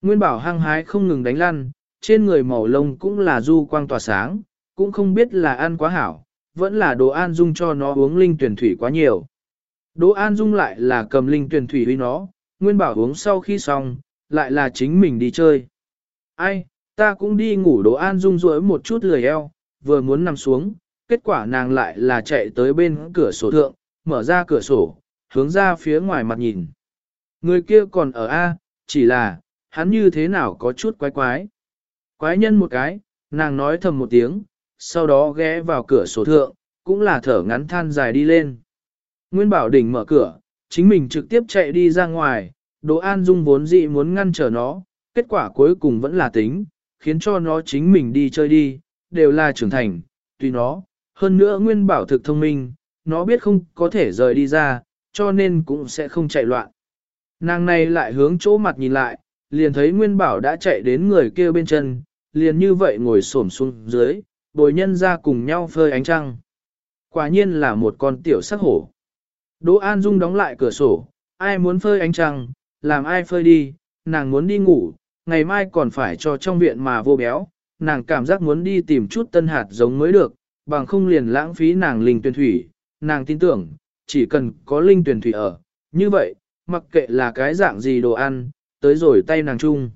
Nguyên Bảo hăng hái không ngừng đánh lăn, trên người màu lông cũng là du quang tỏa sáng, cũng không biết là ăn quá hảo, vẫn là Đỗ An Dung cho nó uống linh tuyển thủy quá nhiều. Đỗ An Dung lại là cầm linh tuyển thủy với nó, Nguyên Bảo uống sau khi xong, lại là chính mình đi chơi. Ai, ta cũng đi ngủ đồ An Dung rỗi một chút lười eo, vừa muốn nằm xuống, kết quả nàng lại là chạy tới bên cửa sổ thượng, mở ra cửa sổ, hướng ra phía ngoài mặt nhìn. Người kia còn ở A, chỉ là, hắn như thế nào có chút quái quái. Quái nhân một cái, nàng nói thầm một tiếng, sau đó ghé vào cửa sổ thượng, cũng là thở ngắn than dài đi lên. Nguyên Bảo Đình mở cửa, chính mình trực tiếp chạy đi ra ngoài, Đỗ An Dung vốn dị muốn ngăn trở nó, kết quả cuối cùng vẫn là tính, khiến cho nó chính mình đi chơi đi, đều là trưởng thành, tùy nó, hơn nữa Nguyên Bảo thực thông minh, nó biết không có thể rời đi ra, cho nên cũng sẽ không chạy loạn. Nàng này lại hướng chỗ mặt nhìn lại, liền thấy Nguyên Bảo đã chạy đến người kia bên chân, liền như vậy ngồi xổm xuống dưới, bồi nhân ra cùng nhau phơi ánh trăng. Quả nhiên là một con tiểu sắc hổ. Đỗ An Dung đóng lại cửa sổ, ai muốn phơi ánh trăng, làm ai phơi đi, nàng muốn đi ngủ, ngày mai còn phải cho trong viện mà vô béo, nàng cảm giác muốn đi tìm chút tân hạt giống mới được, bằng không liền lãng phí nàng linh tuyển thủy, nàng tin tưởng, chỉ cần có linh tuyển thủy ở, như vậy, mặc kệ là cái dạng gì đồ ăn, tới rồi tay nàng chung,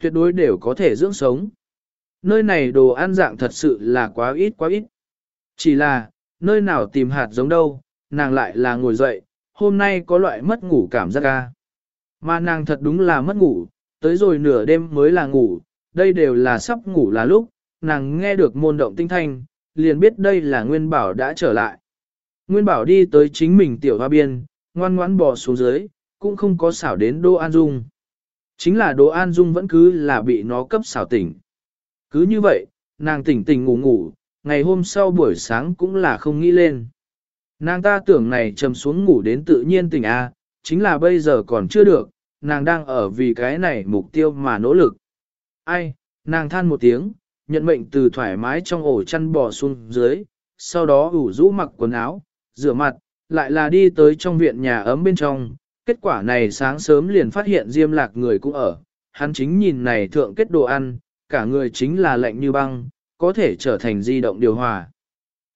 tuyệt đối đều có thể dưỡng sống. Nơi này đồ ăn dạng thật sự là quá ít quá ít. Chỉ là, nơi nào tìm hạt giống đâu, nàng lại là ngồi dậy, hôm nay có loại mất ngủ cảm giác ca. Mà nàng thật đúng là mất ngủ, tới rồi nửa đêm mới là ngủ, đây đều là sắp ngủ là lúc, nàng nghe được môn động tinh thanh, liền biết đây là Nguyên Bảo đã trở lại. Nguyên bảo đi tới chính mình tiểu hoa biên, ngoan ngoãn bò xuống dưới, cũng không có xảo đến Đỗ An Dung. Chính là Đỗ An Dung vẫn cứ là bị nó cấp xảo tỉnh. Cứ như vậy, nàng tỉnh tỉnh ngủ ngủ, ngày hôm sau buổi sáng cũng là không nghĩ lên. Nàng ta tưởng này trầm xuống ngủ đến tự nhiên tỉnh A, chính là bây giờ còn chưa được, nàng đang ở vì cái này mục tiêu mà nỗ lực. Ai, nàng than một tiếng, nhận mệnh từ thoải mái trong ổ chăn bò xuống dưới, sau đó ủ rũ mặc quần áo, rửa mặt, lại là đi tới trong viện nhà ấm bên trong. Kết quả này sáng sớm liền phát hiện Diêm Lạc người cũng ở, hắn chính nhìn này thượng kết đồ ăn, cả người chính là lạnh như băng, có thể trở thành di động điều hòa.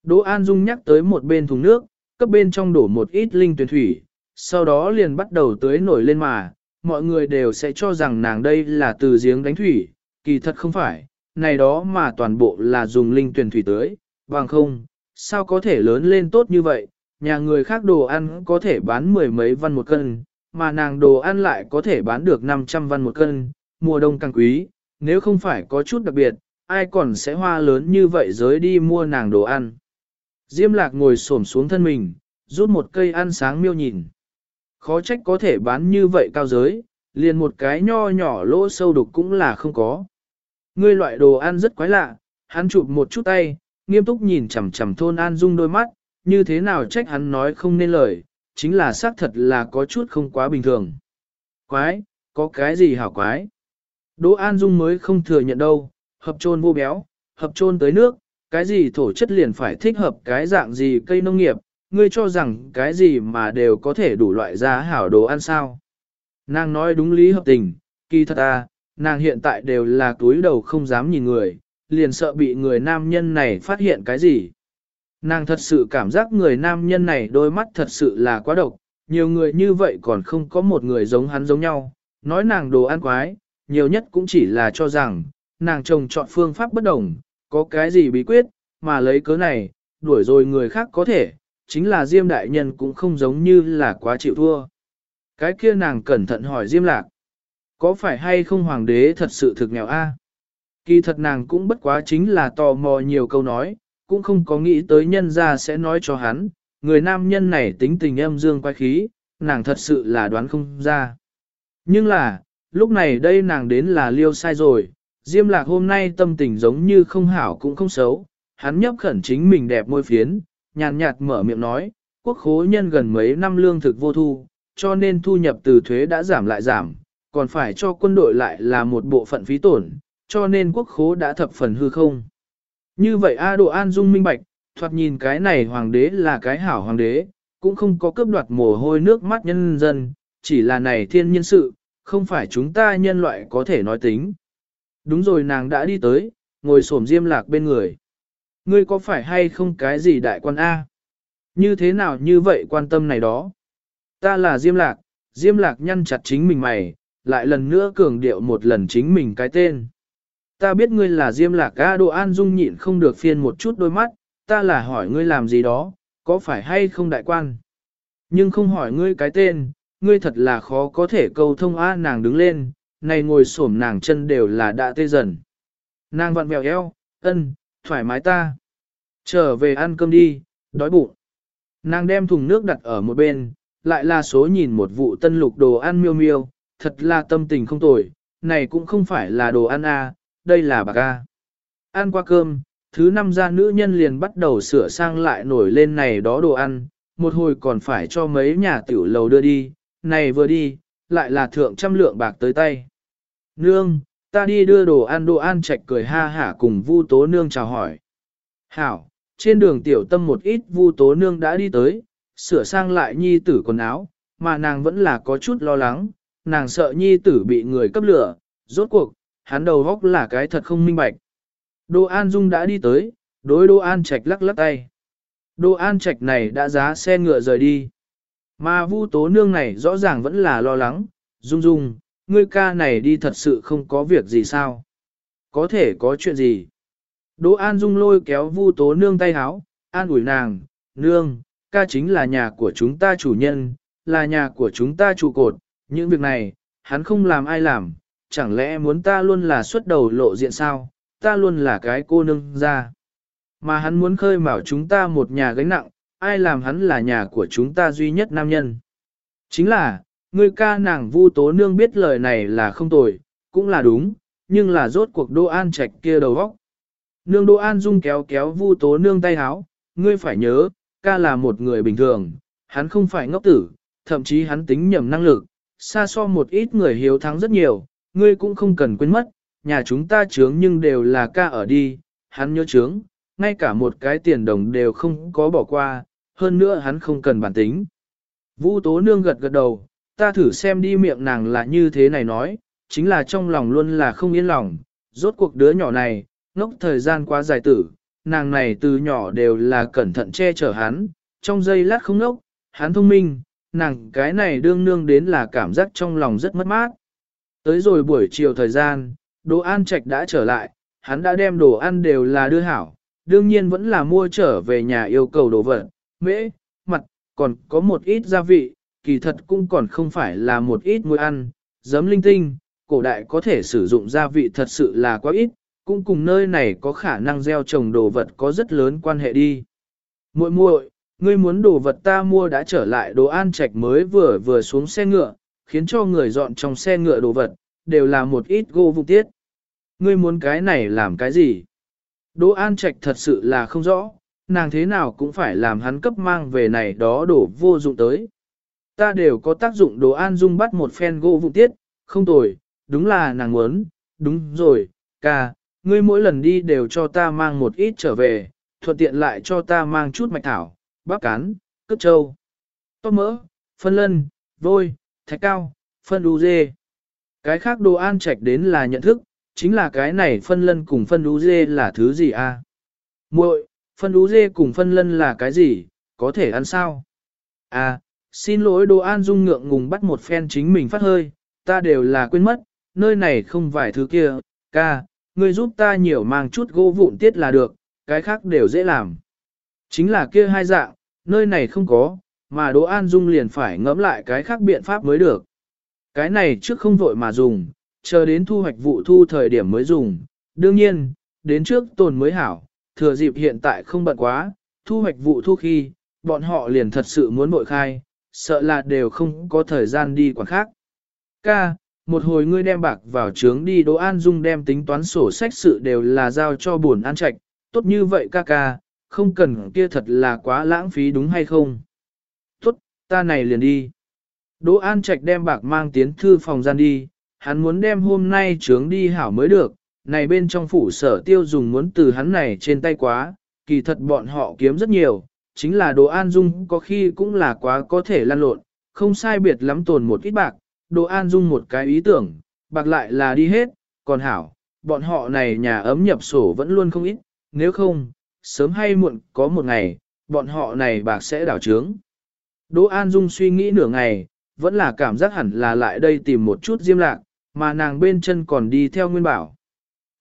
Đỗ An Dung nhắc tới một bên thùng nước, cấp bên trong đổ một ít linh tuyển thủy, sau đó liền bắt đầu tưới nổi lên mà, mọi người đều sẽ cho rằng nàng đây là từ giếng đánh thủy, kỳ thật không phải, này đó mà toàn bộ là dùng linh tuyển thủy tưới, bằng không, sao có thể lớn lên tốt như vậy, nhà người khác đồ ăn có thể bán mười mấy văn một cân, mà nàng đồ ăn lại có thể bán được 500 văn một cân, mùa đông càng quý, nếu không phải có chút đặc biệt, ai còn sẽ hoa lớn như vậy giới đi mua nàng đồ ăn. Diêm lạc ngồi xổm xuống thân mình, rút một cây ăn sáng miêu nhìn. Khó trách có thể bán như vậy cao giới, liền một cái nho nhỏ lỗ sâu đục cũng là không có. Ngươi loại đồ ăn rất quái lạ, hắn chụp một chút tay, nghiêm túc nhìn chằm chằm thôn An Dung đôi mắt, như thế nào trách hắn nói không nên lời, chính là xác thật là có chút không quá bình thường. Quái, có cái gì hảo quái? Đỗ An Dung mới không thừa nhận đâu, hợp trôn vô béo, hợp trôn tới nước, cái gì thổ chất liền phải thích hợp cái dạng gì cây nông nghiệp, ngươi cho rằng cái gì mà đều có thể đủ loại ra hảo đồ ăn sao. Nàng nói đúng lý hợp tình, kỳ thật à, nàng hiện tại đều là túi đầu không dám nhìn người, liền sợ bị người nam nhân này phát hiện cái gì. Nàng thật sự cảm giác người nam nhân này đôi mắt thật sự là quá độc, nhiều người như vậy còn không có một người giống hắn giống nhau, nói nàng đồ ăn quái, nhiều nhất cũng chỉ là cho rằng, nàng chồng chọn phương pháp bất đồng, có cái gì bí quyết, mà lấy cớ này, đuổi rồi người khác có thể, chính là Diêm đại nhân cũng không giống như là quá chịu thua. Cái kia nàng cẩn thận hỏi Diêm lạc, có phải hay không hoàng đế thật sự thực nghèo a? Kỳ thật nàng cũng bất quá chính là tò mò nhiều câu nói, cũng không có nghĩ tới nhân ra sẽ nói cho hắn, người nam nhân này tính tình âm dương quay khí, nàng thật sự là đoán không ra. Nhưng là, lúc này đây nàng đến là liêu sai rồi, Diêm lạc hôm nay tâm tình giống như không hảo cũng không xấu, hắn nhấp khẩn chính mình đẹp môi phiến, nhàn nhạt mở miệng nói, quốc khố nhân gần mấy năm lương thực vô thu, cho nên thu nhập từ thuế đã giảm lại giảm, còn phải cho quân đội lại là một bộ phận phí tổn, cho nên quốc khố đã thập phần hư không. Như vậy A Độ An Dung minh bạch, thoạt nhìn cái này hoàng đế là cái hảo hoàng đế, cũng không có cướp đoạt mồ hôi nước mắt nhân dân, chỉ là này thiên nhân sự, không phải chúng ta nhân loại có thể nói tính. Đúng rồi nàng đã đi tới, ngồi xổm diêm lạc bên người. Ngươi có phải hay không cái gì đại quan A? Như thế nào như vậy quan tâm này đó? Ta là diêm lạc, diêm lạc nhăn chặt chính mình mày, lại lần nữa cường điệu một lần chính mình cái tên. Ta biết ngươi là Diêm Lạc A Đồ An Dung nhịn không được phiên một chút đôi mắt, ta là hỏi ngươi làm gì đó, có phải hay không đại quan? Nhưng không hỏi ngươi cái tên, ngươi thật là khó có thể câu thông A nàng đứng lên, này ngồi xổm nàng chân đều là đã tê dần. Nàng vặn vẹo eo, ân, thoải mái ta. Trở về ăn cơm đi, đói bụng. Nàng đem thùng nước đặt ở một bên, lại là số nhìn một vụ tân lục đồ ăn miêu miêu, thật là tâm tình không tồi, này cũng không phải là đồ ăn a, đây là bạc a. Ăn qua cơm, thứ năm gia nữ nhân liền bắt đầu sửa sang lại nổi lên này đó đồ ăn, một hồi còn phải cho mấy nhà tiểu lầu đưa đi, này vừa đi, lại là thượng trăm lượng bạc tới tay. Nương, ta đi đưa đồ ăn đồ ăn chạch cười ha hả cùng Vu Tố Nương chào hỏi. Hảo, trên đường tiểu tâm một ít Vu Tố Nương đã đi tới, sửa sang lại nhi tử quần áo, mà nàng vẫn là có chút lo lắng, nàng sợ nhi tử bị người cấp lửa, rốt cuộc, hắn đầu góc là cái thật không minh bạch. Đô An Dung đã đi tới, đối Đô An Trạch lắc lắc tay. Đô An Trạch này đã giá xe ngựa rời đi. Mà Vu Tố Nương này rõ ràng vẫn là lo lắng, Dung Dung, ngươi ca này đi thật sự không có việc gì sao? Có thể có chuyện gì? Đỗ An Dung lôi kéo Vu Tố Nương tay háo, an ủi nàng, Nương, ca chính là nhà của chúng ta chủ nhân, là nhà của chúng ta trụ cột, những việc này, hắn không làm ai làm, chẳng lẽ muốn ta luôn là xuất đầu lộ diện sao, ta luôn là cái cô nương ra. Mà hắn muốn khơi mào chúng ta một nhà gánh nặng, ai làm hắn là nhà của chúng ta duy nhất nam nhân. Chính là, người ca nàng vu tố nương biết lời này là không tồi, cũng là đúng, nhưng là rốt cuộc Đỗ An Trạch kia đầu vóc. Nương Đỗ An Dung kéo kéo vu tố nương tay háo, ngươi phải nhớ, ca là một người bình thường, hắn không phải ngốc tử, thậm chí hắn tính nhầm năng lực, xa so một ít người hiếu thắng rất nhiều, ngươi cũng không cần quên mất, nhà chúng ta trướng nhưng đều là ca ở đi, hắn nhớ trướng, ngay cả một cái tiền đồng đều không có bỏ qua, hơn nữa hắn không cần bản tính. Vũ tố nương gật gật đầu, ta thử xem đi miệng nàng là như thế này nói, chính là trong lòng luôn là không yên lòng, rốt cuộc đứa nhỏ này, ngốc thời gian quá dài tử, nàng này từ nhỏ đều là cẩn thận che chở hắn, trong giây lát không ngốc, hắn thông minh, nàng cái này đương nương đến là cảm giác trong lòng rất mất mát. Tới rồi buổi chiều thời gian, đồ ăn trạch đã trở lại, hắn đã đem đồ ăn đều là đưa hảo, đương nhiên vẫn là mua trở về nhà yêu cầu đồ vật, mễ, mặt, còn có một ít gia vị, kỳ thật cũng còn không phải là một ít muối ăn, giấm linh tinh, cổ đại có thể sử dụng gia vị thật sự là quá ít, cũng cùng nơi này có khả năng gieo trồng đồ vật có rất lớn quan hệ đi. Muội muội, ngươi muốn đồ vật ta mua đã trở lại đồ an trạch mới vừa vừa xuống xe ngựa, khiến cho người dọn trong xe ngựa đồ vật, đều là một ít gô vụ tiết. Ngươi muốn cái này làm cái gì? Đỗ An Trạch thật sự là không rõ, nàng thế nào cũng phải làm hắn cấp mang về này đó đổ vô dụng tới. Ta đều có tác dụng Đỗ An Dung bắt một phen gỗ vụ tiết, không tồi, đúng là nàng muốn, đúng rồi, ca, ngươi mỗi lần đi đều cho ta mang một ít trở về, thuận tiện lại cho ta mang chút mạch thảo, bắp cán, cướp trâu, tốt mỡ, phân lân, vôi, thạch cao, phân đu dê. Cái khác đồ an trạch đến là nhận thức, chính là cái này phân lân cùng phân đú dê là thứ gì a? À? Muội, phân đú dê cùng phân lân là cái gì, có thể ăn sao? À, xin lỗi đồ an dung ngượng ngùng bắt một phen chính mình phát hơi, ta đều là quên mất, nơi này không phải thứ kia, ca, ngươi giúp ta nhiều mang chút gỗ vụn tiết là được, cái khác đều dễ làm. Chính là kia hai dạng, nơi này không có, mà Đỗ An Dung liền phải ngẫm lại cái khác biện pháp mới được. Cái này trước không vội mà dùng, chờ đến thu hoạch vụ thu thời điểm mới dùng. Đương nhiên, đến trước tồn mới hảo, thừa dịp hiện tại không bận quá, thu hoạch vụ thu khi, bọn họ liền thật sự muốn bội khai, sợ là đều không có thời gian đi quảng khác. Ca, một hồi ngươi đem bạc vào trướng đi Đỗ An Dung đem tính toán sổ sách sự đều là giao cho buồn an trạch, tốt như vậy ca ca, không cần kia thật là quá lãng phí đúng hay không? Tốt, ta này liền đi. Đỗ An Trạch đem bạc mang tiến thư phòng gian đi, hắn muốn đem hôm nay trướng đi hảo mới được, này bên trong phủ sở tiêu dùng muốn từ hắn này trên tay quá, kỳ thật bọn họ kiếm rất nhiều, chính là Đỗ An Dung có khi cũng là quá có thể lan lộn, không sai biệt lắm tồn một ít bạc, Đỗ An Dung một cái ý tưởng, bạc lại là đi hết, còn hảo, bọn họ này nhà ấm nhập sổ vẫn luôn không ít, nếu không, sớm hay muộn có một ngày, bọn họ này bạc sẽ đảo trướng. Đỗ An Dung suy nghĩ nửa ngày, vẫn là cảm giác hẳn là lại đây tìm một chút diêm lạc, mà nàng bên chân còn đi theo Nguyên Bảo.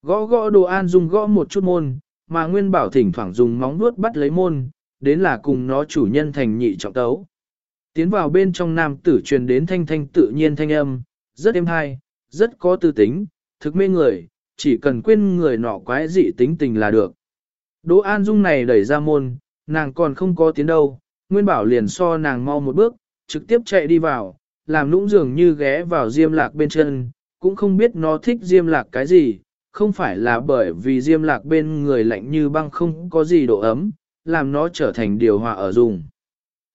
Gõ gõ Đỗ An Dung gõ một chút môn, mà Nguyên Bảo thỉnh thoảng dùng móng vuốt bắt lấy môn, đến là cùng nó chủ nhân thành nhị trọng tấu. Tiến vào bên trong nam tử truyền đến thanh thanh tự nhiên thanh âm, rất êm hay, rất có tư tính, thực mê người, chỉ cần quên người nọ quái dị tính tình là được. Đỗ An Dung này đẩy ra môn, nàng còn không có tiến đâu, Nguyên Bảo liền so nàng mau một bước, trực tiếp chạy đi vào, làm nũng dường như ghé vào diêm lạc bên chân, cũng không biết nó thích diêm lạc cái gì, không phải là bởi vì diêm lạc bên người lạnh như băng không có gì độ ấm, làm nó trở thành điều hòa ở dùng.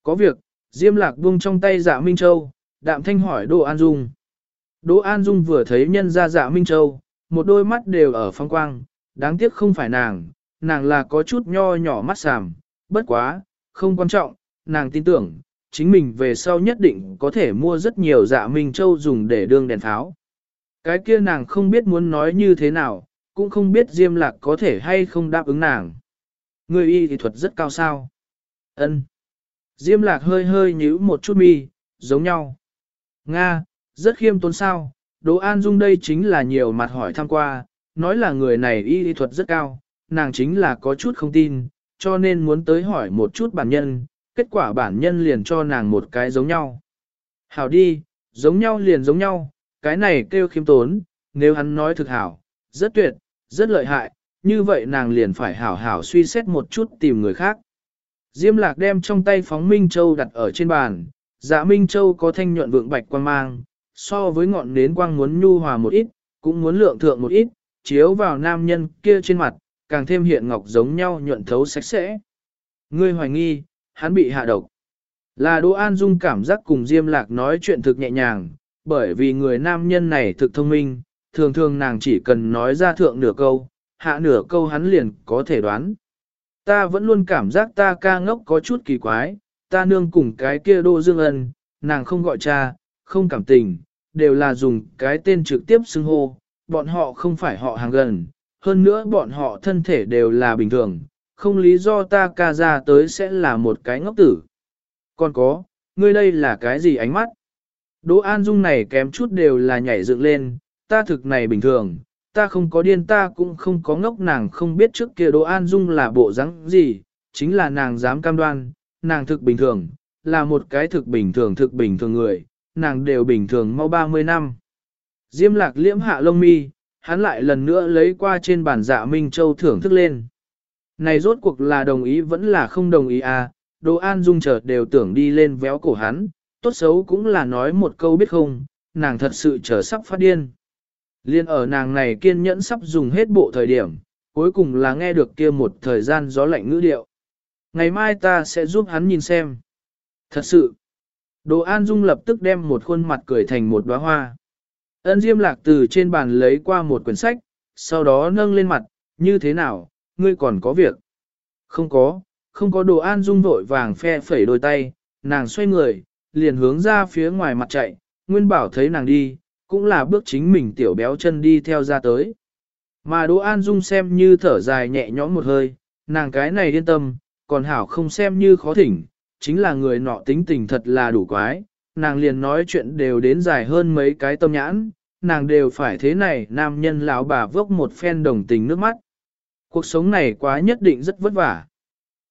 Có việc, diêm lạc buông trong tay dạ Minh Châu, đạm thanh hỏi Đỗ An Dung. Đỗ An Dung vừa thấy nhân ra dạ Minh Châu, một đôi mắt đều ở phong quang, đáng tiếc không phải nàng, nàng là có chút nho nhỏ mắt sàm, bất quá, không quan trọng, nàng tin tưởng, chính mình về sau nhất định có thể mua rất nhiều dạ Minh Châu dùng để đương đèn tháo Cái kia nàng không biết muốn nói như thế nào, cũng không biết Diêm Lạc có thể hay không đáp ứng nàng. Người y thì thuật rất cao sao. ân Diêm Lạc hơi hơi nhíu một chút mi, giống nhau. Nga, rất khiêm tốn sao, Đỗ An Dung đây chính là nhiều mặt hỏi thăm qua, nói là người này y lý thuật rất cao, nàng chính là có chút không tin, cho nên muốn tới hỏi một chút bản nhân, kết quả bản nhân liền cho nàng một cái giống nhau. Hảo đi, giống nhau liền giống nhau, cái này kêu khiêm tốn, nếu hắn nói thực hảo, rất tuyệt, rất lợi hại, như vậy nàng liền phải hảo hảo suy xét một chút tìm người khác. Diêm lạc đem trong tay phóng Minh Châu đặt ở trên bàn, dạ Minh Châu có thanh nhuận vượng bạch quang mang, so với ngọn nến quang muốn nhu hòa một ít, cũng muốn lượng thượng một ít, chiếu vào nam nhân kia trên mặt, càng thêm hiện ngọc giống nhau nhuận thấu sạch sẽ. Ngươi hoài nghi, hắn bị hạ độc. Là Đỗ An Dung cảm giác cùng Diêm Lạc nói chuyện thực nhẹ nhàng, bởi vì người nam nhân này thực thông minh, thường thường nàng chỉ cần nói ra thượng nửa câu, hạ nửa câu hắn liền có thể đoán. Ta vẫn luôn cảm giác ta ca ngốc có chút kỳ quái, ta nương cùng cái kia Đỗ dương ân, nàng không gọi cha, không cảm tình, đều là dùng cái tên trực tiếp xưng hô, bọn họ không phải họ hàng gần, hơn nữa bọn họ thân thể đều là bình thường, không lý do ta ca ra tới sẽ là một cái ngốc tử. Còn có, ngươi đây là cái gì ánh mắt? Đỗ An Dung này kém chút đều là nhảy dựng lên, ta thực này bình thường, ta không có điên ta cũng không có ngốc nàng không biết trước kia Đỗ An Dung là bộ dáng gì, chính là nàng dám cam đoan, nàng thực bình thường, là một cái thực bình thường thực bình thường người, nàng đều bình thường mau 30 năm. Diêm lạc liễm hạ lông mi, hắn lại lần nữa lấy qua trên bàn dạ Minh Châu thưởng thức lên. Này rốt cuộc là đồng ý vẫn là không đồng ý à, Đỗ An Dung chợt đều tưởng đi lên véo cổ hắn, tốt xấu cũng là nói một câu biết không, nàng thật sự chờ sắp phát điên. Liên ở nàng này kiên nhẫn sắp dùng hết bộ thời điểm, cuối cùng là nghe được kia một thời gian gió lạnh ngữ điệu. Ngày mai ta sẽ giúp hắn nhìn xem. Thật sự, Đồ An Dung lập tức đem một khuôn mặt cười thành một đóa hoa. Ân Diêm Lạc từ trên bàn lấy qua một quyển sách, sau đó nâng lên mặt, như thế nào, ngươi còn có việc? Không có, không có Đồ An Dung vội vàng phe phẩy đôi tay, nàng xoay người, liền hướng ra phía ngoài mặt chạy, Nguyên Bảo thấy nàng đi, cũng là bước chính mình tiểu béo chân đi theo ra tới. Mà Đỗ An Dung xem như thở dài nhẹ nhõm một hơi, nàng cái này yên tâm, còn Hảo không xem như khó thỉnh, chính là người nọ tính tình thật là đủ quái, nàng liền nói chuyện đều đến dài hơn mấy cái tâm nhãn, nàng đều phải thế này nam nhân lão bà vốc một phen đồng tình nước mắt. Cuộc sống này quá nhất định rất vất vả.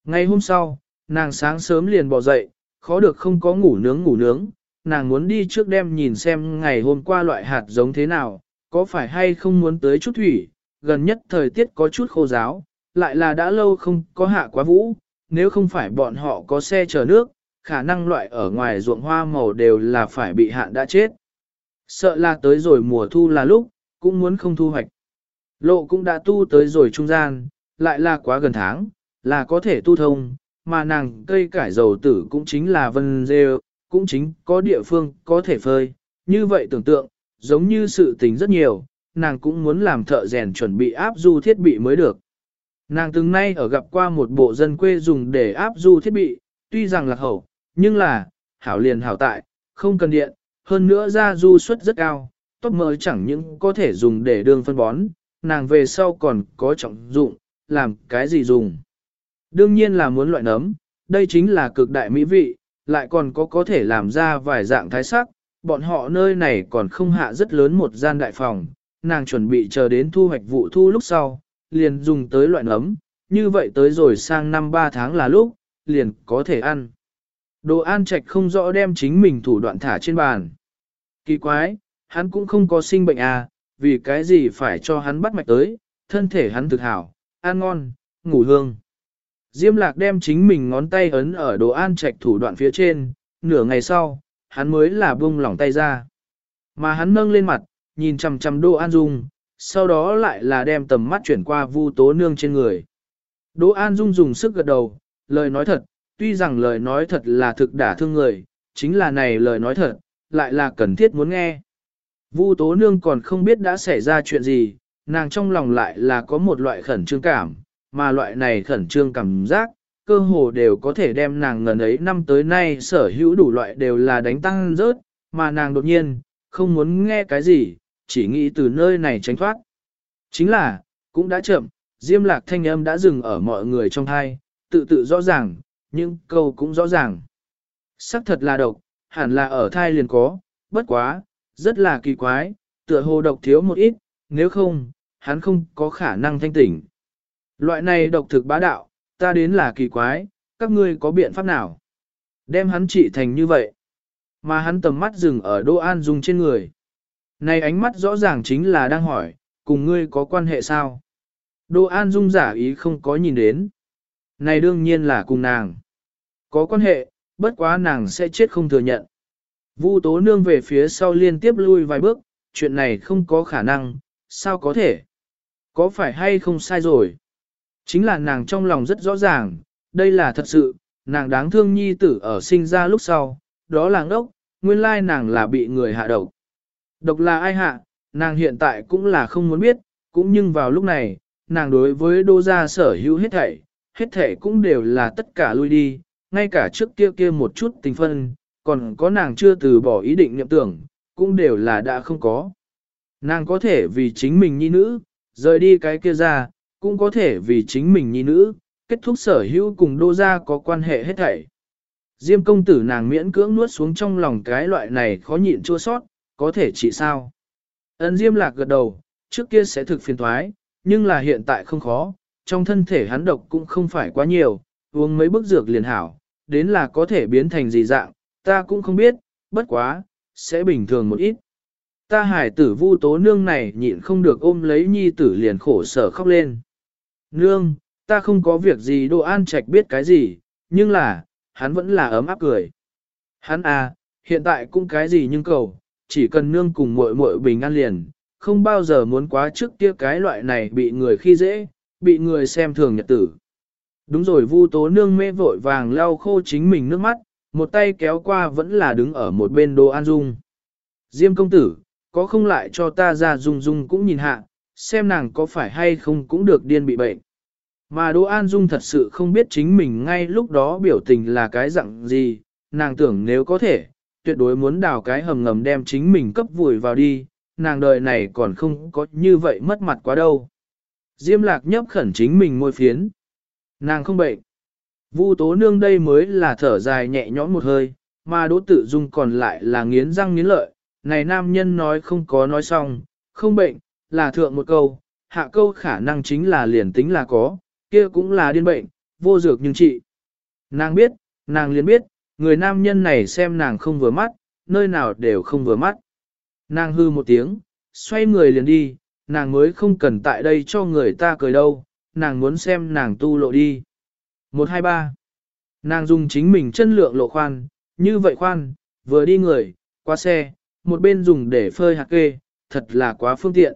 Ngày hôm sau, nàng sáng sớm liền bỏ dậy, khó được không có ngủ nướng ngủ nướng, nàng muốn đi trước đêm nhìn xem ngày hôm qua loại hạt giống thế nào, có phải hay không muốn tới chút thủy, gần nhất thời tiết có chút khô giáo, lại là đã lâu không có hạ quá vũ, nếu không phải bọn họ có xe chở nước, khả năng loại ở ngoài ruộng hoa màu đều là phải bị hạn đã chết. Sợ là tới rồi mùa thu là lúc, cũng muốn không thu hoạch. Lộ cũng đã tu tới rồi trung gian, lại là quá gần tháng, là có thể tu thông, mà nàng cây cải dầu tử cũng chính là vân rêu, cũng chính có địa phương có thể phơi. Như vậy tưởng tượng, giống như sự tình rất nhiều, nàng cũng muốn làm thợ rèn chuẩn bị áp du thiết bị mới được. Nàng từng nay ở gặp qua một bộ dân quê dùng để áp du thiết bị, tuy rằng là hậu, nhưng là, hảo liền hảo tại, không cần điện, hơn nữa ra du suất rất cao, tốt mới chẳng những có thể dùng để đường phân bón, nàng về sau còn có trọng dụng, làm cái gì dùng. Đương nhiên là muốn loại nấm, đây chính là cực đại mỹ vị, lại còn có có thể làm ra vài dạng thái sắc, bọn họ nơi này còn không hạ rất lớn một gian đại phòng, nàng chuẩn bị chờ đến thu hoạch vụ thu lúc sau, liền dùng tới loại nấm, như vậy tới rồi sang năm 3 tháng là lúc, liền có thể ăn. Đồ an trạch không rõ đem chính mình thủ đoạn thả trên bàn. Kỳ quái, hắn cũng không có sinh bệnh à, vì cái gì phải cho hắn bắt mạch tới, thân thể hắn thực hảo, ăn ngon, ngủ hương. Diêm lạc đem chính mình ngón tay ấn ở đồ an trạch thủ đoạn phía trên, nửa ngày sau, hắn mới là buông lỏng tay ra. Mà hắn nâng lên mặt, nhìn chằm chằm đồ an dung, sau đó lại là đem tầm mắt chuyển qua vu tố nương trên người. Đỗ An Dung dùng sức gật đầu, lời nói thật, tuy rằng lời nói thật là thực đả thương người, chính là này lời nói thật, lại là cần thiết muốn nghe. Vu tố nương còn không biết đã xảy ra chuyện gì, nàng trong lòng lại là có một loại khẩn trương cảm, mà loại này khẩn trương cảm giác, cơ hồ đều có thể đem nàng ngần ấy năm tới nay sở hữu đủ loại đều là đánh tăng rớt, mà nàng đột nhiên, không muốn nghe cái gì, chỉ nghĩ từ nơi này tránh thoát. Chính là, cũng đã chậm, diêm lạc thanh âm đã dừng ở mọi người trong thai, tự tự rõ ràng, nhưng câu cũng rõ ràng. Sắc thật là độc, hẳn là ở thai liền có, bất quá, rất là kỳ quái, tựa hồ độc thiếu một ít, nếu không, hắn không có khả năng thanh tỉnh. Loại này độc thực bá đạo, ta đến là kỳ quái, các ngươi có biện pháp nào? Đem hắn trị thành như vậy. Mà hắn tầm mắt dừng ở Đỗ An Dung trên người. Này ánh mắt rõ ràng chính là đang hỏi, cùng ngươi có quan hệ sao? Đỗ An Dung giả ý không có nhìn đến. Này đương nhiên là cùng nàng. Có quan hệ, bất quá nàng sẽ chết không thừa nhận. Vu tố nương về phía sau liên tiếp lui vài bước, chuyện này không có khả năng, sao có thể? Có phải hay không sai rồi? Chính là nàng trong lòng rất rõ ràng, đây là thật sự, nàng đáng thương nhi tử ở sinh ra lúc sau, đó là ngốc, nguyên lai nàng là bị người hạ độc. Độc là ai hạ, nàng hiện tại cũng là không muốn biết, cũng nhưng vào lúc này, nàng đối với đô gia sở hữu hết thảy, hết thảy cũng đều là tất cả lui đi, ngay cả trước kia kia một chút tình phân, còn có nàng chưa từ bỏ ý định niệm tưởng, cũng đều là đã không có. Nàng có thể vì chính mình nhi nữ, rời đi cái kia ra, cũng có thể vì chính mình nhi nữ, kết thúc sở hữu cùng đô gia có quan hệ hết thảy. Diêm công tử nàng miễn cưỡng nuốt xuống trong lòng cái loại này khó nhịn chua sót, có thể chỉ sao. Ấn Diêm lạc gật đầu, trước kia sẽ thực phiền thoái, nhưng là hiện tại không khó, trong thân thể hắn độc cũng không phải quá nhiều, uống mấy bức dược liền hảo, đến là có thể biến thành gì dạng, ta cũng không biết, bất quá, sẽ bình thường một ít. Ta hải tử vu tố nương này nhịn không được ôm lấy nhi tử liền khổ sở khóc lên. Nương, ta không có việc gì đồ an trạch biết cái gì, nhưng là, hắn vẫn là ấm áp cười. Hắn à, hiện tại cũng cái gì nhưng cầu, chỉ cần nương cùng muội muội bình an liền, không bao giờ muốn quá trước kia cái loại này bị người khi dễ, bị người xem thường nhật tử. Đúng rồi vu tố nương mê vội vàng lau khô chính mình nước mắt, một tay kéo qua vẫn là đứng ở một bên đồ an dung. Diêm công tử, có không lại cho ta ra dung dung cũng nhìn hạ, xem nàng có phải hay không cũng được điên bị bệnh. Mà Đỗ An Dung thật sự không biết chính mình ngay lúc đó biểu tình là cái dạng gì, nàng tưởng nếu có thể, tuyệt đối muốn đào cái hầm ngầm đem chính mình cấp vùi vào đi, nàng đời này còn không có như vậy mất mặt quá đâu. Diêm lạc nhấp khẩn chính mình môi phiến. Nàng không bệnh. Vu tố nương đây mới là thở dài nhẹ nhõm một hơi, mà đỗ tự dung còn lại là nghiến răng nghiến lợi. Này nam nhân nói không có nói xong, không bệnh, là thượng một câu, hạ câu khả năng chính là liền tính là có, kia cũng là điên bệnh, vô dược nhưng trị. Nàng biết, nàng liền biết, người nam nhân này xem nàng không vừa mắt, nơi nào đều không vừa mắt. Nàng hư một tiếng, xoay người liền đi, nàng mới không cần tại đây cho người ta cười đâu, nàng muốn xem nàng tu lộ đi. 123. Nàng dùng chính mình chân lượng lộ khoan, như vậy khoan, vừa đi người, qua xe, một bên dùng để phơi hạt kê, thật là quá phương tiện.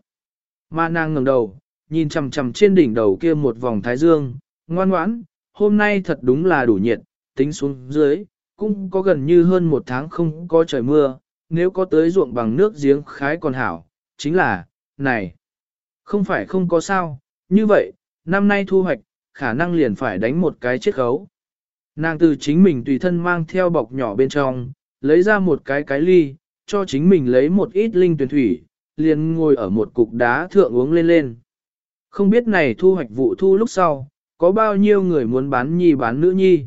Mà nàng ngẩng đầu, nhìn chằm chằm trên đỉnh đầu kia một vòng thái dương, ngoan ngoãn, hôm nay thật đúng là đủ nhiệt, tính xuống dưới, cũng có gần như hơn một tháng không có trời mưa, nếu có tới ruộng bằng nước giếng khái còn hảo, chính là, này, không phải không có sao, như vậy, năm nay thu hoạch, khả năng liền phải đánh một cái chiếc khấu. Nàng từ chính mình tùy thân mang theo bọc nhỏ bên trong, lấy ra một cái cái ly, cho chính mình lấy một ít linh tuyển thủy, liền ngồi ở một cục đá thượng uống lên lên. Không biết này thu hoạch vụ thu lúc sau, có bao nhiêu người muốn bán nhi bán nữ nhi.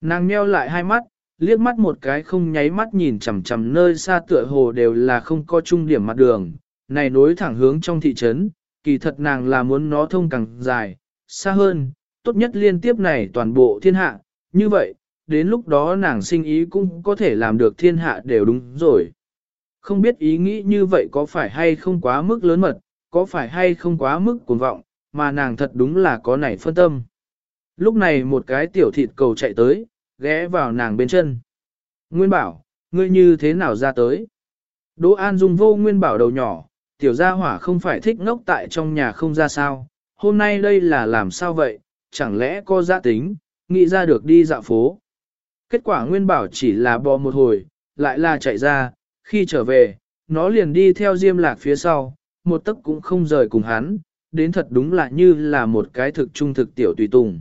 Nàng nheo lại hai mắt, liếc mắt một cái không nháy mắt nhìn chằm chằm nơi xa tựa hồ đều là không có trung điểm mặt đường, này nối thẳng hướng trong thị trấn, kỳ thật nàng là muốn nó thông càng dài, xa hơn, tốt nhất liên tiếp này toàn bộ thiên hạ, như vậy, đến lúc đó nàng sinh ý cũng có thể làm được thiên hạ đều đúng rồi. Không biết ý nghĩ như vậy có phải hay không quá mức lớn mật, có phải hay không quá mức cuồng vọng, mà nàng thật đúng là có nảy phân tâm. Lúc này một cái tiểu thịt cầu chạy tới, ghé vào nàng bên chân. Nguyên bảo, ngươi như thế nào ra tới? Đỗ An Dung vô Nguyên bảo đầu nhỏ, tiểu gia hỏa không phải thích ngốc tại trong nhà không ra sao, hôm nay đây là làm sao vậy, chẳng lẽ có giã tính, nghĩ ra được đi dạo phố. Kết quả Nguyên bảo chỉ là bò một hồi, lại là chạy ra, khi trở về, nó liền đi theo Diêm Lạc phía sau, một tấc cũng không rời cùng hắn, đến thật đúng là như là một cái thực trung thực tiểu tùy tùng.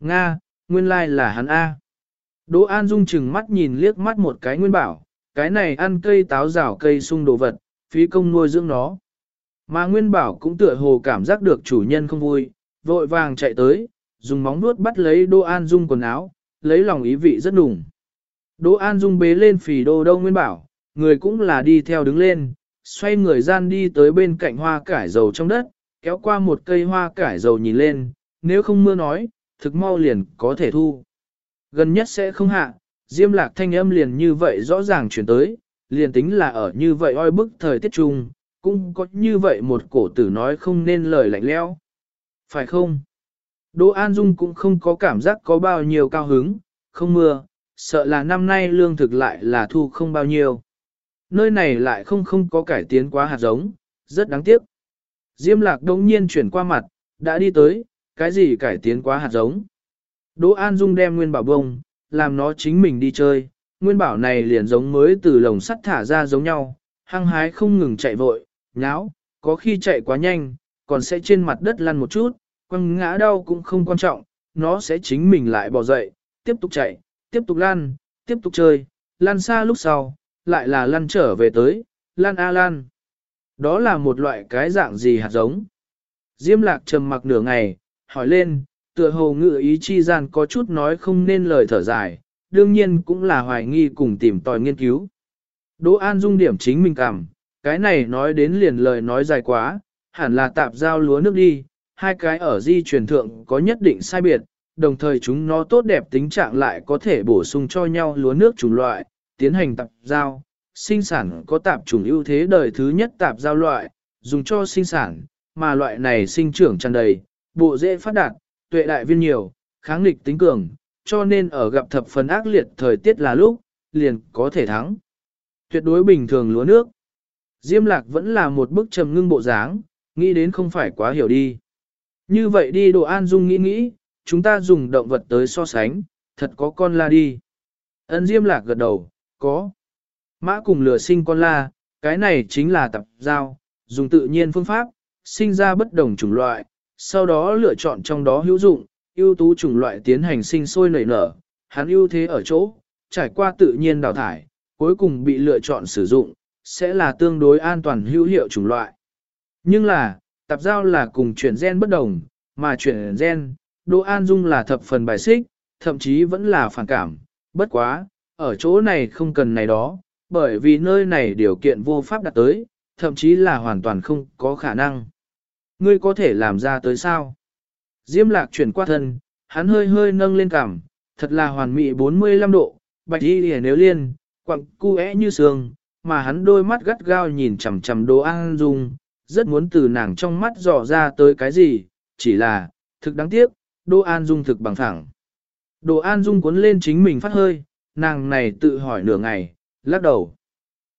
Nga, nguyên lai là hắn A. Đỗ An Dung chừng mắt nhìn liếc mắt một cái nguyên bảo, cái này ăn cây táo rào cây sung đồ vật, phí công nuôi dưỡng nó. Mà nguyên bảo cũng tựa hồ cảm giác được chủ nhân không vui, vội vàng chạy tới, dùng móng vuốt bắt lấy Đỗ An Dung quần áo, lấy lòng ý vị rất đủng. Đỗ An Dung bế lên phì đô đông nguyên bảo, người cũng là đi theo đứng lên, xoay người gian đi tới bên cạnh hoa cải dầu trong đất, kéo qua một cây hoa cải dầu nhìn lên, nếu không mưa nói, thực mau liền có thể thu. Gần nhất sẽ không hạ, diêm lạc thanh âm liền như vậy rõ ràng chuyển tới, liền tính là ở như vậy oi bức thời tiết trung, cũng có như vậy một cổ tử nói không nên lời lạnh lẽo. Phải không? Đỗ An Dung cũng không có cảm giác có bao nhiêu cao hứng, không mưa, sợ là năm nay lương thực lại là thu không bao nhiêu. Nơi này lại không không có cải tiến quá hạt giống, rất đáng tiếc. Diêm lạc đông nhiên chuyển qua mặt, đã đi tới, cái gì cải tiến quá hạt giống. Đỗ An Dung đem nguyên bảo bông, làm nó chính mình đi chơi, nguyên bảo này liền giống mới từ lồng sắt thả ra giống nhau, hăng hái không ngừng chạy vội, nháo, có khi chạy quá nhanh, còn sẽ trên mặt đất lăn một chút, quăng ngã đau cũng không quan trọng, nó sẽ chính mình lại bỏ dậy, tiếp tục chạy, tiếp tục lăn, tiếp tục chơi, lăn xa lúc sau, lại là lăn trở về tới, lăn a lăn. Đó là một loại cái dạng gì hạt giống. Diêm lạc trầm mặc nửa ngày, hỏi lên, tựa hồ ngự ý chi gian có chút nói không nên lời thở dài, đương nhiên cũng là hoài nghi cùng tìm tòi nghiên cứu. Đỗ An dung điểm chính mình cảm, cái này nói đến liền lời nói dài quá, hẳn là tạp giao lúa nước đi, hai cái ở di truyền thượng có nhất định sai biệt, đồng thời chúng nó tốt đẹp tính trạng lại có thể bổ sung cho nhau lúa nước chủng loại, tiến hành tạp giao, sinh sản có tạp chủng ưu thế đời thứ nhất tạp giao loại, dùng cho sinh sản, mà loại này sinh trưởng tràn đầy, bộ dễ phát đạt, tuệ đại viên nhiều, kháng nghịch tính cường, cho nên ở gặp thập phần ác liệt thời tiết là lúc, liền có thể thắng. Tuyệt đối bình thường lúa nước. Diêm lạc vẫn là một bức trầm ngưng bộ dáng, nghĩ đến không phải quá hiểu đi. Như vậy đi đồ an dung nghĩ nghĩ, chúng ta dùng động vật tới so sánh, thật có con la đi. Ấn diêm lạc gật đầu, có. Mã cùng lửa sinh con la, cái này chính là tập giao, dùng tự nhiên phương pháp, sinh ra bất đồng chủng loại, sau đó lựa chọn trong đó hữu dụng, ưu tú chủng loại tiến hành sinh sôi nảy nở, hắn ưu thế ở chỗ, trải qua tự nhiên đào thải, cuối cùng bị lựa chọn sử dụng, sẽ là tương đối an toàn hữu hiệu chủng loại. Nhưng là, tạp giao là cùng chuyển gen bất đồng, mà chuyển gen, Đỗ An Dung là thập phần bài xích, thậm chí vẫn là phản cảm, bất quá, ở chỗ này không cần này đó, bởi vì nơi này điều kiện vô pháp đạt tới, thậm chí là hoàn toàn không có khả năng. Ngươi có thể làm ra tới sao? Diêm lạc chuyển qua thân, hắn hơi hơi nâng lên cằm, thật là hoàn mỹ 45 độ, bạch y lìa nếu liên, quặng cu é như sương, mà hắn đôi mắt gắt gao nhìn chằm chằm đồ an dung, rất muốn từ nàng trong mắt dò ra tới cái gì, chỉ là, thực đáng tiếc, đồ an dung thực bằng thẳng. Đồ an dung cuốn lên chính mình phát hơi, nàng này tự hỏi nửa ngày, lắc đầu.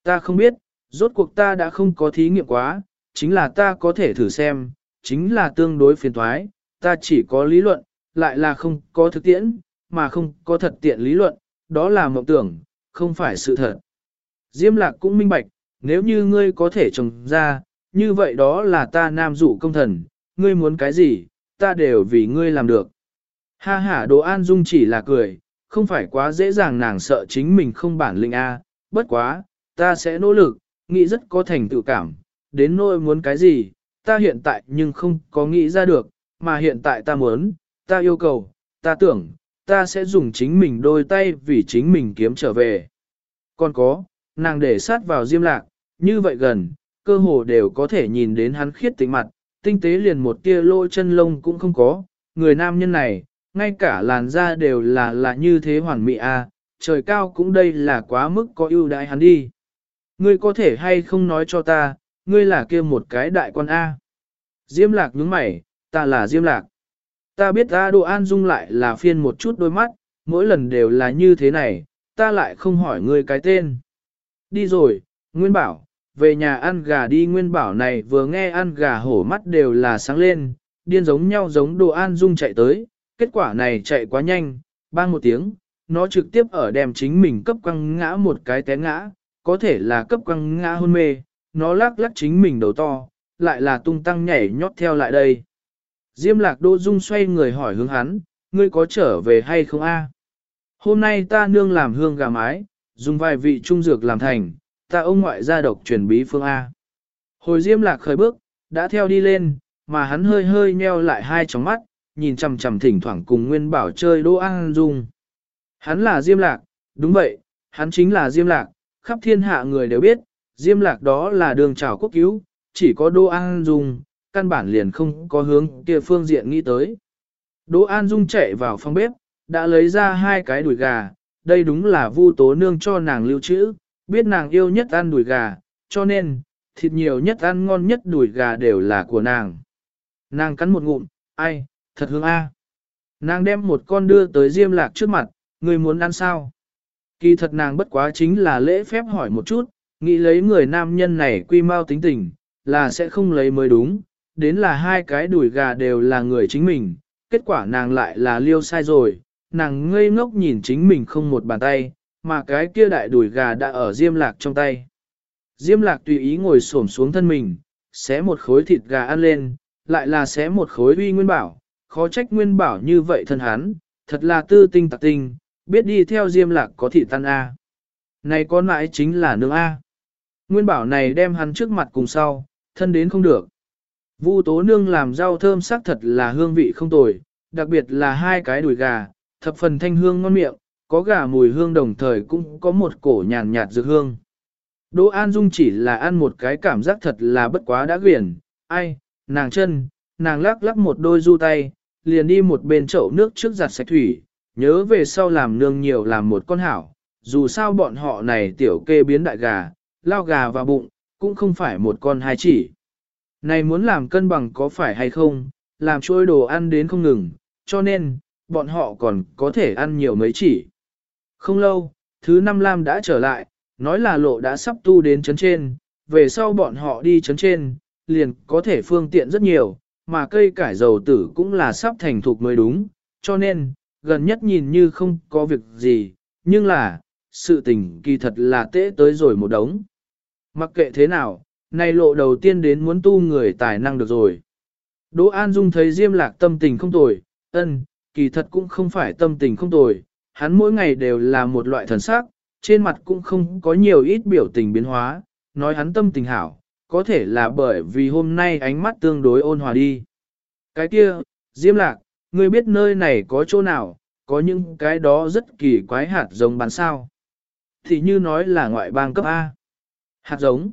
Ta không biết, rốt cuộc ta đã không có thí nghiệm quá, chính là ta có thể thử xem, chính là tương đối phiền thoái, ta chỉ có lý luận, lại là không có thực tiễn, mà không có thật tiện lý luận, đó là mộng tưởng, không phải sự thật. Diêm lạc cũng minh bạch, nếu như ngươi có thể trồng ra, như vậy đó là ta nam dụ công thần, ngươi muốn cái gì, ta đều vì ngươi làm được. Ha ha đồ an dung chỉ là cười, không phải quá dễ dàng nàng sợ chính mình không bản lĩnh A, bất quá, ta sẽ nỗ lực, nghĩ rất có thành tựu cảm, đến nỗi muốn cái gì, ta hiện tại nhưng không có nghĩ ra được, mà hiện tại ta muốn, ta yêu cầu, ta tưởng, ta sẽ dùng chính mình đôi tay vì chính mình kiếm trở về. Còn có, nàng để sát vào diêm lạc, như vậy gần, cơ hồ đều có thể nhìn đến hắn khiết tịnh mặt, tinh tế liền một tia lỗ chân lông cũng không có, người nam nhân này, ngay cả làn da đều là là như thế hoàn mỹ a, à, trời cao cũng đây là quá mức có ưu đãi hắn đi. Ngươi có thể hay không nói cho ta, ngươi là kia một cái đại quan A. Diêm lạc nhướng mày, ta là Diêm lạc. Ta biết ta đồ an dung lại là phiên một chút đôi mắt, mỗi lần đều là như thế này, ta lại không hỏi ngươi cái tên. Đi rồi, Nguyên Bảo, về nhà ăn gà đi Nguyên Bảo này vừa nghe ăn gà hổ mắt đều là sáng lên, điên giống nhau giống đồ an dung chạy tới, kết quả này chạy quá nhanh, bang một tiếng, nó trực tiếp ở đem chính mình cấp quăng ngã một cái té ngã, có thể là cấp quăng ngã hôn mê, nó lắc lắc chính mình đầu to, lại là tung tăng nhảy nhót theo lại đây. Diêm lạc đô dung xoay người hỏi hướng hắn, ngươi có trở về hay không a? Hôm nay ta nương làm hương gà mái, dùng vài vị trung dược làm thành, ta ông ngoại gia độc truyền bí phương A. Hồi diêm lạc khởi bước, đã theo đi lên, mà hắn hơi hơi nheo lại hai tròng mắt, nhìn chằm chằm thỉnh thoảng cùng Nguyên Bảo chơi Đỗ An Dung. Hắn là Diêm Lạc, đúng vậy, hắn chính là Diêm Lạc, khắp thiên hạ người đều biết, Diêm Lạc đó là đường trào quốc cứu, chỉ có Đỗ An Dung, căn bản liền không có hướng kia phương diện nghĩ tới. Đỗ An Dung chạy vào phòng bếp, đã lấy ra hai cái đùi gà, đây đúng là vu tố nương cho nàng lưu trữ, biết nàng yêu nhất ăn đùi gà, cho nên, thịt nhiều nhất ăn ngon nhất đùi gà đều là của nàng. Nàng cắn một ngụm, ai, thật hương a. Nàng đem một con đưa tới Diêm Lạc trước mặt, người muốn ăn sao? Kỳ thật nàng bất quá chính là lễ phép hỏi một chút, nghĩ lấy người nam nhân này quy mau tính tình, là sẽ không lấy mới đúng, đến là hai cái đùi gà đều là người chính mình, kết quả nàng lại là liêu sai rồi, nàng ngây ngốc nhìn chính mình không một bàn tay, mà cái kia đại đùi gà đã ở diêm lạc trong tay. Diêm lạc tùy ý ngồi xổm xuống thân mình, xé một khối thịt gà ăn lên, lại là xé một khối uy nguyên bảo, khó trách nguyên bảo như vậy thân hắn, thật là tư tinh tạc tinh, biết đi theo diêm lạc có thị tan A. Này con mãi chính là nương A. Nguyên bảo này đem hắn trước mặt cùng sau, thân đến không được. Vu tố nương làm rau thơm sắc thật là hương vị không tồi, đặc biệt là hai cái đùi gà, thập phần thanh hương ngon miệng, có gà mùi hương đồng thời cũng có một cổ nhàn nhạt dược hương. Đỗ An Dung chỉ là ăn một cái cảm giác thật là bất quá đã quyển, ai, nàng chân, nàng lắc lắc một đôi du tay, liền đi một bên chậu nước trước giặt sạch thủy, nhớ về sau làm nương nhiều làm một con hảo, dù sao bọn họ này tiểu kê biến đại gà, lao gà vào bụng, cũng không phải một con hai chỉ. Này muốn làm cân bằng có phải hay không, làm trôi đồ ăn đến không ngừng, cho nên, bọn họ còn có thể ăn nhiều mấy chỉ. Không lâu, thứ năm Lam đã trở lại, nói là lộ đã sắp tu đến chấn trên, về sau bọn họ đi chấn trên, liền có thể phương tiện rất nhiều, mà cây cải dầu tử cũng là sắp thành thục mới đúng, cho nên, gần nhất nhìn như không có việc gì, nhưng là, sự tình kỳ thật là tễ tới rồi một đống. Mặc kệ thế nào, nay lộ đầu tiên đến muốn tu người tài năng được rồi. Đỗ An Dung thấy Diêm Lạc tâm tình không tồi, ân, kỳ thật cũng không phải tâm tình không tồi, hắn mỗi ngày đều là một loại thần sắc, trên mặt cũng không có nhiều ít biểu tình biến hóa, nói hắn tâm tình hảo, có thể là bởi vì hôm nay ánh mắt tương đối ôn hòa đi. Cái kia, Diêm Lạc, ngươi biết nơi này có chỗ nào, có những cái đó rất kỳ quái hạt giống bán sao. Thì như nói là ngoại bang cấp A. Hạt giống.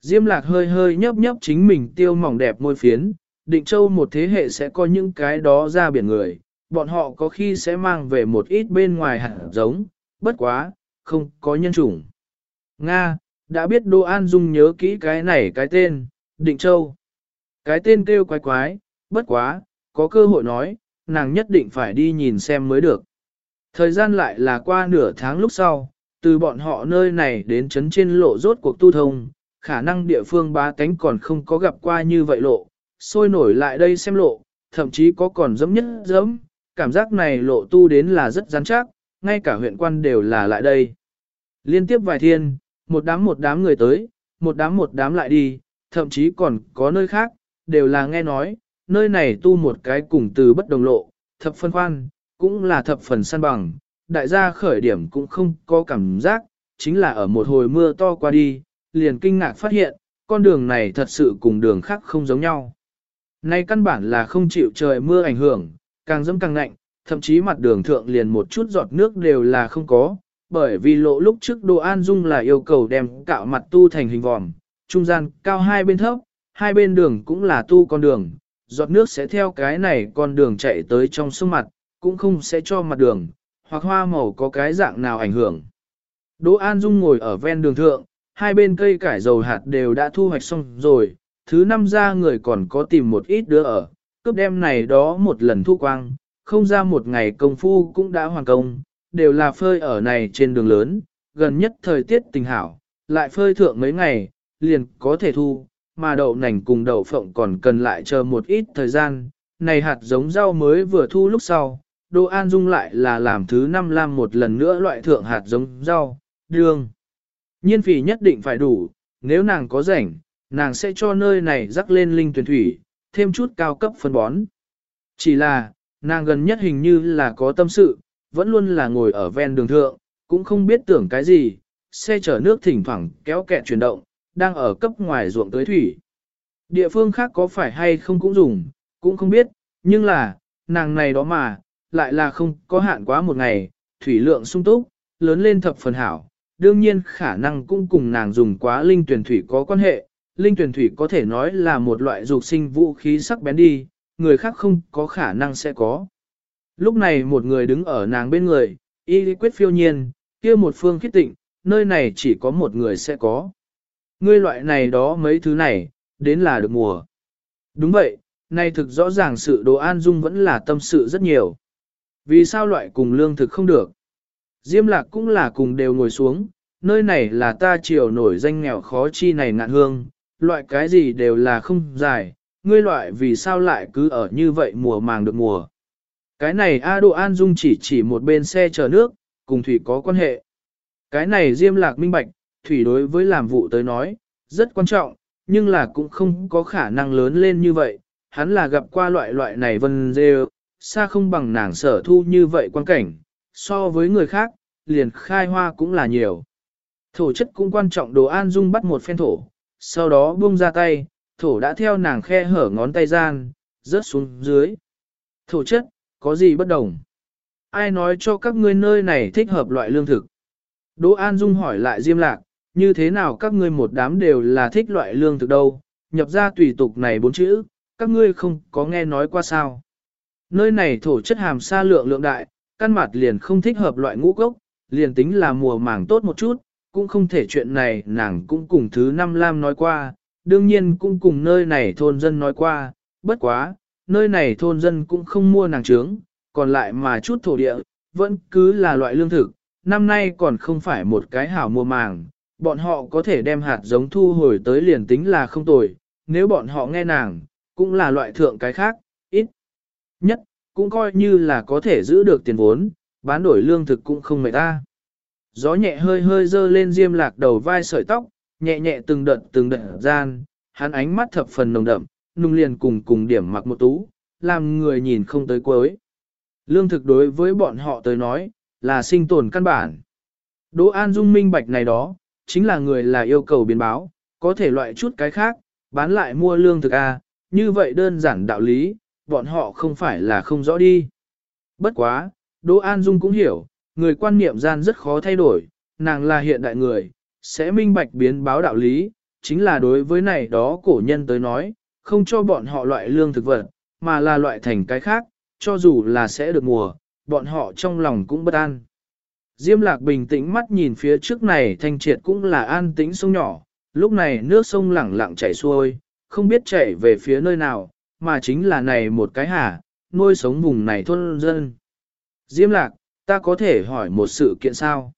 Diêm lạc hơi hơi nhấp nhấp chính mình tiêu mỏng đẹp môi phiến, định châu một thế hệ sẽ có những cái đó ra biển người, bọn họ có khi sẽ mang về một ít bên ngoài hạt giống, bất quá, không có nhân chủng. Nga, đã biết Đô An Dung nhớ kỹ cái này cái tên, Định Châu. Cái tên kêu quái quái, bất quá, có cơ hội nói, nàng nhất định phải đi nhìn xem mới được. Thời gian lại là qua nửa tháng lúc sau, từ bọn họ nơi này đến chấn trên lộ rốt cuộc tu thông, khả năng địa phương bá tánh còn không có gặp qua như vậy lộ, sôi nổi lại đây xem lộ, thậm chí có còn giống nhất giống, cảm giác này lộ tu đến là rất rắn chắc, ngay cả huyện quan đều là lại đây. Liên tiếp vài thiên, một đám một đám người tới, một đám một đám lại đi, thậm chí còn có nơi khác, đều là nghe nói, nơi này tu một cái cùng từ bất đồng lộ, thập phân khoan, cũng là thập phần săn bằng, đại gia khởi điểm cũng không có cảm giác, chính là ở một hồi mưa to qua đi, liền kinh ngạc phát hiện, con đường này thật sự cùng đường khác không giống nhau. Nay căn bản là không chịu trời mưa ảnh hưởng, càng dẫm càng lạnh, thậm chí mặt đường thượng liền một chút giọt nước đều là không có, bởi vì lộ lúc trước Đồ An Dung là yêu cầu đem cạo mặt tu thành hình vòm, trung gian cao hai bên thấp, hai bên đường cũng là tu con đường, giọt nước sẽ theo cái này con đường chạy tới trong sông mặt, cũng không sẽ cho mặt đường, hoặc hoa màu có cái dạng nào ảnh hưởng. Đỗ An Dung ngồi ở ven đường thượng, hai bên cây cải dầu hạt đều đã thu hoạch xong rồi, thứ năm ra người còn có tìm một ít đứa ở, cướp đem này đó một lần thu quang, không ra một ngày công phu cũng đã hoàn công, đều là phơi ở này trên đường lớn, gần nhất thời tiết tình hảo, lại phơi thượng mấy ngày, liền có thể thu, mà đậu nành cùng đậu phộng còn cần lại chờ một ít thời gian, này hạt giống rau mới vừa thu lúc sau, đồ An Dung lại là làm thứ năm lam một lần nữa loại thượng hạt giống rau, đường. Nhiên phỉ nhất định phải đủ, nếu nàng có rảnh, nàng sẽ cho nơi này rắc lên linh tuyển thủy, thêm chút cao cấp phân bón. Chỉ là, nàng gần nhất hình như là có tâm sự, vẫn luôn là ngồi ở ven đường thượng, cũng không biết tưởng cái gì, xe chở nước thỉnh thoảng kéo kẹt chuyển động, đang ở cấp ngoài ruộng tới thủy. Địa phương khác có phải hay không cũng dùng, cũng không biết, nhưng là, nàng này đó mà, lại là không có hạn quá một ngày, thủy lượng sung túc, lớn lên thập phần hảo, đương nhiên khả năng cũng cùng nàng dùng quá linh tuyển thủy có quan hệ, linh tuyển thủy có thể nói là một loại dục sinh vũ khí sắc bén đi, người khác không có khả năng sẽ có. Lúc này một người đứng ở nàng bên người, y quyết phiêu nhiên, kia một phương khiết tịnh, nơi này chỉ có một người sẽ có. Ngươi loại này đó mấy thứ này, đến là được mùa. Đúng vậy, nay thực rõ ràng sự đồ an dung vẫn là tâm sự rất nhiều. Vì sao loại cùng lương thực không được? Diêm lạc cũng là cùng đều ngồi xuống, nơi này là ta triều nổi danh nghèo khó chi này ngạn hương, loại cái gì đều là không dài, ngươi loại vì sao lại cứ ở như vậy mùa màng được mùa. Cái này A Độ An Dung chỉ chỉ một bên xe chở nước, cùng Thủy có quan hệ. Cái này Diêm Lạc minh bạch, Thủy đối với làm vụ tới nói, rất quan trọng, nhưng là cũng không có khả năng lớn lên như vậy. Hắn là gặp qua loại loại này vân dê, xa không bằng nàng sở thu như vậy quan cảnh, so với người khác, liền khai hoa cũng là nhiều. Thổ chất cũng quan trọng đồ an dung bắt một phen thổ, sau đó buông ra tay, thổ đã theo nàng khe hở ngón tay gian, rớt xuống dưới. Thổ chất, có gì bất đồng? Ai nói cho các ngươi nơi này thích hợp loại lương thực? Đỗ An Dung hỏi lại Diêm Lạc, như thế nào các ngươi một đám đều là thích loại lương thực đâu? Nhập ra tùy tục này bốn chữ, các ngươi không có nghe nói qua sao? Nơi này thổ chất hàm sa lượng lượng đại, căn mặt liền không thích hợp loại ngũ cốc, liền tính là mùa màng tốt một chút, cũng không thể chuyện này nàng cũng cùng thứ năm lam nói qua, đương nhiên cũng cùng nơi này thôn dân nói qua, bất quá, nơi này thôn dân cũng không mua nàng trướng, còn lại mà chút thổ địa, vẫn cứ là loại lương thực, năm nay còn không phải một cái hảo mùa màng, bọn họ có thể đem hạt giống thu hồi tới liền tính là không tồi, nếu bọn họ nghe nàng, cũng là loại thượng cái khác, ít nhất, cũng coi như là có thể giữ được tiền vốn, bán đổi lương thực cũng không mệt ta. Gió nhẹ hơi hơi dơ lên diêm lạc đầu vai sợi tóc, nhẹ nhẹ từng đợt từng đợt gian, hắn ánh mắt thập phần nồng đậm, nung liền cùng cùng điểm mặc một tú, làm người nhìn không tới cuối. Lương thực đối với bọn họ tới nói, là sinh tồn căn bản. Đỗ An Dung minh bạch này đó, chính là người là yêu cầu biến báo, có thể loại chút cái khác, bán lại mua lương thực A, như vậy đơn giản đạo lý, bọn họ không phải là không rõ đi. Bất quá, Đỗ An Dung cũng hiểu, người quan niệm gian rất khó thay đổi, nàng là hiện đại người, sẽ minh bạch biến báo đạo lý, chính là đối với này đó cổ nhân tới nói, không cho bọn họ loại lương thực vật, mà là loại thành cái khác, cho dù là sẽ được mùa, bọn họ trong lòng cũng bất an. Diêm lạc bình tĩnh mắt nhìn phía trước này thanh triệt cũng là an tĩnh sông nhỏ, lúc này nước sông lẳng lặng chảy xuôi, không biết chảy về phía nơi nào, mà chính là này một cái hả, nuôi sống vùng này thôn dân. Diêm lạc, ta có thể hỏi một sự kiện sao?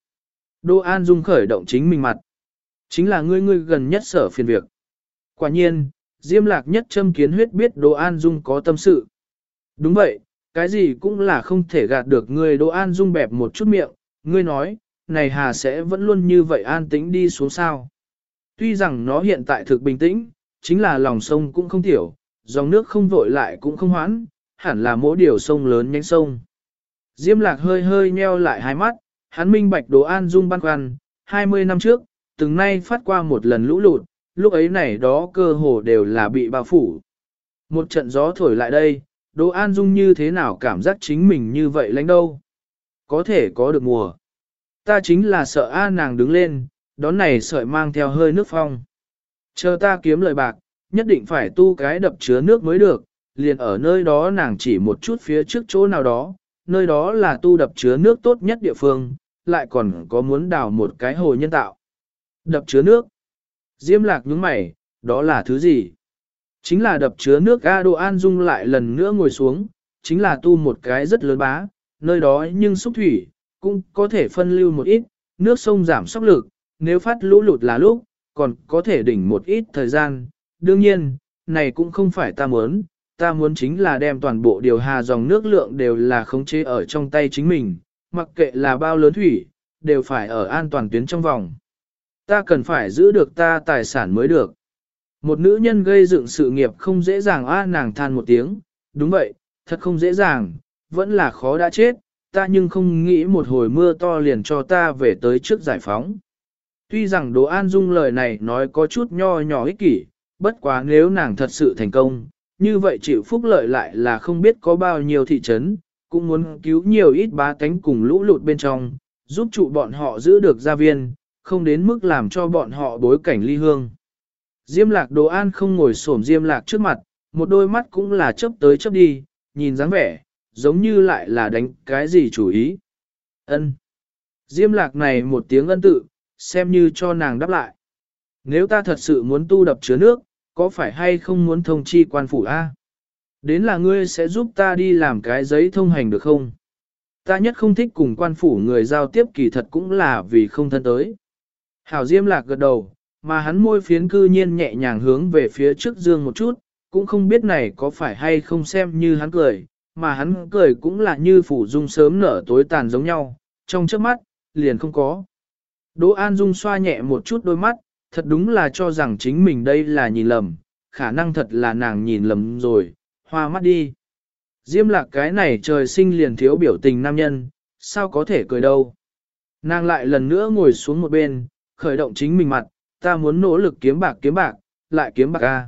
Đô An Dung khởi động chính mình mặt. Chính là ngươi ngươi gần nhất sở phiền việc. Quả nhiên, Diêm lạc nhất châm kiến huyết biết Đô An Dung có tâm sự. Đúng vậy, cái gì cũng là không thể gạt được ngươi Đô An Dung bẹp một chút miệng. Ngươi nói, này hà sẽ vẫn luôn như vậy an tĩnh đi xuống sao. Tuy rằng nó hiện tại thực bình tĩnh, chính là lòng sông cũng không tiểu, dòng nước không vội lại cũng không hoãn, hẳn là mỗi điều sông lớn nhánh sông. Diêm lạc hơi hơi nheo lại hai mắt, hắn minh bạch đồ an dung băn khoăn, 20 năm trước, từng nay phát qua một lần lũ lụt, lúc ấy này đó cơ hồ đều là bị bao phủ. Một trận gió thổi lại đây, đồ an dung như thế nào cảm giác chính mình như vậy lãnh đâu. Có thể có được mùa. Ta chính là sợ A nàng đứng lên, đón này sợi mang theo hơi nước phong. Chờ ta kiếm lời bạc, nhất định phải tu cái đập chứa nước mới được, liền ở nơi đó nàng chỉ một chút phía trước chỗ nào đó, nơi đó là tu đập chứa nước tốt nhất địa phương, lại còn có muốn đào một cái hồ nhân tạo. Đập chứa nước. Diêm lạc nhướng mày, đó là thứ gì? Chính là đập chứa nước A Đô An Dung lại lần nữa ngồi xuống, chính là tu một cái rất lớn bá, nơi đó nhưng xúc thủy, cũng có thể phân lưu một ít, nước sông giảm sóc lực, nếu phát lũ lụt là lúc, còn có thể đỉnh một ít thời gian. Đương nhiên, này cũng không phải ta muốn, ta muốn chính là đem toàn bộ điều hà dòng nước lượng đều là khống chế ở trong tay chính mình, mặc kệ là bao lớn thủy, đều phải ở an toàn tuyến trong vòng. Ta cần phải giữ được ta tài sản mới được. Một nữ nhân gây dựng sự nghiệp không dễ dàng a nàng than một tiếng, đúng vậy, thật không dễ dàng, vẫn là khó đã chết, ta nhưng không nghĩ một hồi mưa to liền cho ta về tới trước giải phóng. Tuy rằng Đỗ An Dung lời này nói có chút nho nhỏ ích kỷ, bất quá nếu nàng thật sự thành công, như vậy chịu phúc lợi lại là không biết có bao nhiêu thị trấn, cũng muốn cứu nhiều ít bá tánh cùng lũ lụt bên trong, giúp trụ bọn họ giữ được gia viên, không đến mức làm cho bọn họ bối cảnh ly hương. Diêm lạc đồ an không ngồi xổm diêm lạc trước mặt, một đôi mắt cũng là chớp tới chớp đi, nhìn dáng vẻ, giống như lại là đánh cái gì chủ ý. Ân. Diêm lạc này một tiếng ân tự, xem như cho nàng đáp lại. Nếu ta thật sự muốn tu đập chứa nước, có phải hay không muốn thông chi quan phủ A? Đến là ngươi sẽ giúp ta đi làm cái giấy thông hành được không? Ta nhất không thích cùng quan phủ người giao tiếp kỳ thật cũng là vì không thân tới. Hảo Diêm Lạc gật đầu, mà hắn môi phiến cư nhiên nhẹ nhàng hướng về phía trước dương một chút, cũng không biết này có phải hay không xem như hắn cười, mà hắn cười cũng là như phủ dung sớm nở tối tàn giống nhau, trong trước mắt, liền không có. Đỗ An Dung xoa nhẹ một chút đôi mắt, thật đúng là cho rằng chính mình đây là nhìn lầm, khả năng thật là nàng nhìn lầm rồi, hoa mắt đi. Diêm lạc cái này trời sinh liền thiếu biểu tình nam nhân, sao có thể cười đâu. Nàng lại lần nữa ngồi xuống một bên, khởi động chính mình mặt, ta muốn nỗ lực kiếm bạc kiếm bạc, lại kiếm bạc a.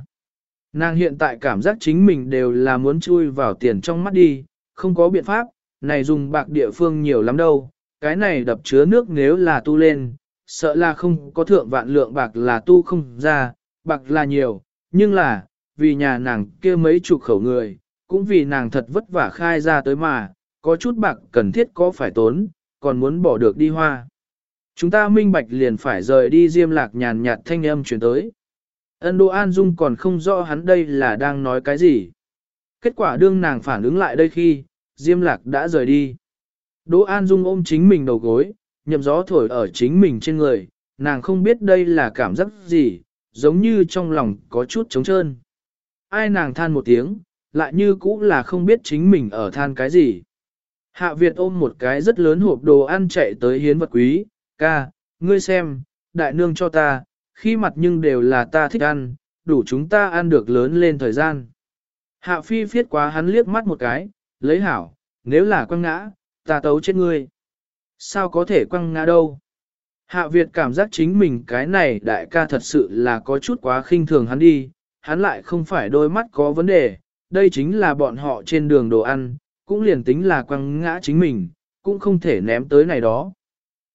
Nàng hiện tại cảm giác chính mình đều là muốn chui vào tiền trong mắt đi, không có biện pháp, này dùng bạc địa phương nhiều lắm đâu, cái này đập chứa nước nếu là tu lên, sợ là không có thượng vạn lượng bạc là tu không ra, bạc là nhiều, nhưng là, vì nhà nàng kia mấy chục khẩu người, cũng vì nàng thật vất vả khai ra tới mà, có chút bạc cần thiết có phải tốn, còn muốn bỏ được đi hoa. Chúng ta minh bạch liền phải rời đi diêm lạc nhàn nhạt thanh âm chuyển tới. Ân Đô An Dung còn không rõ hắn đây là đang nói cái gì. Kết quả đương nàng phản ứng lại đây khi, diêm lạc đã rời đi. Đỗ An Dung ôm chính mình đầu gối, nhậm gió thổi ở chính mình trên người, nàng không biết đây là cảm giác gì, giống như trong lòng có chút trống trơn. Ai nàng than một tiếng, lại như cũ là không biết chính mình ở than cái gì. Hạ Việt ôm một cái rất lớn hộp đồ ăn chạy tới hiến vật quý, ca, ngươi xem, đại nương cho ta, khi mặt nhưng đều là ta thích ăn, đủ chúng ta ăn được lớn lên thời gian. Hạ Phi phiết quá hắn liếc mắt một cái, lấy hảo, nếu là quăng ngã, ta tấu chết ngươi. Sao có thể quăng ngã đâu? Hạ Việt cảm giác chính mình cái này đại ca thật sự là có chút quá khinh thường hắn đi, hắn lại không phải đôi mắt có vấn đề, đây chính là bọn họ trên đường đồ ăn, cũng liền tính là quăng ngã chính mình, cũng không thể ném tới này đó.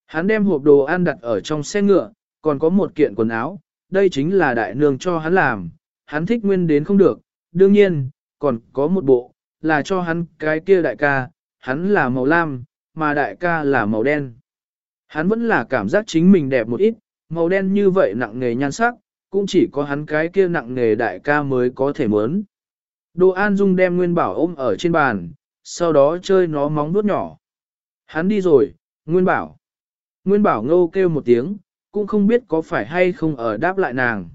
Hắn đem hộp đồ ăn đặt ở trong xe ngựa, còn có một kiện quần áo, đây chính là đại nương cho hắn làm, hắn thích nguyên đến không được, đương nhiên, còn có một bộ, là cho hắn cái kia đại ca, hắn là màu lam, mà đại ca là màu đen. Hắn vẫn là cảm giác chính mình đẹp một ít, màu đen như vậy nặng nghề nhan sắc, cũng chỉ có hắn cái kia nặng nghề đại ca mới có thể muốn. Đồ An Dung đem Nguyên Bảo ôm ở trên bàn, sau đó chơi nó móng vuốt nhỏ. Hắn đi rồi, Nguyên Bảo. Nguyên Bảo ngâu kêu một tiếng, cũng không biết có phải hay không ở đáp lại nàng.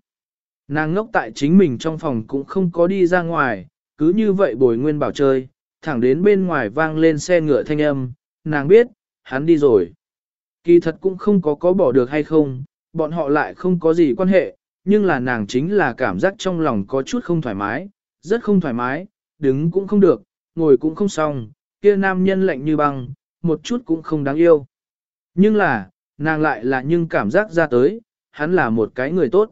Nàng ngốc tại chính mình trong phòng cũng không có đi ra ngoài, cứ như vậy bồi Nguyên Bảo chơi, thẳng đến bên ngoài vang lên xe ngựa thanh âm, nàng biết, hắn đi rồi. Kỳ thật cũng không có có bỏ được hay không, bọn họ lại không có gì quan hệ, nhưng là nàng chính là cảm giác trong lòng có chút không thoải mái, rất không thoải mái, đứng cũng không được, ngồi cũng không xong, kia nam nhân lạnh như băng, một chút cũng không đáng yêu. Nhưng là, nàng lại là nhưng cảm giác ra tới, hắn là một cái người tốt.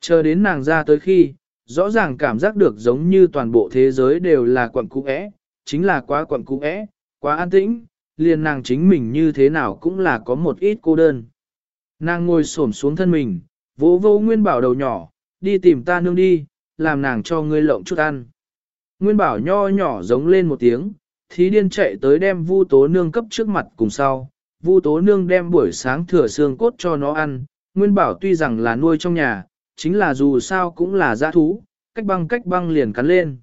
Chờ đến nàng ra tới khi, rõ ràng cảm giác được giống như toàn bộ thế giới đều là quận cũ ẽ, chính là quá quận cũ ẽ, quá an tĩnh, liền nàng chính mình như thế nào cũng là có một ít cô đơn. Nàng ngồi xổm xuống thân mình, vỗ vô nguyên bảo đầu nhỏ, đi tìm ta nương đi, làm nàng cho ngươi lộng chút ăn. Nguyên bảo nho nhỏ giống lên một tiếng, thí điên chạy tới đem vu tố nương cấp trước mặt cùng sau. Vu tố nương đem buổi sáng thừa xương cốt cho nó ăn, Nguyên bảo tuy rằng là nuôi trong nhà, chính là dù sao cũng là dã thú, cách băng cách băng liền cắn lên.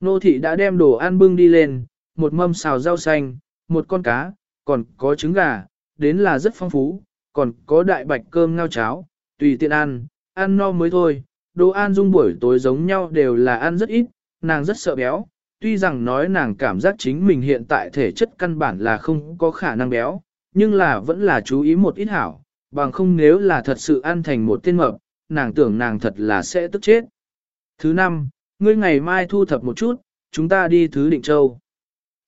Nô thị đã đem đồ ăn bưng đi lên, một mâm xào rau xanh, một con cá, còn có trứng gà, đến là rất phong phú, còn có đại bạch cơm ngao cháo, tùy tiện ăn, ăn no mới thôi. Đồ ăn dung buổi tối giống nhau đều là ăn rất ít, nàng rất sợ béo, tuy rằng nói nàng cảm giác chính mình hiện tại thể chất căn bản là không có khả năng béo, nhưng là vẫn là chú ý một ít hảo, bằng không nếu là thật sự ăn thành một tên mập, nàng tưởng nàng thật là sẽ tức chết. Thứ năm, ngươi ngày mai thu thập một chút, chúng ta đi thứ định châu.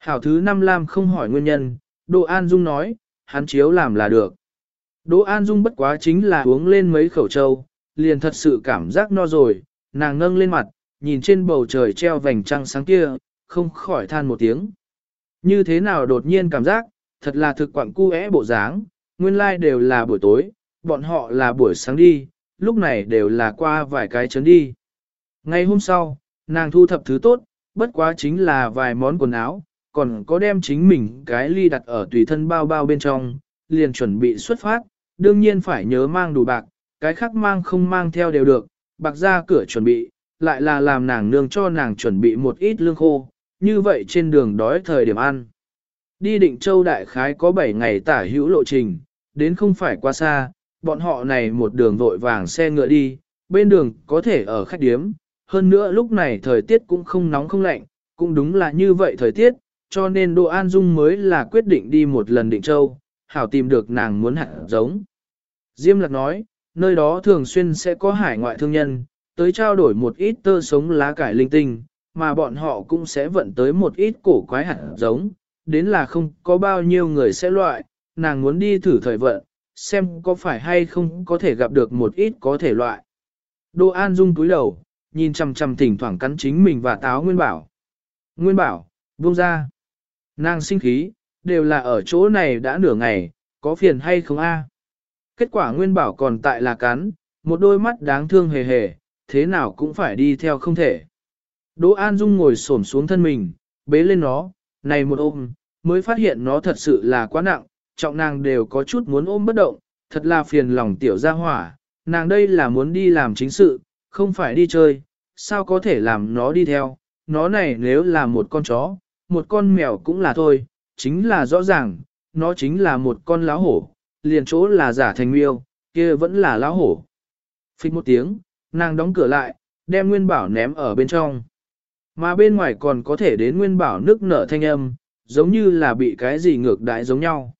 Hảo thứ năm Lam không hỏi nguyên nhân, Đỗ An Dung nói, hắn chiếu làm là được. Đỗ An Dung bất quá chính là uống lên mấy khẩu trâu, liền thật sự cảm giác no rồi, nàng ngâng lên mặt, nhìn trên bầu trời treo vành trăng sáng kia, không khỏi than một tiếng. Như thế nào đột nhiên cảm giác, thật là thực quặng cu é bộ dáng, nguyên lai like đều là buổi tối, bọn họ là buổi sáng đi, lúc này đều là qua vài cái chấn đi. Ngày hôm sau, nàng thu thập thứ tốt, bất quá chính là vài món quần áo, còn có đem chính mình cái ly đặt ở tùy thân bao bao bên trong, liền chuẩn bị xuất phát, đương nhiên phải nhớ mang đủ bạc, cái khác mang không mang theo đều được, bạc ra cửa chuẩn bị, lại là làm nàng nương cho nàng chuẩn bị một ít lương khô, như vậy trên đường đói thời điểm ăn. Đi định châu đại khái có 7 ngày tả hữu lộ trình, đến không phải quá xa, bọn họ này một đường vội vàng xe ngựa đi, bên đường có thể ở khách điếm, hơn nữa lúc này thời tiết cũng không nóng không lạnh, cũng đúng là như vậy thời tiết, cho nên Đỗ An Dung mới là quyết định đi một lần định châu, hảo tìm được nàng muốn hạt giống. Diêm Lạc nói, nơi đó thường xuyên sẽ có hải ngoại thương nhân, tới trao đổi một ít tơ sống lá cải linh tinh, mà bọn họ cũng sẽ vận tới một ít cổ quái hạt giống, đến là không có bao nhiêu người sẽ loại, nàng muốn đi thử thời vận, xem có phải hay không có thể gặp được một ít có thể loại. Đỗ An Dung túi đầu, nhìn chằm chằm thỉnh thoảng cắn chính mình và táo Nguyên Bảo. Nguyên Bảo, buông ra. Nàng sinh khí, đều là ở chỗ này đã nửa ngày, có phiền hay không a? Kết quả Nguyên Bảo còn tại là cắn, một đôi mắt đáng thương hề hề, thế nào cũng phải đi theo không thể. Đỗ An Dung ngồi xổm xuống thân mình, bế lên nó, này một ôm, mới phát hiện nó thật sự là quá nặng, trọng nàng đều có chút muốn ôm bất động, thật là phiền lòng tiểu gia hỏa, nàng đây là muốn đi làm chính sự, không phải đi chơi, sao có thể làm nó đi theo, nó này nếu là một con chó, một con mèo cũng là thôi, chính là rõ ràng, nó chính là một con lão hổ, liền chỗ là giả thành miêu, kia vẫn là lão hổ. Phích một tiếng, nàng đóng cửa lại, đem Nguyên Bảo ném ở bên trong. Mà bên ngoài còn có thể đến Nguyên Bảo nước nở thanh âm, giống như là bị cái gì ngược đãi giống nhau.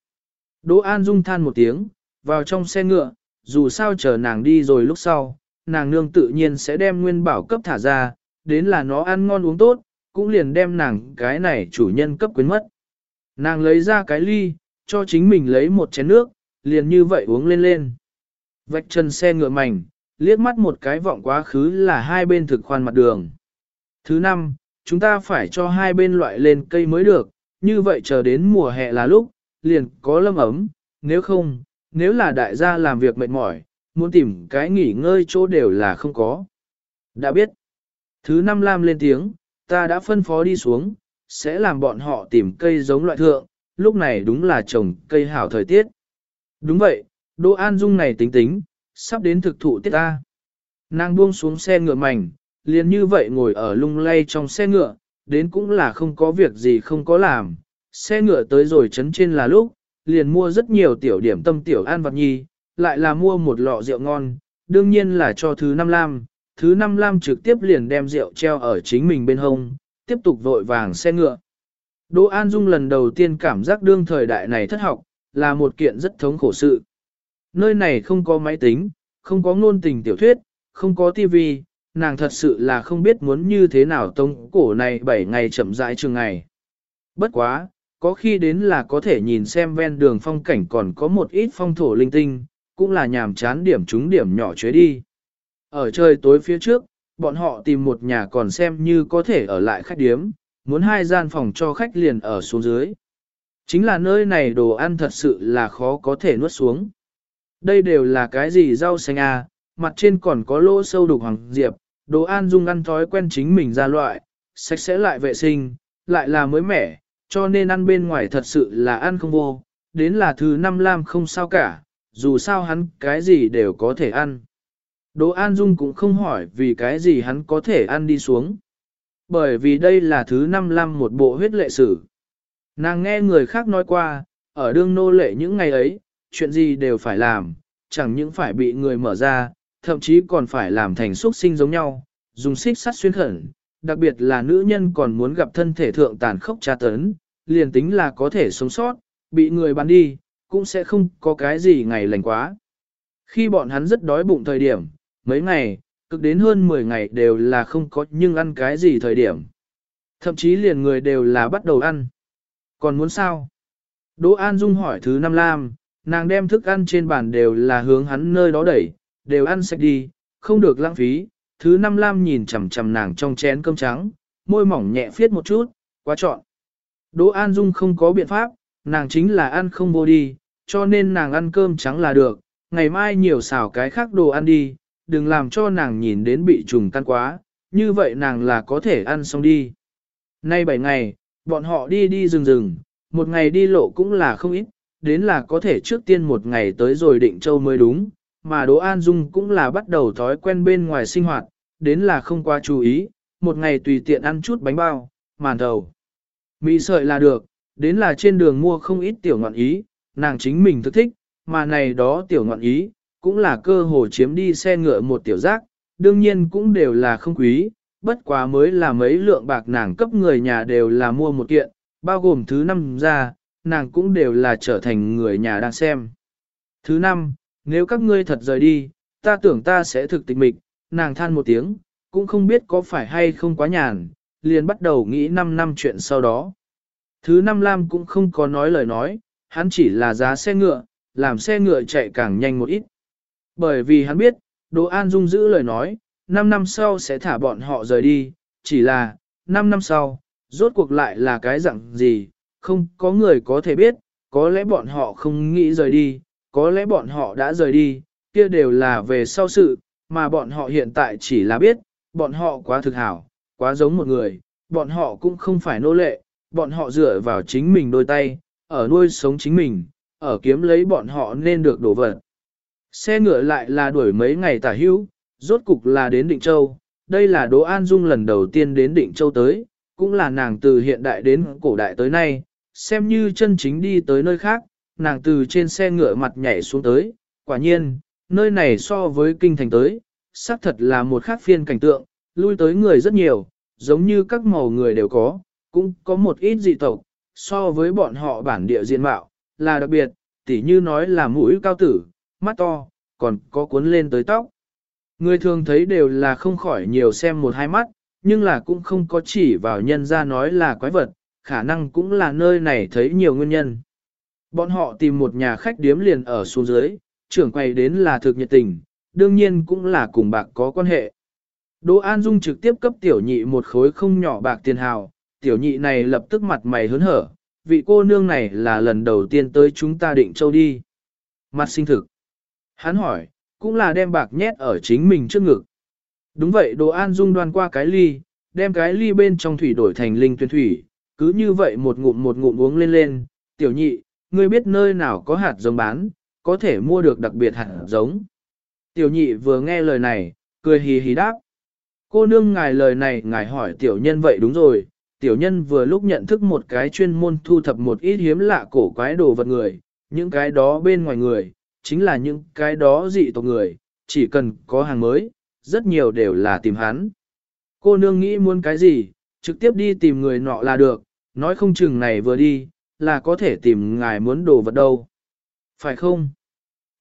Đỗ An Dung than một tiếng, vào trong xe ngựa, dù sao chờ nàng đi rồi lúc sau, nàng nương tự nhiên sẽ đem Nguyên Bảo cấp thả ra, đến là nó ăn ngon uống tốt, cũng liền đem nàng cái này chủ nhân cấp quyến mất. Nàng lấy ra cái ly, cho chính mình lấy một chén nước, liền như vậy uống lên lên. Vạch chân xe ngựa mảnh, liếc mắt một cái vọng quá khứ là hai bên thực khoan mặt đường. Thứ năm, chúng ta phải cho hai bên loại lên cây mới được, như vậy chờ đến mùa hè là lúc, liền có lâm ấm, nếu không, nếu là đại gia làm việc mệt mỏi, muốn tìm cái nghỉ ngơi chỗ đều là không có. Đã biết, thứ năm lam lên tiếng, ta đã phân phó đi xuống, sẽ làm bọn họ tìm cây giống loại thượng, lúc này đúng là trồng cây hảo thời tiết. Đúng vậy, Đỗ An Dung này tính tính, sắp đến thực thụ tiết ta. Nàng buông xuống xe ngựa mảnh, liền như vậy ngồi ở lung lay trong xe ngựa, đến cũng là không có việc gì không có làm. Xe ngựa tới rồi chấn trên là lúc, liền mua rất nhiều tiểu điểm tâm tiểu an vật nhi, lại là mua một lọ rượu ngon, đương nhiên là cho thứ năm lam. Thứ năm lam trực tiếp liền đem rượu treo ở chính mình bên hông, tiếp tục vội vàng xe ngựa. Đỗ An Dung lần đầu tiên cảm giác đương thời đại này thất học, là một kiện rất thống khổ sự. Nơi này không có máy tính, không có ngôn tình tiểu thuyết, không có tivi, nàng thật sự là không biết muốn như thế nào tông cổ này 7 ngày chậm rãi trường ngày. Bất quá, có khi đến là có thể nhìn xem ven đường phong cảnh còn có một ít phong thổ linh tinh, cũng là nhàm chán điểm trúng điểm nhỏ chế đi. Ở trời tối phía trước, bọn họ tìm một nhà còn xem như có thể ở lại khách điếm, muốn hai gian phòng cho khách liền ở xuống dưới. Chính là nơi này đồ ăn thật sự là khó có thể nuốt xuống. Đây đều là cái gì rau xanh à, mặt trên còn có lỗ sâu đục hoàng diệp, đồ ăn dung ăn thói quen chính mình ra loại, sạch sẽ lại vệ sinh, lại là mới mẻ, cho nên ăn bên ngoài thật sự là ăn không vô, đến là thứ năm lam không sao cả, dù sao hắn cái gì đều có thể ăn. Đỗ An Dung cũng không hỏi vì cái gì hắn có thể ăn đi xuống. Bởi vì đây là thứ năm năm một bộ huyết lệ sử. Nàng nghe người khác nói qua, ở đương nô lệ những ngày ấy, chuyện gì đều phải làm, chẳng những phải bị người mở ra, thậm chí còn phải làm thành xuất sinh giống nhau, dùng xích sắt xuyên khẩn, đặc biệt là nữ nhân còn muốn gặp thân thể thượng tàn khốc tra tấn, liền tính là có thể sống sót, bị người bán đi, cũng sẽ không có cái gì ngày lành quá. Khi bọn hắn rất đói bụng thời điểm, mấy ngày, cực đến hơn 10 ngày đều là không có nhưng ăn cái gì thời điểm. Thậm chí liền người đều là bắt đầu ăn. Còn muốn sao? Đỗ An Dung hỏi thứ năm lam, nàng đem thức ăn trên bàn đều là hướng hắn nơi đó đẩy, đều ăn sạch đi, không được lãng phí. Thứ năm lam nhìn chằm chằm nàng trong chén cơm trắng, môi mỏng nhẹ phiết một chút, quá trọn. Đỗ An Dung không có biện pháp, nàng chính là ăn không vô đi, cho nên nàng ăn cơm trắng là được, ngày mai nhiều xào cái khác đồ ăn đi, đừng làm cho nàng nhìn đến bị trùng tan quá, như vậy nàng là có thể ăn xong đi. Nay 7 ngày, bọn họ đi đi rừng rừng, một ngày đi lộ cũng là không ít, đến là có thể trước tiên một ngày tới rồi định châu mới đúng, mà Đỗ An Dung cũng là bắt đầu thói quen bên ngoài sinh hoạt, đến là không quá chú ý, một ngày tùy tiện ăn chút bánh bao, màn thầu. Mì sợi là được, đến là trên đường mua không ít tiểu ngọn ý, nàng chính mình thức thích, mà này đó tiểu ngọn ý, cũng là cơ hồ chiếm đi xe ngựa một tiểu giác, đương nhiên cũng đều là không quý, bất quá mới là mấy lượng bạc nàng cấp người nhà đều là mua một kiện, bao gồm thứ năm ra, nàng cũng đều là trở thành người nhà đang xem. Thứ năm, nếu các ngươi thật rời đi, ta tưởng ta sẽ thực tịch mịch, nàng than một tiếng, cũng không biết có phải hay không quá nhàn, liền bắt đầu nghĩ 5 năm chuyện sau đó. Thứ năm Lam cũng không có nói lời nói, hắn chỉ là giá xe ngựa, làm xe ngựa chạy càng nhanh một ít. Bởi vì hắn biết, Đỗ An Dung giữ lời nói, 5 năm sau sẽ thả bọn họ rời đi, chỉ là, 5 năm sau, rốt cuộc lại là cái dạng gì, không có người có thể biết, có lẽ bọn họ không nghĩ rời đi, có lẽ bọn họ đã rời đi, kia đều là về sau sự, mà bọn họ hiện tại chỉ là biết, bọn họ quá thực hảo, quá giống một người, bọn họ cũng không phải nô lệ, bọn họ dựa vào chính mình đôi tay, ở nuôi sống chính mình, ở kiếm lấy bọn họ nên được đổ vật. Xe ngựa lại là đuổi mấy ngày tả hữu, rốt cục là đến Định Châu, đây là Đỗ An Dung lần đầu tiên đến Định Châu tới, cũng là nàng từ hiện đại đến cổ đại tới nay, xem như chân chính đi tới nơi khác, nàng từ trên xe ngựa mặt nhảy xuống tới, quả nhiên, nơi này so với kinh thành tới, xác thật là một khác phiên cảnh tượng, lui tới người rất nhiều, giống như các màu người đều có, cũng có một ít dị tộc, so với bọn họ bản địa diện mạo, là đặc biệt, tỉ như nói là mũi cao tử, mắt to, còn có cuốn lên tới tóc. Người thường thấy đều là không khỏi nhiều xem một hai mắt, nhưng là cũng không có chỉ vào nhân ra nói là quái vật, khả năng cũng là nơi này thấy nhiều nguyên nhân. Bọn họ tìm một nhà khách điếm liền ở xuống dưới, trưởng quay đến là thực nhiệt tình, đương nhiên cũng là cùng bạc có quan hệ. Đỗ An Dung trực tiếp cấp tiểu nhị một khối không nhỏ bạc tiền hào, tiểu nhị này lập tức mặt mày hớn hở, vị cô nương này là lần đầu tiên tới chúng ta định châu đi. Mặt sinh thực. Hắn hỏi, cũng là đem bạc nhét ở chính mình trước ngực. Đúng vậy đồ An Dung đoan qua cái ly, đem cái ly bên trong thủy đổi thành linh tuyên thủy, cứ như vậy một ngụm một ngụm uống lên lên, tiểu nhị, ngươi biết nơi nào có hạt giống bán, có thể mua được đặc biệt hạt giống. Tiểu nhị vừa nghe lời này, cười hì hì đáp. Cô nương ngài lời này ngài hỏi tiểu nhân vậy đúng rồi, tiểu nhân vừa lúc nhận thức một cái chuyên môn thu thập một ít hiếm lạ cổ quái đồ vật người, những cái đó bên ngoài người, chính là những cái đó dị tộc người, chỉ cần có hàng mới, rất nhiều đều là tìm hắn. Cô nương nghĩ muốn cái gì, trực tiếp đi tìm người nọ là được, nói không chừng này vừa đi, là có thể tìm ngài muốn đồ vật đâu. Phải không?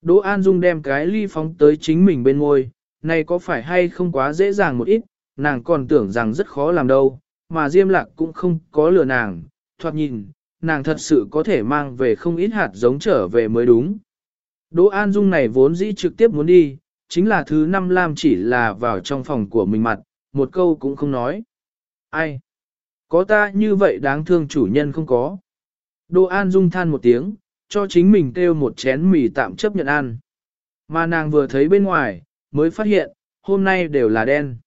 Đỗ An Dung đem cái ly phóng tới chính mình bên ngôi, này có phải hay không quá dễ dàng một ít, nàng còn tưởng rằng rất khó làm đâu, mà Diêm Lạc cũng không có lừa nàng, thoạt nhìn, nàng thật sự có thể mang về không ít hạt giống trở về mới đúng. Đỗ An Dung này vốn dĩ trực tiếp muốn đi, chính là thứ năm Lam chỉ là vào trong phòng của mình mặt, một câu cũng không nói. Ai? Có ta như vậy đáng thương chủ nhân không có. Đỗ An Dung than một tiếng, cho chính mình kêu một chén mì tạm chấp nhận ăn. Mà nàng vừa thấy bên ngoài, mới phát hiện, hôm nay đều là đen.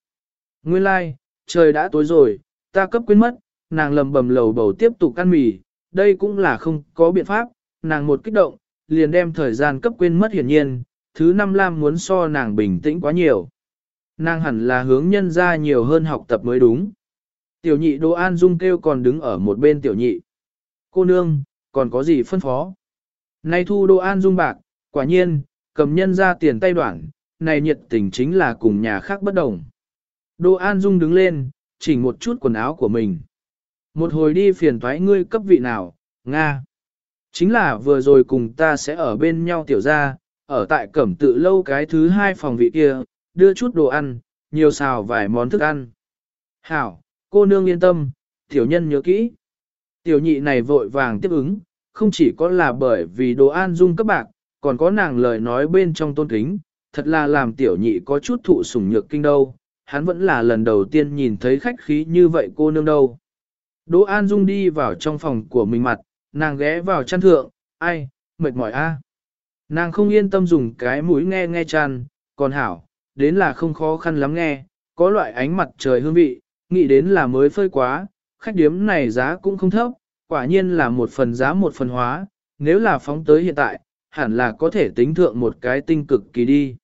Nguyên lai, like, trời đã tối rồi, ta cấp quên mất, nàng lầm bầm lầu bầu tiếp tục ăn mì, đây cũng là không có biện pháp, nàng một kích động, liền đem thời gian cấp quên mất hiển nhiên, thứ năm Lam muốn so nàng bình tĩnh quá nhiều. Nàng hẳn là hướng nhân ra nhiều hơn học tập mới đúng. Tiểu nhị Đỗ An Dung kêu còn đứng ở một bên tiểu nhị. Cô nương, còn có gì phân phó? Nay thu Đỗ An Dung bạc, quả nhiên, cầm nhân ra tiền tay đoạn, này nhiệt tình chính là cùng nhà khác bất đồng. Đỗ An Dung đứng lên, chỉnh một chút quần áo của mình. Một hồi đi phiền thoái ngươi cấp vị nào, Nga. Chính là vừa rồi cùng ta sẽ ở bên nhau tiểu ra, ở tại cẩm tự lâu cái thứ hai phòng vị kia, đưa chút đồ ăn, nhiều xào vài món thức ăn. Hảo, cô nương yên tâm, tiểu nhân nhớ kỹ. Tiểu nhị này vội vàng tiếp ứng, không chỉ có là bởi vì đồ ăn dung các bạn, còn có nàng lời nói bên trong tôn kính, thật là làm tiểu nhị có chút thụ sủng nhược kinh đâu, hắn vẫn là lần đầu tiên nhìn thấy khách khí như vậy cô nương đâu. Đỗ An Dung đi vào trong phòng của mình mặt, nàng ghé vào chăn thượng, ai, mệt mỏi a. Nàng không yên tâm dùng cái mũi nghe nghe chăn, còn hảo, đến là không khó khăn lắm nghe, có loại ánh mặt trời hương vị, nghĩ đến là mới phơi quá, khách điếm này giá cũng không thấp, quả nhiên là một phần giá một phần hóa, nếu là phóng tới hiện tại, hẳn là có thể tính thượng một cái tinh cực kỳ đi.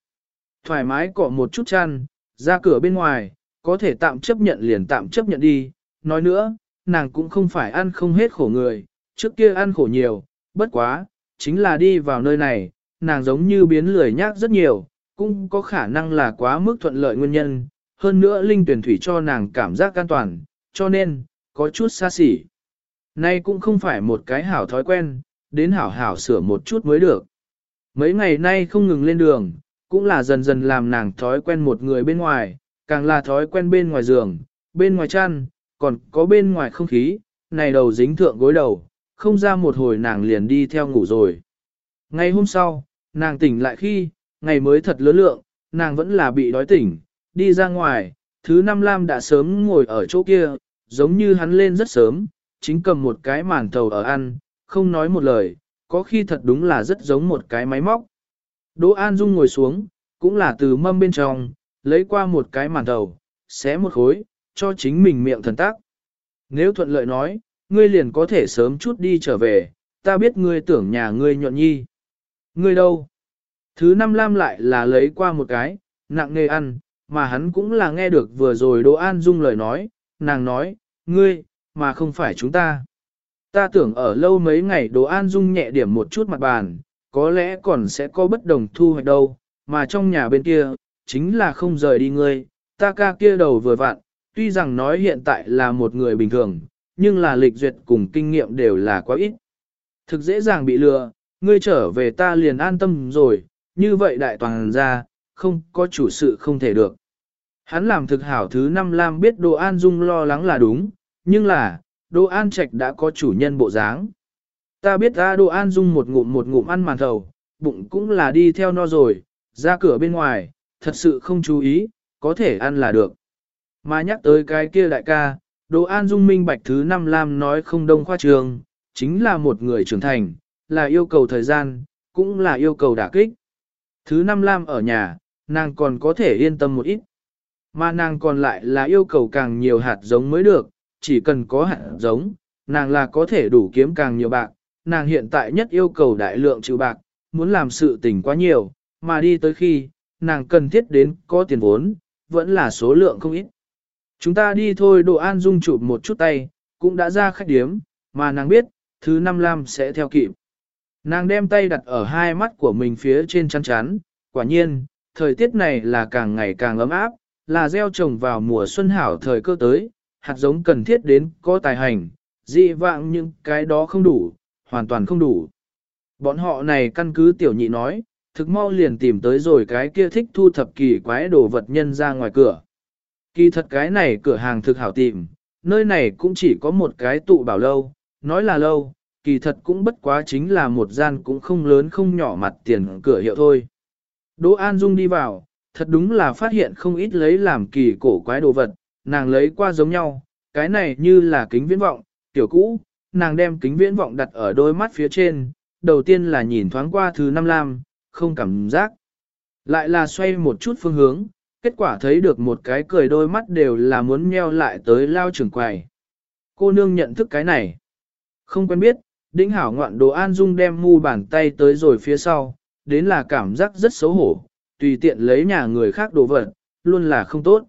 Thoải mái cọ một chút chăn, ra cửa bên ngoài, có thể tạm chấp nhận liền tạm chấp nhận đi, nói nữa, nàng cũng không phải ăn không hết khổ người, trước kia ăn khổ nhiều, bất quá, chính là đi vào nơi này, nàng giống như biến lười nhác rất nhiều, cũng có khả năng là quá mức thuận lợi nguyên nhân, hơn nữa linh tuyển thủy cho nàng cảm giác an toàn, cho nên, có chút xa xỉ. Nay cũng không phải một cái hảo thói quen, đến hảo hảo sửa một chút mới được. Mấy ngày nay không ngừng lên đường, cũng là dần dần làm nàng thói quen một người bên ngoài, càng là thói quen bên ngoài giường, bên ngoài chăn, còn có bên ngoài không khí, này đầu dính thượng gối đầu, không ra một hồi nàng liền đi theo ngủ rồi. Ngày hôm sau, nàng tỉnh lại khi, ngày mới thật lớn lượng, nàng vẫn là bị đói tỉnh, đi ra ngoài, thứ năm Lam đã sớm ngồi ở chỗ kia, giống như hắn lên rất sớm, chính cầm một cái màn thầu ở ăn, không nói một lời, có khi thật đúng là rất giống một cái máy móc. Đỗ An Dung ngồi xuống, cũng là từ mâm bên trong, lấy qua một cái màn thầu, xé một khối, cho chính mình miệng thần tác. Nếu thuận lợi nói, ngươi liền có thể sớm chút đi trở về, ta biết ngươi tưởng nhà ngươi nhuận nhi. Ngươi đâu? Thứ năm Lam lại là lấy qua một cái, nặng nề ăn, mà hắn cũng là nghe được vừa rồi Đỗ An Dung lời nói, nàng nói, ngươi, mà không phải chúng ta. Ta tưởng ở lâu mấy ngày Đỗ An Dung nhẹ điểm một chút mặt bàn, có lẽ còn sẽ có bất đồng thu hoạch đâu, mà trong nhà bên kia, chính là không rời đi ngươi, ta ca kia đầu vừa vặn, tuy rằng nói hiện tại là một người bình thường, nhưng là lịch duyệt cùng kinh nghiệm đều là quá ít. Thực dễ dàng bị lừa, ngươi trở về ta liền an tâm rồi, như vậy đại toàn ra, không có chủ sự không thể được. Hắn làm thực hảo thứ năm Lam biết Đỗ An Dung lo lắng là đúng, nhưng là, Đỗ An Trạch đã có chủ nhân bộ dáng. Ta biết ra Đỗ An Dung một ngụm một ngụm ăn màn thầu, bụng cũng là đi theo no rồi, ra cửa bên ngoài, thật sự không chú ý, có thể ăn là được. Mà nhắc tới cái kia đại ca, Đỗ An Dung minh bạch thứ năm Lam nói không đông khoa trường, chính là một người trưởng thành, là yêu cầu thời gian, cũng là yêu cầu đả kích. Thứ năm Lam ở nhà, nàng còn có thể yên tâm một ít. Mà nàng còn lại là yêu cầu càng nhiều hạt giống mới được, chỉ cần có hạt giống, nàng là có thể đủ kiếm càng nhiều bạc. Nàng hiện tại nhất yêu cầu đại lượng trừ bạc, muốn làm sự tình quá nhiều, mà đi tới khi, nàng cần thiết đến có tiền vốn, vẫn là số lượng không ít. Chúng ta đi thôi Đồ An Dung chụp một chút tay, cũng đã ra khách điếm, mà nàng biết, thứ năm lam sẽ theo kịp. Nàng đem tay đặt ở hai mắt của mình phía trên chăn chắn, quả nhiên, thời tiết này là càng ngày càng ấm áp, là gieo trồng vào mùa xuân hảo thời cơ tới, hạt giống cần thiết đến có tài hành, dị vạng những cái đó không đủ, hoàn toàn không đủ. Bọn họ này căn cứ tiểu nhị nói, thực mau liền tìm tới rồi cái kia thích thu thập kỳ quái đồ vật nhân ra ngoài cửa. Kỳ thật cái này cửa hàng thực hảo tìm, nơi này cũng chỉ có một cái tụ bảo lâu, nói là lâu, kỳ thật cũng bất quá chính là một gian cũng không lớn không nhỏ mặt tiền cửa hiệu thôi. Đỗ An Dung đi vào, thật đúng là phát hiện không ít lấy làm kỳ cổ quái đồ vật, nàng lấy qua giống nhau, cái này như là kính viễn vọng, tiểu cũ, nàng đem kính viễn vọng đặt ở đôi mắt phía trên, đầu tiên là nhìn thoáng qua thứ năm lam, không cảm giác. Lại là xoay một chút phương hướng, kết quả thấy được một cái cười đôi mắt đều là muốn nheo lại tới lao trưởng quầy. Cô nương nhận thức cái này. Không quen biết, đĩnh hảo ngoạn đồ an dung đem mu bàn tay tới rồi phía sau, đến là cảm giác rất xấu hổ, tùy tiện lấy nhà người khác đồ vật, luôn là không tốt.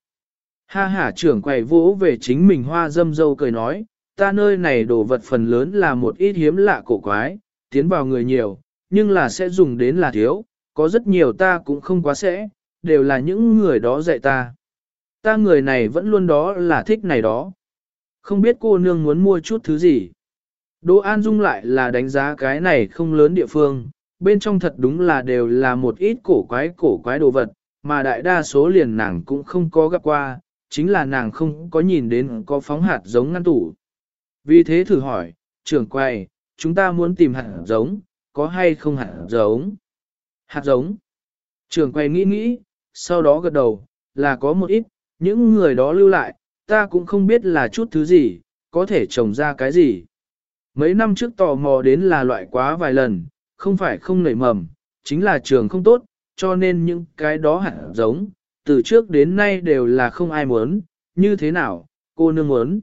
Ha ha trưởng quầy vỗ về chính mình hoa dâm dâu cười nói, ta nơi này đồ vật phần lớn là một ít hiếm lạ cổ quái, tiến vào người nhiều, nhưng là sẽ dùng đến là thiếu, có rất nhiều ta cũng không quá sẽ, đều là những người đó dạy ta. Ta người này vẫn luôn đó là thích này đó. Không biết cô nương muốn mua chút thứ gì. Đỗ An Dung lại là đánh giá cái này không lớn địa phương, bên trong thật đúng là đều là một ít cổ quái cổ quái đồ vật, mà đại đa số liền nàng cũng không có gặp qua, chính là nàng không có nhìn đến có phóng hạt giống ngăn tủ. Vì thế thử hỏi, trưởng quay, chúng ta muốn tìm hạt giống, có hay không hạt giống? Hạt giống. Trưởng quay nghĩ nghĩ, sau đó gật đầu, là có một ít, những người đó lưu lại, ta cũng không biết là chút thứ gì, có thể trồng ra cái gì. Mấy năm trước tò mò đến là loại quá vài lần, không phải không nảy mầm, chính là trường không tốt, cho nên những cái đó hẳn giống, từ trước đến nay đều là không ai muốn, như thế nào, cô nương muốn.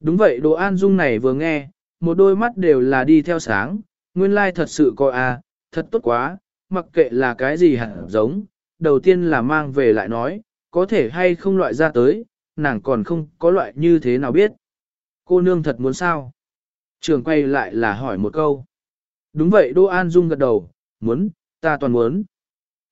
Đúng vậy đồ an dung này vừa nghe, một đôi mắt đều là đi theo sáng, nguyên lai thật sự coi à, thật tốt quá, mặc kệ là cái gì hẳn giống, đầu tiên là mang về lại nói, có thể hay không loại ra tới, nàng còn không có loại như thế nào biết. Cô nương thật muốn sao? Trường quay lại là hỏi một câu. Đúng vậy Đỗ An Dung gật đầu, muốn, ta toàn muốn.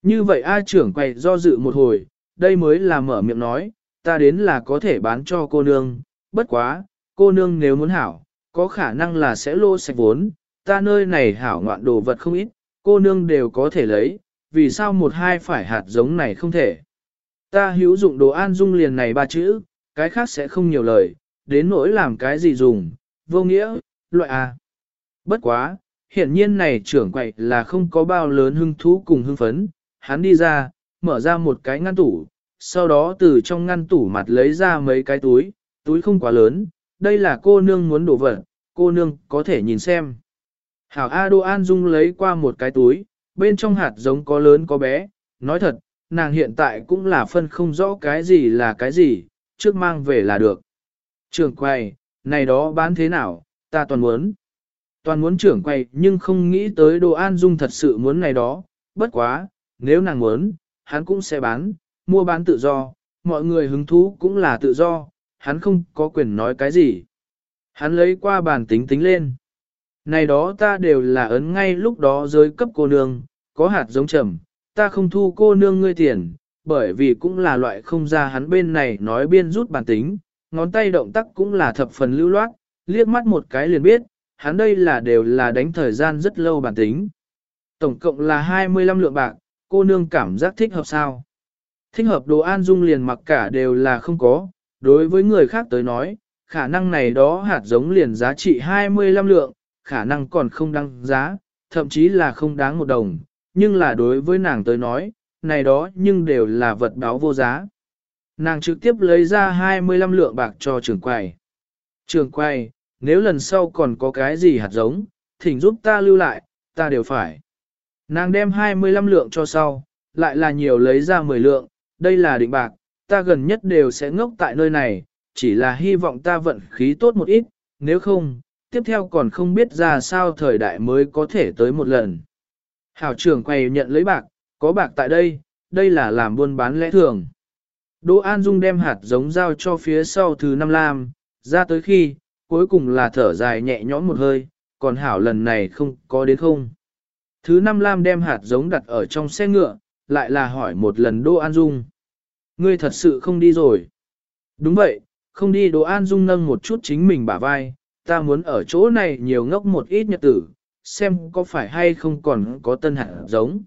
Như vậy A trưởng quay do dự một hồi, đây mới là mở miệng nói, ta đến là có thể bán cho cô nương, bất quá, cô nương nếu muốn hảo, có khả năng là sẽ lô sạch vốn, ta nơi này hảo ngoạn đồ vật không ít, cô nương đều có thể lấy, vì sao một hai phải hạt giống này không thể. Ta hữu dụng đồ an dung liền này ba chữ, cái khác sẽ không nhiều lời, đến nỗi làm cái gì dùng, vô nghĩa, loại à. Bất quá, hiển nhiên này trưởng quậy là không có bao lớn hưng thú cùng hưng phấn, hắn đi ra, mở ra một cái ngăn tủ, sau đó từ trong ngăn tủ mặt lấy ra mấy cái túi, túi không quá lớn, đây là cô nương muốn đổ vật, cô nương có thể nhìn xem. Hảo A Đô An Dung lấy qua một cái túi, bên trong hạt giống có lớn có bé, nói thật, nàng hiện tại cũng là phân không rõ cái gì là cái gì, trước mang về là được. Trưởng quay, này đó bán thế nào, ta toàn muốn. Toàn muốn trưởng quay nhưng không nghĩ tới Đồ An Dung thật sự muốn này đó, bất quá, nếu nàng muốn, hắn cũng sẽ bán, mua bán tự do, mọi người hứng thú cũng là tự do, hắn không có quyền nói cái gì. Hắn lấy qua bàn tính tính lên. Này đó ta đều là ấn ngay lúc đó giới cấp cô nương, có hạt giống trầm, ta không thu cô nương ngươi tiền, bởi vì cũng là loại không ra hắn bên này nói biên rút bản tính, ngón tay động tác cũng là thập phần lưu loát, liếc mắt một cái liền biết, hắn đây là đều là đánh thời gian rất lâu bản tính. Tổng cộng là 25 lượng bạc, cô nương cảm giác thích hợp sao? Thích hợp đồ an dung liền mặc cả đều là không có, đối với người khác tới nói, khả năng này đó hạt giống liền giá trị 25 lượng, khả năng còn không đăng giá, thậm chí là không đáng một đồng, nhưng là đối với nàng tới nói, này đó nhưng đều là vật báo vô giá. Nàng trực tiếp lấy ra 25 lượng bạc cho trường quầy. Trường quầy, nếu lần sau còn có cái gì hạt giống, thỉnh giúp ta lưu lại, ta đều phải. Nàng đem 25 lượng cho sau, lại là nhiều lấy ra 10 lượng, đây là định bạc, ta gần nhất đều sẽ ngốc tại nơi này, chỉ là hy vọng ta vận khí tốt một ít, nếu không, tiếp theo còn không biết ra sao thời đại mới có thể tới một lần. Hảo trưởng quầy nhận lấy bạc, có bạc tại đây, đây là làm buôn bán lẽ thường. Đỗ An Dung đem hạt giống giao cho phía sau thứ năm lam, ra tới khi, cuối cùng là thở dài nhẹ nhõm một hơi, còn Hảo lần này không có đến không. Thứ năm lam đem hạt giống đặt ở trong xe ngựa, lại là hỏi một lần Đỗ An Dung. Ngươi thật sự không đi rồi. Đúng vậy, không đi Đỗ An Dung nâng một chút chính mình bả vai, ta muốn ở chỗ này nhiều ngốc một ít nhật tử, xem có phải hay không còn có tân hạt giống.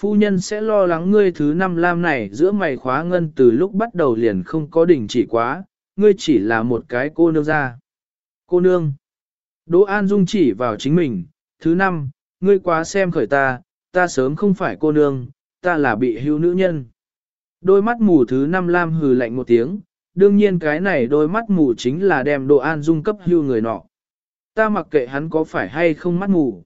Phu nhân sẽ lo lắng ngươi thứ năm lam này giữa mày khóa ngân từ lúc bắt đầu liền không có đỉnh chỉ quá, ngươi chỉ là một cái cô nương ra. Cô nương. Đỗ An Dung chỉ vào chính mình, thứ năm, ngươi quá xem khởi ta, ta sớm không phải cô nương, ta là bị hưu nữ nhân. Đôi mắt mù thứ năm lam hừ lạnh một tiếng, đương nhiên cái này đôi mắt mù chính là đem Đỗ An Dung cấp hưu người nọ. Ta mặc kệ hắn có phải hay không mắt mù.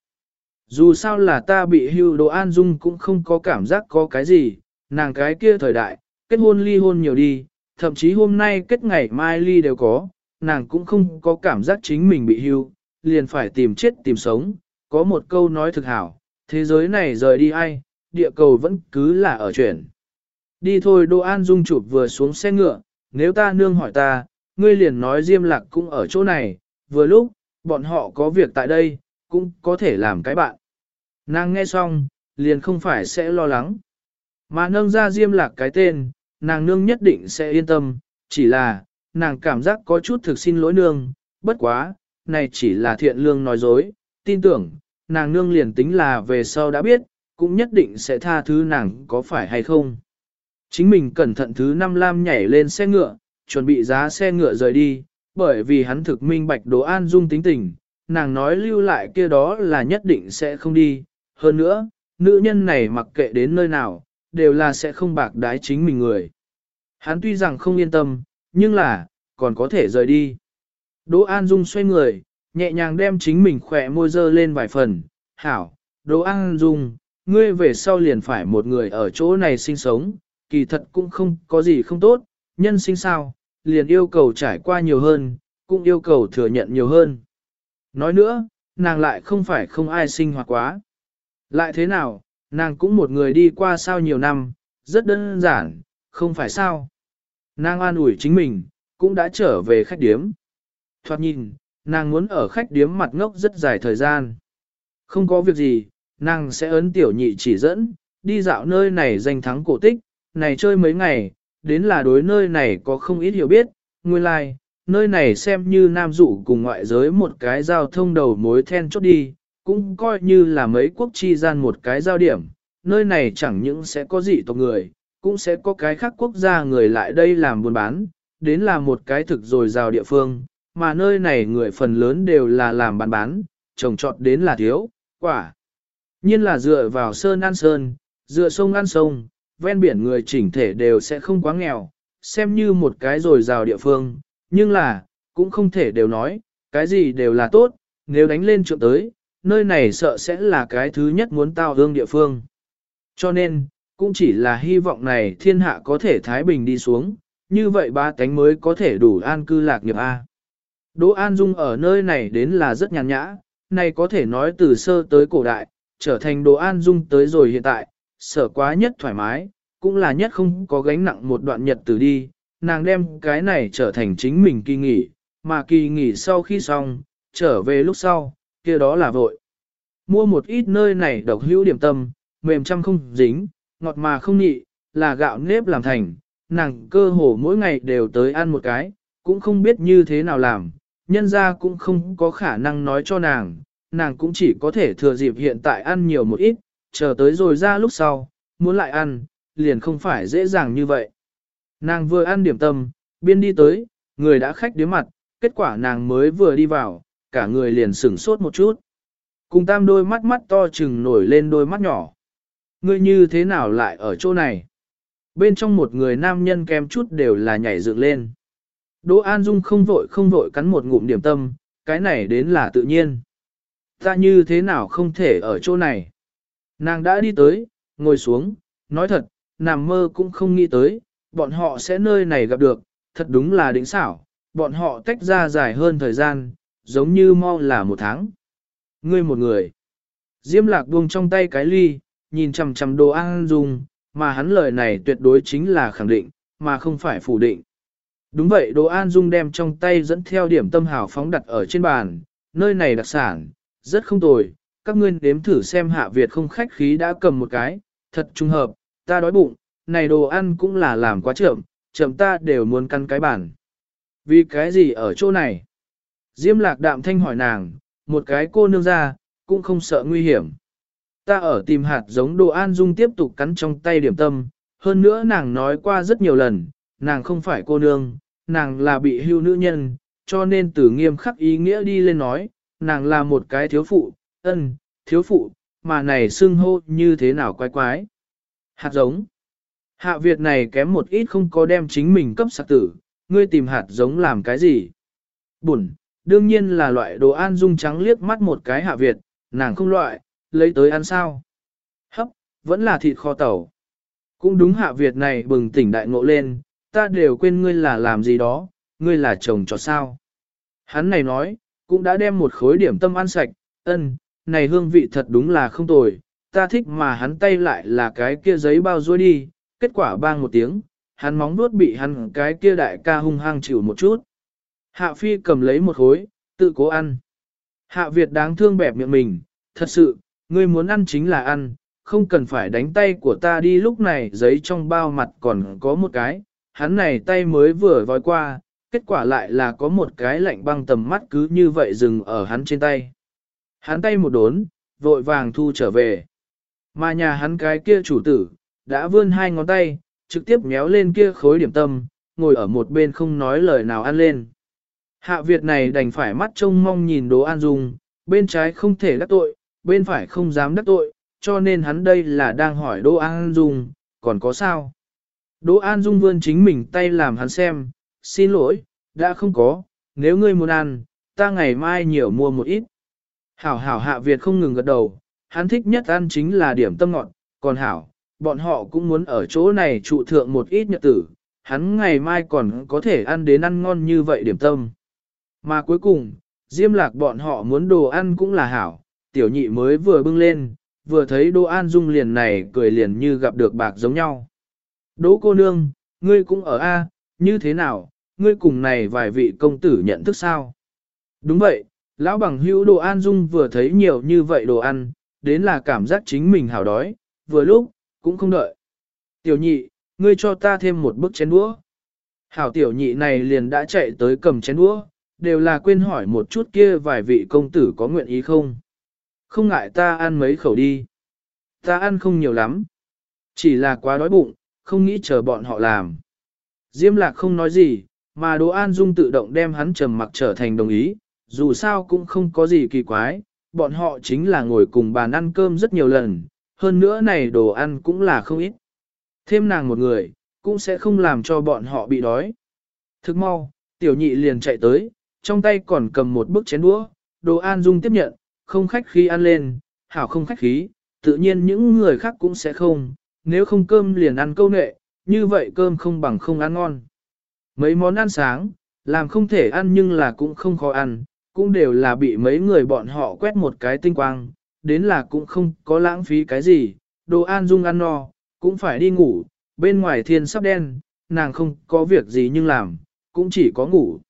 Dù sao là ta bị hưu đồ An Dung cũng không có cảm giác có cái gì, nàng cái kia thời đại, kết hôn ly hôn nhiều đi, thậm chí hôm nay kết ngày mai ly đều có, nàng cũng không có cảm giác chính mình bị hưu, liền phải tìm chết tìm sống, có một câu nói thực hảo, thế giới này rời đi ai, địa cầu vẫn cứ là ở chuyển. Đi thôi đồ An Dung chụp vừa xuống xe ngựa, nếu ta nương hỏi ta, ngươi liền nói Diêm Lạc cũng ở chỗ này, vừa lúc, bọn họ có việc tại đây, cũng có thể làm cái bạn. Nàng nghe xong, liền không phải sẽ lo lắng. Mà nâng ra Diêm Lạc cái tên, nàng nương nhất định sẽ yên tâm, chỉ là, nàng cảm giác có chút thực xin lỗi nương, bất quá, này chỉ là thiện lương nói dối, tin tưởng, nàng nương liền tính là về sau đã biết, cũng nhất định sẽ tha thứ nàng có phải hay không. Chính mình cẩn thận thứ năm lam nhảy lên xe ngựa, chuẩn bị giá xe ngựa rời đi, bởi vì hắn thực minh bạch đồ an dung tính tình, nàng nói lưu lại kia đó là nhất định sẽ không đi. Hơn nữa, nữ nhân này mặc kệ đến nơi nào, đều là sẽ không bạc đái chính mình người. Hắn tuy rằng không yên tâm, nhưng là, còn có thể rời đi. Đỗ An Dung xoay người, nhẹ nhàng đem chính mình khỏe môi dơ lên vài phần. Hảo, Đỗ An Dung, ngươi về sau liền phải một người ở chỗ này sinh sống, kỳ thật cũng không có gì không tốt, nhân sinh sao, liền yêu cầu trải qua nhiều hơn, cũng yêu cầu thừa nhận nhiều hơn. Nói nữa, nàng lại không phải không ai sinh hoạt quá. Lại thế nào, nàng cũng một người đi qua sao nhiều năm, rất đơn giản, không phải sao. Nàng an ủi chính mình, cũng đã trở về khách điếm. Thoạt nhìn, nàng muốn ở khách điếm mặt ngốc rất dài thời gian. Không có việc gì, nàng sẽ ấn tiểu nhị chỉ dẫn, đi dạo nơi này danh thắng cổ tích, này chơi mấy ngày, đến là đối nơi này có không ít hiểu biết, nguyên lai, like, nơi này xem như nam dụ cùng ngoại giới một cái giao thông đầu mối then chốt đi, cũng coi như là mấy quốc chi gian một cái giao điểm, nơi này chẳng những sẽ có dị tộc người, cũng sẽ có cái khác quốc gia người lại đây làm buôn bán, đến là một cái thực rồi giao địa phương, mà nơi này người phần lớn đều là làm bán bán, trồng trọt đến là thiếu, quả. Nhiên là dựa vào sơn ăn sơn, dựa sông ăn sông, ven biển người chỉnh thể đều sẽ không quá nghèo, xem như một cái rồi rào địa phương, nhưng là, cũng không thể đều nói, cái gì đều là tốt, nếu đánh lên trượng tới, nơi này sợ sẽ là cái thứ nhất muốn tao hương địa phương. Cho nên, cũng chỉ là hy vọng này thiên hạ có thể thái bình đi xuống, như vậy ba cánh mới có thể đủ an cư lạc nghiệp A. Đỗ An Dung ở nơi này đến là rất nhàn nhã, này có thể nói từ sơ tới cổ đại, trở thành Đỗ An Dung tới rồi hiện tại, sở quá nhất thoải mái, cũng là nhất không có gánh nặng một đoạn nhật từ đi, nàng đem cái này trở thành chính mình kỳ nghỉ, mà kỳ nghỉ sau khi xong, trở về lúc sau, kia đó là vội. Mua một ít nơi này độc hữu điểm tâm, mềm trăm không dính, ngọt mà không nhị, là gạo nếp làm thành, nàng cơ hồ mỗi ngày đều tới ăn một cái, cũng không biết như thế nào làm, nhân ra cũng không có khả năng nói cho nàng, nàng cũng chỉ có thể thừa dịp hiện tại ăn nhiều một ít, chờ tới rồi ra lúc sau, muốn lại ăn, liền không phải dễ dàng như vậy. Nàng vừa ăn điểm tâm, biên đi tới, người đã khách đến mặt, kết quả nàng mới vừa đi vào, cả người liền sửng sốt một chút. Cùng tam đôi mắt mắt to chừng nổi lên đôi mắt nhỏ. Ngươi như thế nào lại ở chỗ này? Bên trong một người nam nhân kem chút đều là nhảy dựng lên. Đỗ An Dung không vội không vội cắn một ngụm điểm tâm, cái này đến là tự nhiên. Ta như thế nào không thể ở chỗ này? Nàng đã đi tới, ngồi xuống, nói thật, nằm mơ cũng không nghĩ tới, bọn họ sẽ nơi này gặp được, thật đúng là đỉnh xảo, bọn họ tách ra dài hơn thời gian, giống như mau là một tháng. Ngươi một người. Diêm lạc buông trong tay cái ly, nhìn chằm chằm đồ ăn dùng, mà hắn lời này tuyệt đối chính là khẳng định, mà không phải phủ định. Đúng vậy đồ an dung đem trong tay dẫn theo điểm tâm hào phóng đặt ở trên bàn, nơi này đặc sản, rất không tồi, các ngươi đếm thử xem hạ Việt không khách khí đã cầm một cái, thật trùng hợp, ta đói bụng, này đồ ăn cũng là làm quá chậm, chậm ta đều muốn căn cái bản. Vì cái gì ở chỗ này? Diêm lạc đạm thanh hỏi nàng, một cái cô nương ra, cũng không sợ nguy hiểm. Ta ở tìm hạt giống đồ an dung tiếp tục cắn trong tay điểm tâm, hơn nữa nàng nói qua rất nhiều lần, nàng không phải cô nương, nàng là bị hưu nữ nhân, cho nên từ nghiêm khắc ý nghĩa đi lên nói, nàng là một cái thiếu phụ, ân, thiếu phụ, mà này xưng hô như thế nào quái quái. Hạt giống. Hạ Việt này kém một ít không có đem chính mình cấp sạc tử, ngươi tìm hạt giống làm cái gì? Bùn, đương nhiên là loại đồ ăn dung trắng liếc mắt một cái Hạ Việt, nàng không loại, lấy tới ăn sao? Hấp, vẫn là thịt kho tẩu. Cũng đúng Hạ Việt này bừng tỉnh đại ngộ lên, ta đều quên ngươi là làm gì đó, ngươi là chồng cho sao? Hắn này nói, cũng đã đem một khối điểm tâm ăn sạch, ân, này hương vị thật đúng là không tồi, ta thích mà hắn tay lại là cái kia giấy bao ruôi đi, kết quả bang một tiếng, hắn móng nuốt bị hắn cái kia đại ca hung hăng chịu một chút. Hạ phi cầm lấy một khối, tự cố ăn. Hạ Việt đáng thương bẹp miệng mình, thật sự, ngươi muốn ăn chính là ăn, không cần phải đánh tay của ta đi lúc này giấy trong bao mặt còn có một cái, hắn này tay mới vừa vòi qua, kết quả lại là có một cái lạnh băng tầm mắt cứ như vậy dừng ở hắn trên tay. Hắn tay một đốn, vội vàng thu trở về. Mà nhà hắn cái kia chủ tử, đã vươn hai ngón tay, trực tiếp méo lên kia khối điểm tâm, ngồi ở một bên không nói lời nào ăn lên. Hạ Việt này đành phải mắt trông mong nhìn Đỗ An Dung, bên trái không thể đắc tội, bên phải không dám đắc tội, cho nên hắn đây là đang hỏi Đỗ An Dung, còn có sao? Đỗ An Dung vươn chính mình tay làm hắn xem, xin lỗi, đã không có, nếu ngươi muốn ăn, ta ngày mai nhiều mua một ít. Hảo hảo Hạ Việt không ngừng gật đầu, hắn thích nhất ăn chính là điểm tâm ngọt, còn hảo, bọn họ cũng muốn ở chỗ này trụ thượng một ít nhật tử, hắn ngày mai còn có thể ăn đến ăn ngon như vậy điểm tâm. Mà cuối cùng, Diêm lạc bọn họ muốn đồ ăn cũng là hảo, tiểu nhị mới vừa bưng lên, vừa thấy đồ an dung liền này cười liền như gặp được bạc giống nhau. Đỗ cô nương, ngươi cũng ở A, như thế nào, ngươi cùng này vài vị công tử nhận thức sao? Đúng vậy, lão bằng hữu đồ an dung vừa thấy nhiều như vậy đồ ăn, đến là cảm giác chính mình hào đói, vừa lúc, cũng không đợi. Tiểu nhị, ngươi cho ta thêm một bức chén đũa. Hảo tiểu nhị này liền đã chạy tới cầm chén đũa, đều là quên hỏi một chút kia vài vị công tử có nguyện ý không. Không ngại ta ăn mấy khẩu đi. Ta ăn không nhiều lắm. Chỉ là quá đói bụng, không nghĩ chờ bọn họ làm. Diêm lạc không nói gì, mà Đỗ An Dung tự động đem hắn trầm mặc trở thành đồng ý, dù sao cũng không có gì kỳ quái, bọn họ chính là ngồi cùng bàn ăn cơm rất nhiều lần, hơn nữa này đồ ăn cũng là không ít. Thêm nàng một người, cũng sẽ không làm cho bọn họ bị đói. Thức mau, tiểu nhị liền chạy tới, trong tay còn cầm một bức chén đũa, đồ An Dung tiếp nhận, không khách khí ăn lên, hảo không khách khí, tự nhiên những người khác cũng sẽ không, nếu không cơm liền ăn câu nệ, như vậy cơm không bằng không ăn ngon. Mấy món ăn sáng, làm không thể ăn nhưng là cũng không khó ăn, cũng đều là bị mấy người bọn họ quét một cái tinh quang, đến là cũng không có lãng phí cái gì, đồ an dung ăn no, cũng phải đi ngủ, bên ngoài thiên sắp đen, nàng không có việc gì nhưng làm, cũng chỉ có ngủ.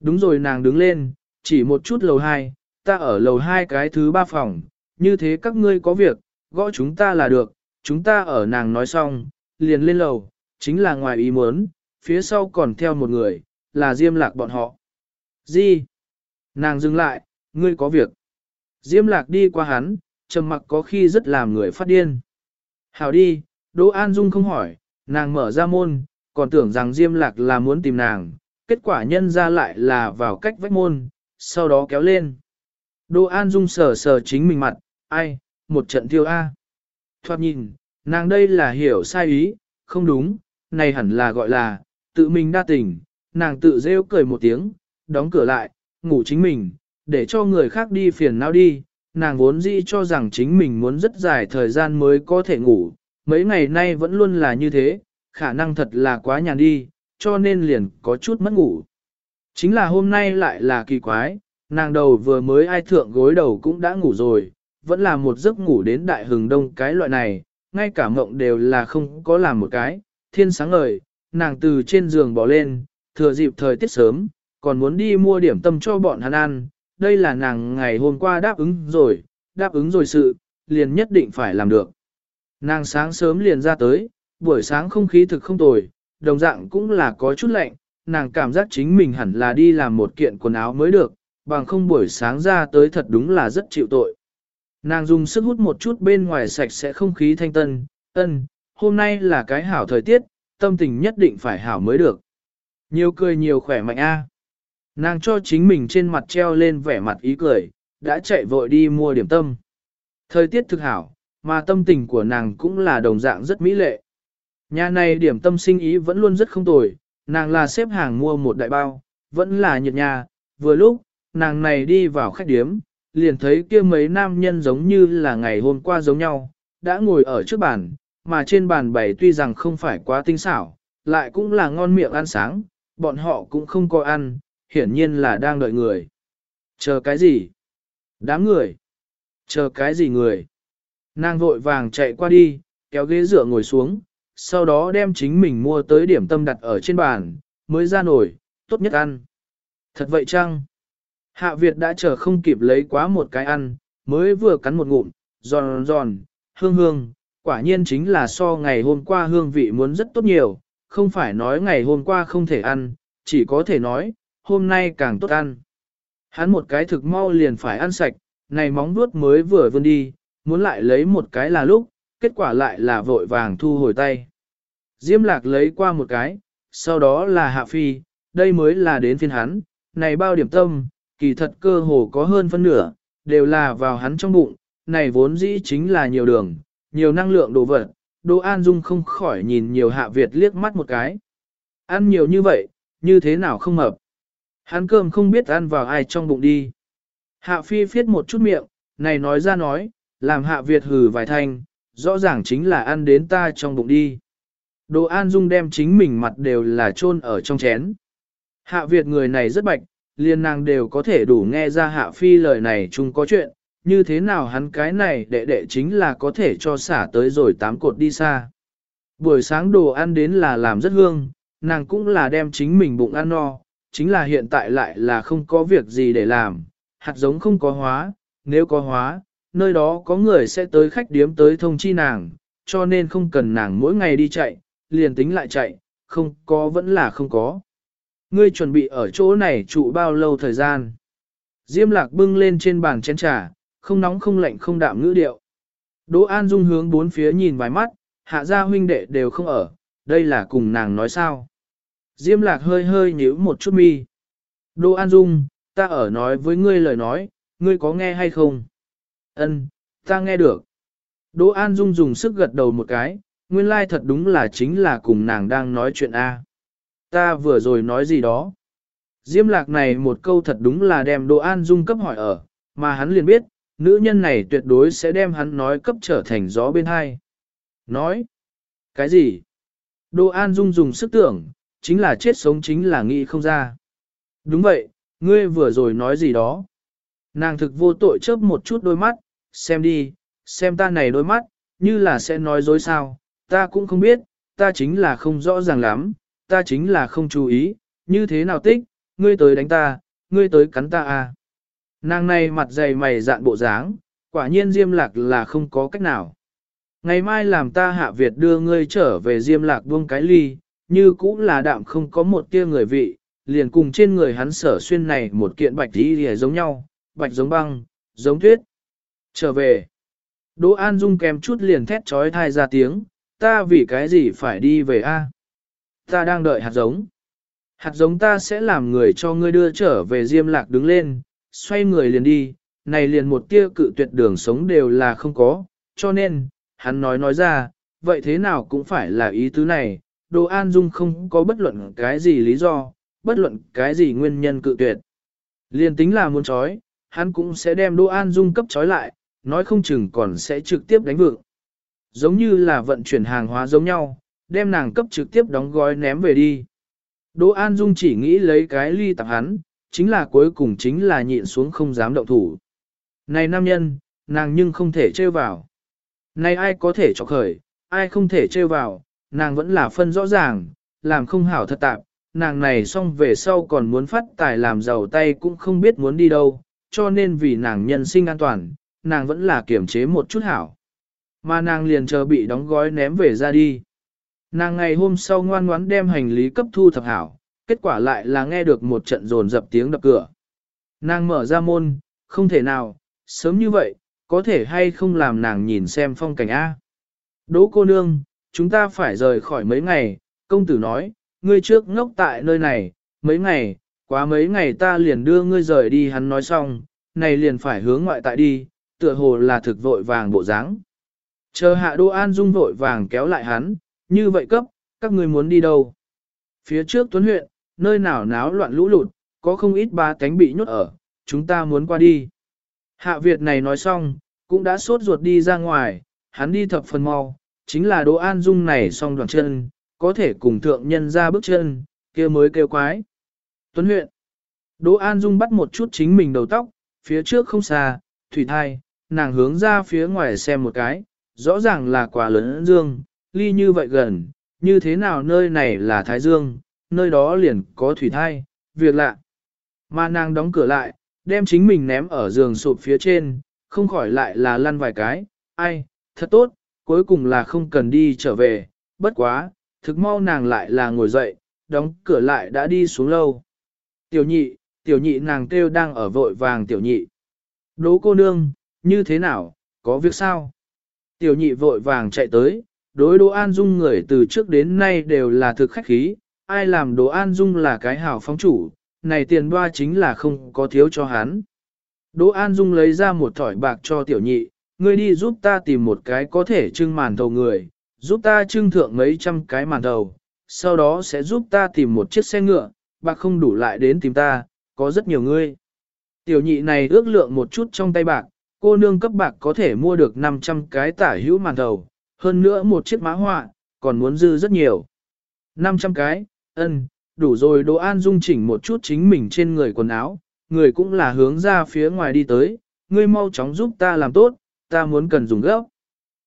Đúng rồi nàng đứng lên, chỉ một chút lầu 2, ta ở lầu 2 cái thứ ba phòng, như thế các ngươi có việc, gõ chúng ta là được, chúng ta ở nàng nói xong, liền lên lầu, chính là ngoài ý muốn, phía sau còn theo một người, là Diêm Lạc bọn họ. Gì? Nàng dừng lại, ngươi có việc. Diêm Lạc đi qua hắn, trầm mặc có khi rất làm người phát điên. Hảo đi, Đỗ An Dung không hỏi, nàng mở ra môn, còn tưởng rằng Diêm Lạc là muốn tìm nàng, kết quả nhân ra lại là vào cách vách môn, sau đó kéo lên. Đỗ An Dung sờ sờ chính mình mặt, ai, một trận tiêu A. Thoát nhìn, nàng đây là hiểu sai ý, không đúng, này hẳn là gọi là, tự mình đa tình, nàng tự rêu cười một tiếng, đóng cửa lại, ngủ chính mình, để cho người khác đi phiền não đi, nàng vốn dĩ cho rằng chính mình muốn rất dài thời gian mới có thể ngủ, mấy ngày nay vẫn luôn là như thế, khả năng thật là quá nhàn đi, cho nên liền có chút mất ngủ. Chính là hôm nay lại là kỳ quái, nàng đầu vừa mới ai thượng gối đầu cũng đã ngủ rồi, vẫn là một giấc ngủ đến đại hừng đông cái loại này, ngay cả mộng đều là không có làm một cái, thiên sáng ngời, nàng từ trên giường bỏ lên, thừa dịp thời tiết sớm, còn muốn đi mua điểm tâm cho bọn hắn ăn, đây là nàng ngày hôm qua đáp ứng rồi, đáp ứng rồi sự, liền nhất định phải làm được. Nàng sáng sớm liền ra tới, buổi sáng không khí thực không tồi, đồng dạng cũng là có chút lạnh, nàng cảm giác chính mình hẳn là đi làm một kiện quần áo mới được, bằng không buổi sáng ra tới thật đúng là rất chịu tội. Nàng dùng sức hút một chút bên ngoài sạch sẽ không khí thanh tân, ân, hôm nay là cái hảo thời tiết, tâm tình nhất định phải hảo mới được. Nhiều cười nhiều khỏe mạnh a. Nàng cho chính mình trên mặt treo lên vẻ mặt ý cười, đã chạy vội đi mua điểm tâm. Thời tiết thực hảo, mà tâm tình của nàng cũng là đồng dạng rất mỹ lệ. Nhà này điểm tâm sinh ý vẫn luôn rất không tồi, nàng là xếp hàng mua một đại bao, vẫn là nhiệt nhà, vừa lúc, nàng này đi vào khách điếm, liền thấy kia mấy nam nhân giống như là ngày hôm qua giống nhau, đã ngồi ở trước bàn, mà trên bàn bày tuy rằng không phải quá tinh xảo, lại cũng là ngon miệng ăn sáng, bọn họ cũng không có ăn, hiển nhiên là đang đợi người. Chờ cái gì? Đám người. Chờ cái gì người? Nàng vội vàng chạy qua đi, kéo ghế dựa ngồi xuống, sau đó đem chính mình mua tới điểm tâm đặt ở trên bàn, mới ra nổi, tốt nhất ăn. Thật vậy chăng? Hạ Việt đã chờ không kịp lấy quá một cái ăn, mới vừa cắn một ngụm, giòn giòn, hương hương, quả nhiên chính là so ngày hôm qua hương vị muốn rất tốt nhiều, không phải nói ngày hôm qua không thể ăn, chỉ có thể nói, hôm nay càng tốt ăn. Hắn một cái thực mau liền phải ăn sạch, này móng vuốt mới vừa vươn đi, muốn lại lấy một cái là lúc, kết quả lại là vội vàng thu hồi tay. Diêm lạc lấy qua một cái, sau đó là hạ phi, đây mới là đến phiên hắn, này bao điểm tâm, kỳ thật cơ hồ có hơn phân nửa, đều là vào hắn trong bụng, này vốn dĩ chính là nhiều đường, nhiều năng lượng đồ vật, Đỗ An Dung không khỏi nhìn nhiều hạ Việt liếc mắt một cái. Ăn nhiều như vậy, như thế nào không hợp. Hắn cơm không biết ăn vào ai trong bụng đi. Hạ Phi phiết một chút miệng, này nói ra nói, làm hạ Việt hừ vài thanh, rõ ràng chính là ăn đến ta trong bụng đi. Đồ An Dung đem chính mình mặt đều là chôn ở trong chén. Hạ Việt người này rất bạch, liên nàng đều có thể đủ nghe ra Hạ Phi lời này chung có chuyện, như thế nào hắn cái này đệ đệ chính là có thể cho xả tới rồi tám cột đi xa. Buổi sáng đồ ăn đến là làm rất hương, nàng cũng là đem chính mình bụng ăn no, chính là hiện tại lại là không có việc gì để làm, hạt giống không có hóa, nếu có hóa, nơi đó có người sẽ tới khách điếm tới thông chi nàng, cho nên không cần nàng mỗi ngày đi chạy, liền tính lại chạy, không có vẫn là không có. Ngươi chuẩn bị ở chỗ này trụ bao lâu thời gian? Diêm lạc bưng lên trên bàn chén trà, không nóng không lạnh không đạm ngữ điệu. Đỗ An Dung hướng bốn phía nhìn vài mắt, hạ gia huynh đệ đều không ở, đây là cùng nàng nói sao. Diêm lạc hơi hơi nhíu một chút mi. Đỗ An Dung, ta ở nói với ngươi lời nói, ngươi có nghe hay không? Ân, ta nghe được. Đỗ An Dung dùng sức gật đầu một cái, nguyên lai thật đúng là chính là cùng nàng đang nói chuyện A. Ta vừa rồi nói gì đó. Diêm lạc này một câu thật đúng là đem Đỗ An Dung cấp hỏi ở, mà hắn liền biết, nữ nhân này tuyệt đối sẽ đem hắn nói cấp trở thành gió bên hai. Nói, cái gì? Đỗ An Dung dùng sức tưởng, chính là chết sống chính là nghĩ không ra. Đúng vậy, ngươi vừa rồi nói gì đó. Nàng thực vô tội chớp một chút đôi mắt, xem đi, xem ta này đôi mắt, như là sẽ nói dối sao, ta cũng không biết, ta chính là không rõ ràng lắm, ta chính là không chú ý, như thế nào tích, ngươi tới đánh ta, ngươi tới cắn ta à. Nàng này mặt dày mày dạn bộ dáng, quả nhiên Diêm Lạc là không có cách nào. Ngày mai làm ta hạ Việt đưa ngươi trở về Diêm Lạc buông cái ly, như cũng là đạm không có một tia người vị, liền cùng trên người hắn sở xuyên này một kiện bạch tí giống nhau, bạch giống băng, giống tuyết. Trở về. Đỗ An Dung kèm chút liền thét trói thai ra tiếng, ta vì cái gì phải đi về a? Ta đang đợi hạt giống. Hạt giống ta sẽ làm người cho ngươi đưa trở về Diêm Lạc đứng lên, xoay người liền đi, này liền một tia cự tuyệt đường sống đều là không có, cho nên, hắn nói nói ra, vậy thế nào cũng phải là ý tứ này, Đồ An Dung không có bất luận cái gì lý do, bất luận cái gì nguyên nhân cự tuyệt. Liền tính là muốn trói, hắn cũng sẽ đem Đỗ An Dung cấp trói lại, nói không chừng còn sẽ trực tiếp đánh vượng. Giống như là vận chuyển hàng hóa giống nhau, đem nàng cấp trực tiếp đóng gói ném về đi. Đỗ An Dung chỉ nghĩ lấy cái ly tặng hắn, chính là cuối cùng chính là nhịn xuống không dám động thủ. Này nam nhân, nàng nhưng không thể trêu vào. Này ai có thể cho khởi, ai không thể trêu vào, nàng vẫn là phân rõ ràng, làm không hảo thật tạp, nàng này xong về sau còn muốn phát tài làm giàu tay cũng không biết muốn đi đâu, cho nên vì nàng nhân sinh an toàn, nàng vẫn là kiểm chế một chút hảo. Mà nàng liền chờ bị đóng gói ném về ra đi. Nàng ngày hôm sau ngoan ngoãn đem hành lý cấp thu thập hảo, kết quả lại là nghe được một trận rồn dập tiếng đập cửa. Nàng mở ra môn, không thể nào, sớm như vậy, có thể hay không làm nàng nhìn xem phong cảnh A. Đỗ cô nương, chúng ta phải rời khỏi mấy ngày, công tử nói, ngươi trước ngốc tại nơi này, mấy ngày, quá mấy ngày ta liền đưa ngươi rời đi hắn nói xong, này liền phải hướng ngoại tại đi, tựa hồ là thực vội vàng bộ dáng. Chờ hạ đô An Dung vội vàng kéo lại hắn, như vậy cấp, các ngươi muốn đi đâu? Phía trước Tuấn huyện, nơi nào náo loạn lũ lụt, có không ít ba cánh bị nhốt ở, chúng ta muốn qua đi. Hạ Việt này nói xong, cũng đã sốt ruột đi ra ngoài, hắn đi thập phần mau, chính là Đỗ An Dung này song đoạn chân, có thể cùng thượng nhân ra bước chân, kia mới kêu quái. Tuấn huyện. Đỗ An Dung bắt một chút chính mình đầu tóc, phía trước không xa, thủy thai, nàng hướng ra phía ngoài xem một cái, rõ ràng là quả lớn dương, ly như vậy gần, như thế nào nơi này là Thái Dương, nơi đó liền có thủy thai, việc lạ. Mà nàng đóng cửa lại, đem chính mình ném ở giường sụp phía trên, không khỏi lại là lăn vài cái, ai, thật tốt, cuối cùng là không cần đi trở về, bất quá, thực mau nàng lại là ngồi dậy, đóng cửa lại đã đi xuống lâu. Tiểu nhị, tiểu nhị nàng kêu đang ở vội vàng tiểu nhị. Đố cô nương, như thế nào, có việc sao? Tiểu nhị vội vàng chạy tới, đối Đỗ An Dung người từ trước đến nay đều là thực khách khí, ai làm Đỗ An Dung là cái hảo phóng chủ, này tiền đoa chính là không có thiếu cho hắn. Đỗ An Dung lấy ra một thỏi bạc cho tiểu nhị, ngươi đi giúp ta tìm một cái có thể trưng màn thầu người, giúp ta trưng thượng mấy trăm cái màn thầu, sau đó sẽ giúp ta tìm một chiếc xe ngựa, bạc không đủ lại đến tìm ta, có rất nhiều ngươi. Tiểu nhị này ước lượng một chút trong tay bạc, cô nương cấp bạc có thể mua được 500 cái tả hữu màn thầu, hơn nữa một chiếc mã họa, còn muốn dư rất nhiều. 500 cái, ân, đủ rồi đồ An Dung chỉnh một chút chính mình trên người quần áo, người cũng là hướng ra phía ngoài đi tới, ngươi mau chóng giúp ta làm tốt, ta muốn cần dùng gấp.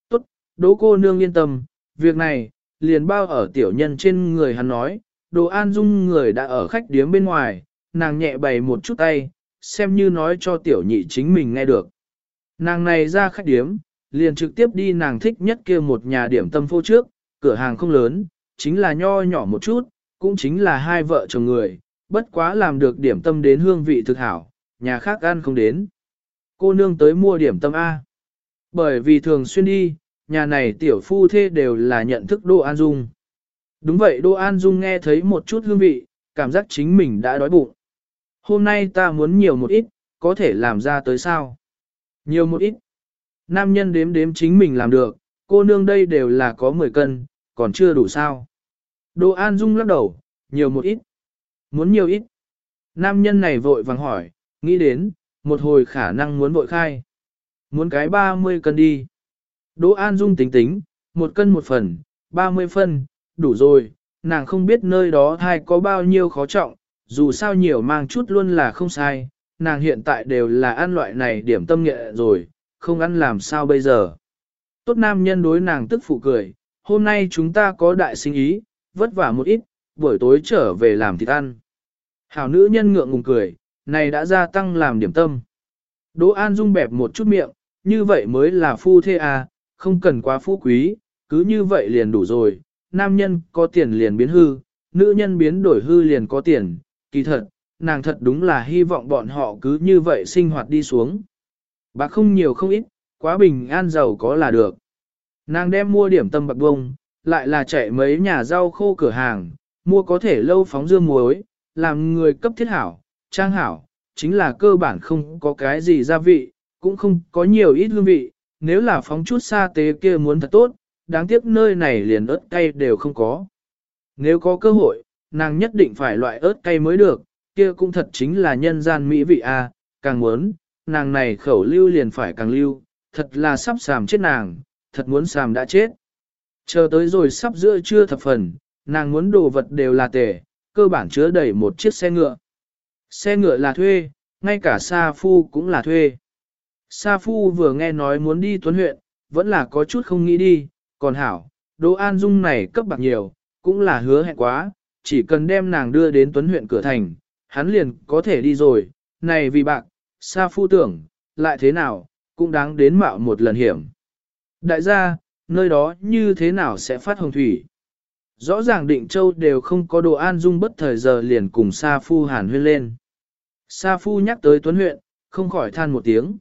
Tốt, Đỗ cô nương yên tâm, việc này, liền bao ở tiểu nhân trên người hắn nói, đồ an dung người đã ở khách điếm bên ngoài, nàng nhẹ bày một chút tay, xem như nói cho tiểu nhị chính mình nghe được. Nàng này ra khách điếm, liền trực tiếp đi nàng thích nhất kia một nhà điểm tâm phô trước, cửa hàng không lớn, chính là nho nhỏ một chút, cũng chính là hai vợ chồng người, bất quá làm được điểm tâm đến hương vị thực hảo, nhà khác ăn không đến. Cô nương tới mua điểm tâm A. Bởi vì thường xuyên đi, nhà này tiểu phu thê đều là nhận thức Đỗ An Dung. Đúng vậy Đỗ An Dung nghe thấy một chút hương vị, cảm giác chính mình đã đói bụng. Hôm nay ta muốn nhiều một ít, có thể làm ra tới sao? Nhiều một ít. Nam nhân đếm đếm chính mình làm được, cô nương đây đều là có 10 cân, còn chưa đủ sao. Đỗ An Dung lắc đầu, nhiều một ít. Muốn nhiều ít. Nam nhân này vội vàng hỏi, nghĩ đến, một hồi khả năng muốn vội khai. Muốn cái 30 cân đi. Đỗ An Dung tính tính, một cân một phần, 30 phân, đủ rồi, nàng không biết nơi đó thai có bao nhiêu khó trọng, dù sao nhiều mang chút luôn là không sai, nàng hiện tại đều là ăn loại này điểm tâm nghệ rồi, không ăn làm sao bây giờ. Tốt nam nhân đối nàng tức phụ cười, hôm nay chúng ta có đại sinh ý, vất vả một ít, buổi tối trở về làm thịt ăn. Hảo nữ nhân ngượng ngùng cười, này đã gia tăng làm điểm tâm. Đỗ An Dung bẹp một chút miệng, như vậy mới là phu thê à, không cần quá phú quý, cứ như vậy liền đủ rồi, nam nhân có tiền liền biến hư, nữ nhân biến đổi hư liền có tiền, kỳ thật, nàng thật đúng là hy vọng bọn họ cứ như vậy sinh hoạt đi xuống. Bạc không nhiều không ít, quá bình an giàu có là được. Nàng đem mua điểm tâm bạc bông, lại là chạy mấy nhà rau khô cửa hàng, mua có thể lâu phóng dương muối, làm người cấp thiết hảo, trang hảo, chính là cơ bản không có cái gì gia vị, cũng không có nhiều ít hương vị, nếu là phóng chút sa tế kia muốn thật tốt, đáng tiếc nơi này liền ớt cay đều không có. Nếu có cơ hội, nàng nhất định phải loại ớt cay mới được, kia cũng thật chính là nhân gian mỹ vị a, càng muốn, nàng này khẩu lưu liền phải càng lưu, thật là sắp sàm chết nàng, thật muốn sàm đã chết. Chờ tới rồi sắp giữa trưa thập phần, nàng muốn đồ vật đều là tể, cơ bản chứa đầy một chiếc xe ngựa. Xe ngựa là thuê, ngay cả xa Phu cũng là thuê. Sa Phu vừa nghe nói muốn đi tuấn huyện, vẫn là có chút không nghĩ đi, còn hảo, Đỗ An Dung này cấp bạc nhiều, cũng là hứa hẹn quá, chỉ cần đem nàng đưa đến tuấn huyện cửa thành, hắn liền có thể đi rồi, này vì bạc, Sa Phu tưởng, lại thế nào, cũng đáng đến mạo một lần hiểm. Đại gia, nơi đó như thế nào sẽ phát hồng thủy? Rõ ràng định châu đều không có đồ an dung bất thời giờ liền cùng Sa Phu hàn huyên lên. Sa Phu nhắc tới Tuấn huyện, không khỏi than một tiếng.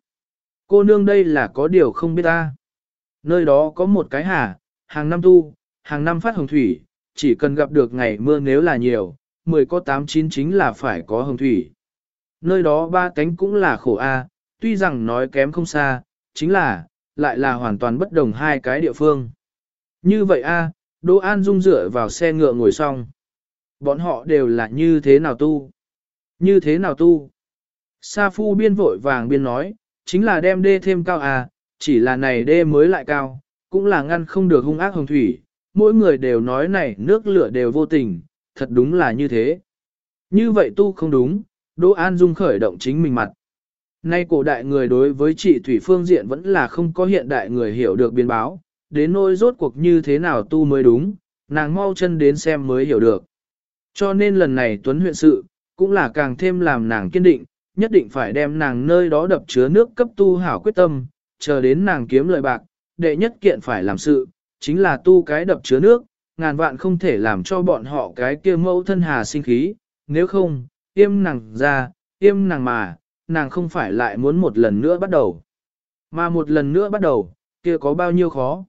Cô nương đây là có điều không biết ta. Nơi đó có một cái hà, hàng năm tu, hàng năm phát hồng thủy, chỉ cần gặp được ngày mưa nếu là nhiều, mười có tám chín chính là phải có hồng thủy. Nơi đó ba cánh cũng là khổ a, tuy rằng nói kém không xa, chính là, lại là hoàn toàn bất đồng hai cái địa phương. Như vậy a, Đỗ An Dung dựa vào xe ngựa ngồi xong. Bọn họ đều là như thế nào tu? Như thế nào tu? Sa phu biên vội vàng biên nói, chính là đem đê thêm cao à, chỉ là này đê mới lại cao, cũng là ngăn không được hung ác hồng thủy, mỗi người đều nói này nước lửa đều vô tình, thật đúng là như thế. Như vậy tu không đúng, Đỗ An Dung khởi động chính mình mặt. Nay cổ đại người đối với trị thủy phương diện vẫn là không có hiện đại người hiểu được biến báo, đến nỗi rốt cuộc như thế nào tu mới đúng, nàng mau chân đến xem mới hiểu được. Cho nên lần này Tuấn huyện sự, cũng là càng thêm làm nàng kiên định, nhất định phải đem nàng nơi đó đập chứa nước cấp tu hảo quyết tâm, chờ đến nàng kiếm lợi bạc, đệ nhất kiện phải làm sự, chính là tu cái đập chứa nước, ngàn vạn không thể làm cho bọn họ cái kia mẫu thân hà sinh khí, nếu không, im nàng ra, im nàng mà, nàng không phải lại muốn một lần nữa bắt đầu. Mà một lần nữa bắt đầu, kia có bao nhiêu khó.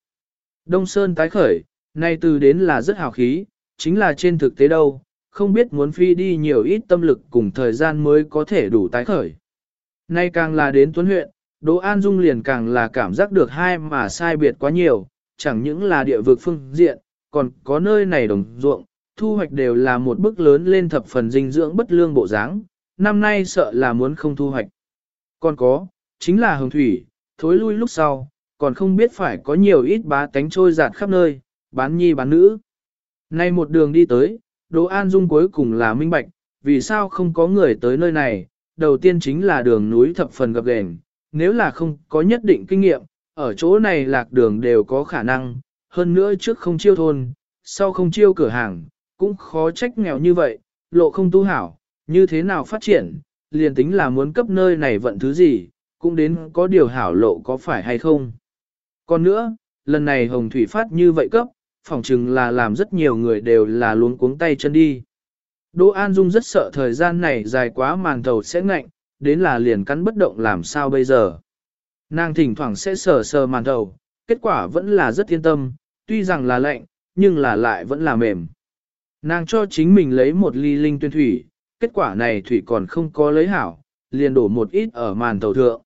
Đông Sơn tái khởi, nay từ đến là rất hào khí, chính là trên thực tế đâu, không biết muốn phi đi nhiều ít tâm lực cùng thời gian mới có thể đủ tái khởi. Nay càng là đến Tuấn huyện, Đỗ An Dung liền càng là cảm giác được hai mà sai biệt quá nhiều, chẳng những là địa vực phương diện, còn có nơi này đồng ruộng, thu hoạch đều là một bước lớn lên thập phần dinh dưỡng bất lương bộ dáng, năm nay sợ là muốn không thu hoạch. Còn có, chính là hồng thủy, thối lui lúc sau, còn không biết phải có nhiều ít bá tánh trôi giạt khắp nơi, bán nhi bán nữ. Nay một đường đi tới, Đỗ An Dung cuối cùng là minh bạch, vì sao không có người tới nơi này, đầu tiên chính là đường núi thập phần gập ghềnh, nếu là không có nhất định kinh nghiệm, ở chỗ này lạc đường đều có khả năng, hơn nữa trước không chiêu thôn, sau không chiêu cửa hàng, cũng khó trách nghèo như vậy, lộ không tu hảo, như thế nào phát triển, liền tính là muốn cấp nơi này vận thứ gì, cũng đến có điều hảo lộ có phải hay không. Còn nữa, lần này hồng thủy phát như vậy cấp, phỏng chừng là làm rất nhiều người đều là luống cuống tay chân đi. Đỗ An Dung rất sợ thời gian này dài quá màn thầu sẽ ngạnh, đến là liền cắn bất động làm sao bây giờ. Nàng thỉnh thoảng sẽ sờ sờ màn thầu, kết quả vẫn là rất yên tâm, tuy rằng là lạnh, nhưng là lại vẫn là mềm. Nàng cho chính mình lấy một ly linh tuyên thủy, kết quả này thủy còn không có lấy hảo, liền đổ một ít ở màn thầu thượng.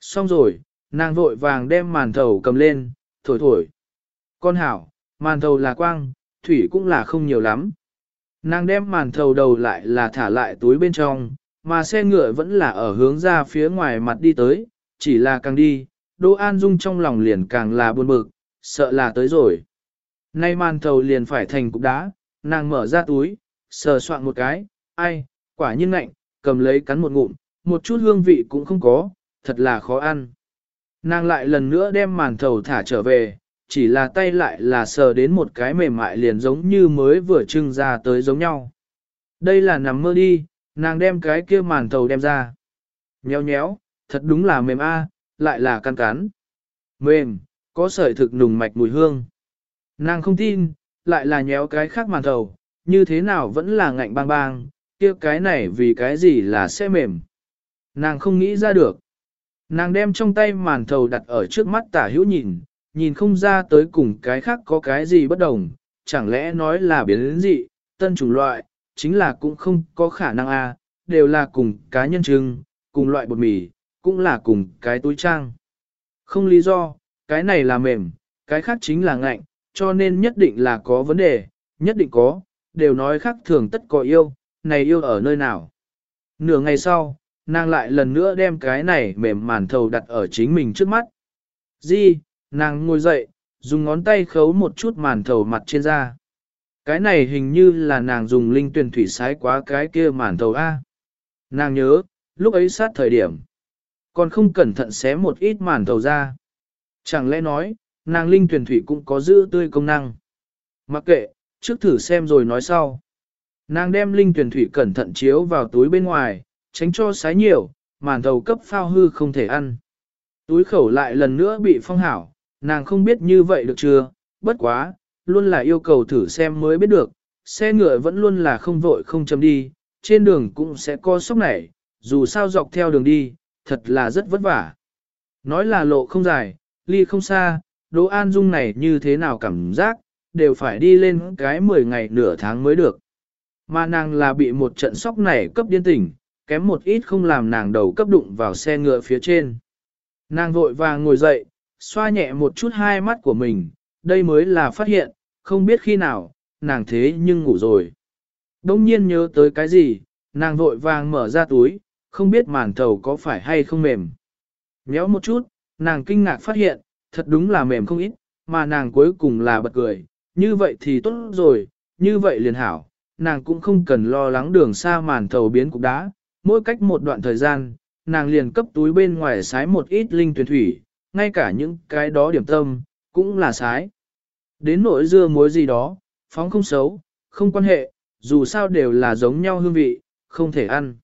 Xong rồi, nàng vội vàng đem màn thầu cầm lên, thổi thổi. Con hảo, màn thầu là quang, thủy cũng là không nhiều lắm. Nàng đem màn thầu đầu lại là thả lại túi bên trong, mà xe ngựa vẫn là ở hướng ra phía ngoài mặt đi tới, chỉ là càng đi, Đỗ An Dung trong lòng liền càng là buồn bực, sợ là tới rồi. Nay màn thầu liền phải thành cục đá, nàng mở ra túi, sờ soạn một cái, ai, quả nhiên ngạnh, cầm lấy cắn một ngụm, một chút hương vị cũng không có, thật là khó ăn. Nàng lại lần nữa đem màn thầu thả trở về, chỉ là tay lại là sờ đến một cái mềm mại liền giống như mới vừa trưng ra tới giống nhau. Đây là nằm mơ đi, nàng đem cái kia màn thầu đem ra. Nhéo nhéo, thật đúng là mềm a, lại là căn cán. Mềm, có sợi thực nùng mạch mùi hương. Nàng không tin, lại là nhéo cái khác màn thầu, như thế nào vẫn là ngạnh bang bang, kia cái này vì cái gì là sẽ mềm. Nàng không nghĩ ra được. Nàng đem trong tay màn thầu đặt ở trước mắt tả hữu nhìn, nhìn không ra tới cùng cái khác có cái gì bất đồng, chẳng lẽ nói là biến dị, tân chủng loại, chính là cũng không có khả năng a, đều là cùng cá nhân trưng, cùng loại bột mì, cũng là cùng cái túi trang. Không lý do, cái này là mềm, cái khác chính là ngạnh, cho nên nhất định là có vấn đề, nhất định có, đều nói khác thường tất có yêu, này yêu ở nơi nào. Nửa ngày sau, nàng lại lần nữa đem cái này mềm màn thầu đặt ở chính mình trước mắt. Di, nàng ngồi dậy, dùng ngón tay khấu một chút màn thầu mặt trên da. Cái này hình như là nàng dùng linh tuyển thủy sái quá cái kia màn thầu A. Nàng nhớ, lúc ấy sát thời điểm, còn không cẩn thận xé một ít màn thầu ra. Chẳng lẽ nói, nàng linh tuyển thủy cũng có giữ tươi công năng. Mặc kệ, trước thử xem rồi nói sau. Nàng đem linh tuyển thủy cẩn thận chiếu vào túi bên ngoài, tránh cho sái nhiều, màn thầu cấp phao hư không thể ăn. Túi khẩu lại lần nữa bị phong hảo, nàng không biết như vậy được chưa, bất quá, luôn là yêu cầu thử xem mới biết được, xe ngựa vẫn luôn là không vội không chấm đi, trên đường cũng sẽ co sốc nảy, dù sao dọc theo đường đi, thật là rất vất vả. Nói là lộ không dài, ly không xa, Đỗ An Dung này như thế nào cảm giác, đều phải đi lên cái 10 ngày nửa tháng mới được. Mà nàng là bị một trận sốc này cấp điên tỉnh, kém một ít không làm nàng đầu cấp đụng vào xe ngựa phía trên. Nàng vội vàng ngồi dậy, xoa nhẹ một chút hai mắt của mình, đây mới là phát hiện, không biết khi nào, nàng thế nhưng ngủ rồi. Đông nhiên nhớ tới cái gì, nàng vội vàng mở ra túi, không biết màn thầu có phải hay không mềm. Nhéo một chút, nàng kinh ngạc phát hiện, thật đúng là mềm không ít, mà nàng cuối cùng là bật cười, như vậy thì tốt rồi, như vậy liền hảo, nàng cũng không cần lo lắng đường xa màn thầu biến cục đá, mỗi cách một đoạn thời gian, nàng liền cấp túi bên ngoài sái một ít linh tuyển thủy, ngay cả những cái đó điểm tâm, cũng là sái. Đến nỗi dưa muối gì đó, phóng không xấu, không quan hệ, dù sao đều là giống nhau hương vị, không thể ăn.